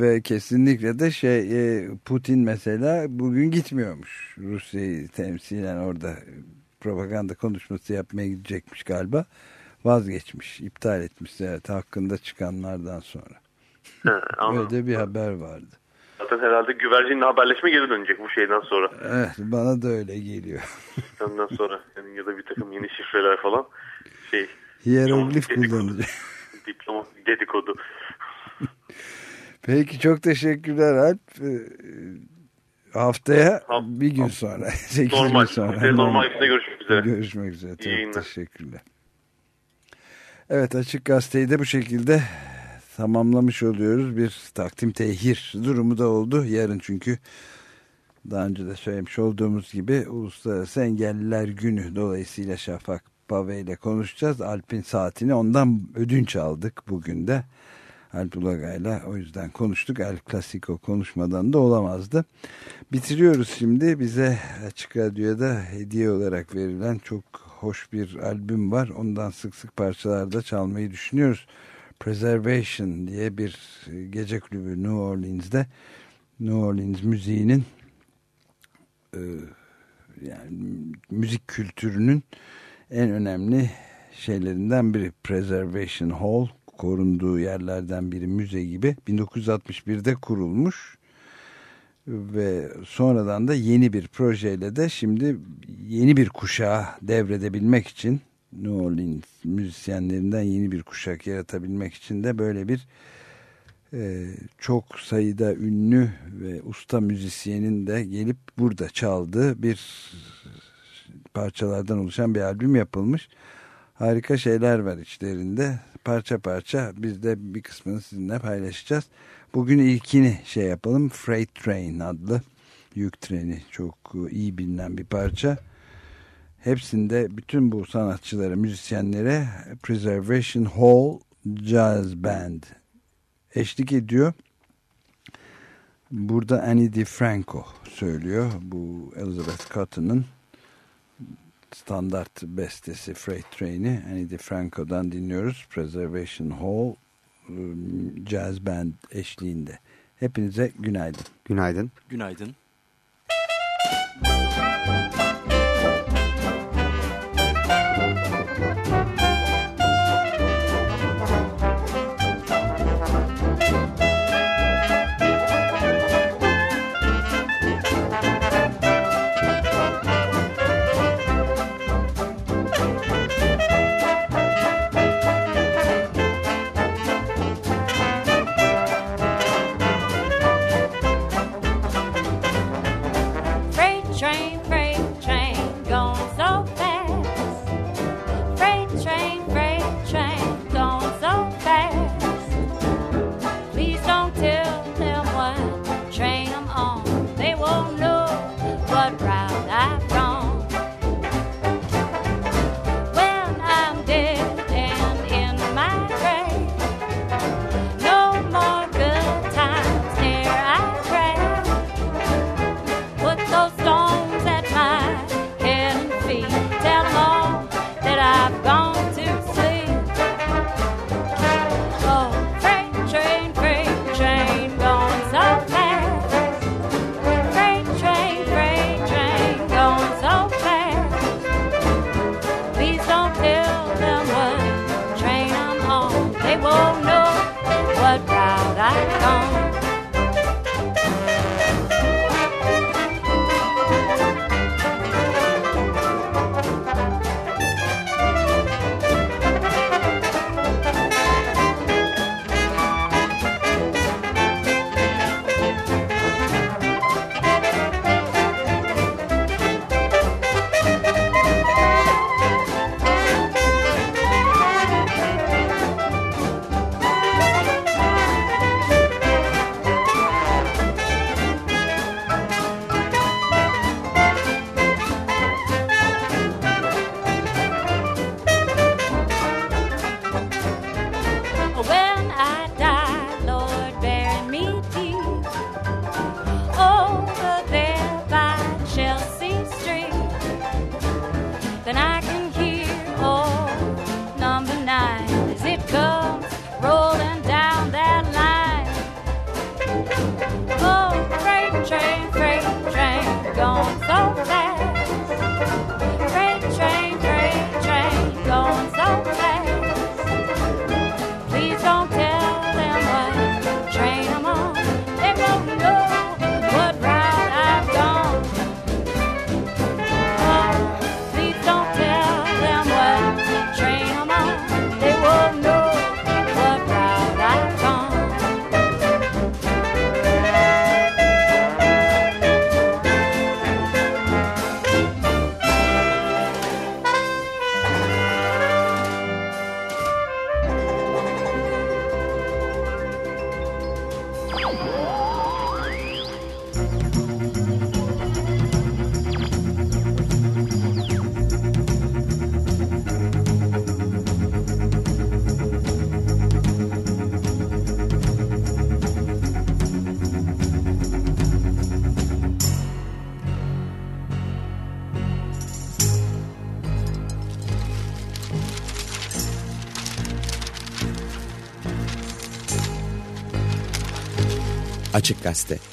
ve kesinlikle de şey e, Putin mesela bugün gitmiyormuş. Rusya'yı temsilen orada propaganda konuşması yapmaya gidecekmiş galiba. Vazgeçmiş, iptal etmiş evet hakkında çıkanlardan sonra. Ha, anladım. Böyle de bir haber vardı. Zaten herhalde güvercinle haberleşme geri dönecek bu şeyden sonra. Evet bana da öyle geliyor. Ondan sonra yani ya da bir takım yeni şifreler falan şey Hieroglif kullanacak. diplomatik dedikodu. Peki çok teşekkürler Alp. Ee, Haftaya Ha- bir gün sonra. 8 Normal. gün sonra. Haftaya normal günde görüşmek üzere. Görüşmek üzere. İyi Çok yayınlar. teşekkürler. Evet Açık Gazete'yi de bu şekilde tamamlamış oluyoruz. Bir takdim tehir durumu da oldu. Yarın çünkü daha önce de söylemiş olduğumuz gibi Uluslararası Engelliler Günü dolayısıyla Şafak Pave ile konuşacağız. Alp'in saatini ondan ödünç aldık bugün de. Alp Ulagay'la o yüzden konuştuk. El Clasico konuşmadan da olamazdı. Bitiriyoruz şimdi. Bize Açık Radyo'da hediye olarak verilen çok hoş bir albüm var. Ondan sık sık parçalarda çalmayı düşünüyoruz. Preservation diye bir gece kulübü New Orleans'de New Orleans müziğinin e, yani müzik kültürünün en önemli şeylerinden biri Preservation Hall korunduğu yerlerden biri müze gibi 1961'de kurulmuş ve sonradan da yeni bir projeyle de şimdi yeni bir kuşağı devredebilmek için New Orleans müzisyenlerinden yeni bir kuşak yaratabilmek için de böyle bir e, çok sayıda ünlü ve usta müzisyenin de gelip burada çaldığı bir parçalardan oluşan bir albüm yapılmış. Harika şeyler var içlerinde. Parça parça biz de bir kısmını sizinle paylaşacağız. Bugün ilkini şey yapalım. Freight Train adlı yük treni çok iyi bilinen bir parça. Hepsinde bütün bu sanatçılara, müzisyenlere Preservation Hall Jazz Band eşlik ediyor. Burada Annie DiFranco söylüyor. Bu Elizabeth Cotton'ın standart bestesi Freight Train'i Annie DiFranco'dan dinliyoruz. Preservation Hall ıı, Jazz Band eşliğinde. Hepinize günaydın. Günaydın. Günaydın. Freight Açık Gazete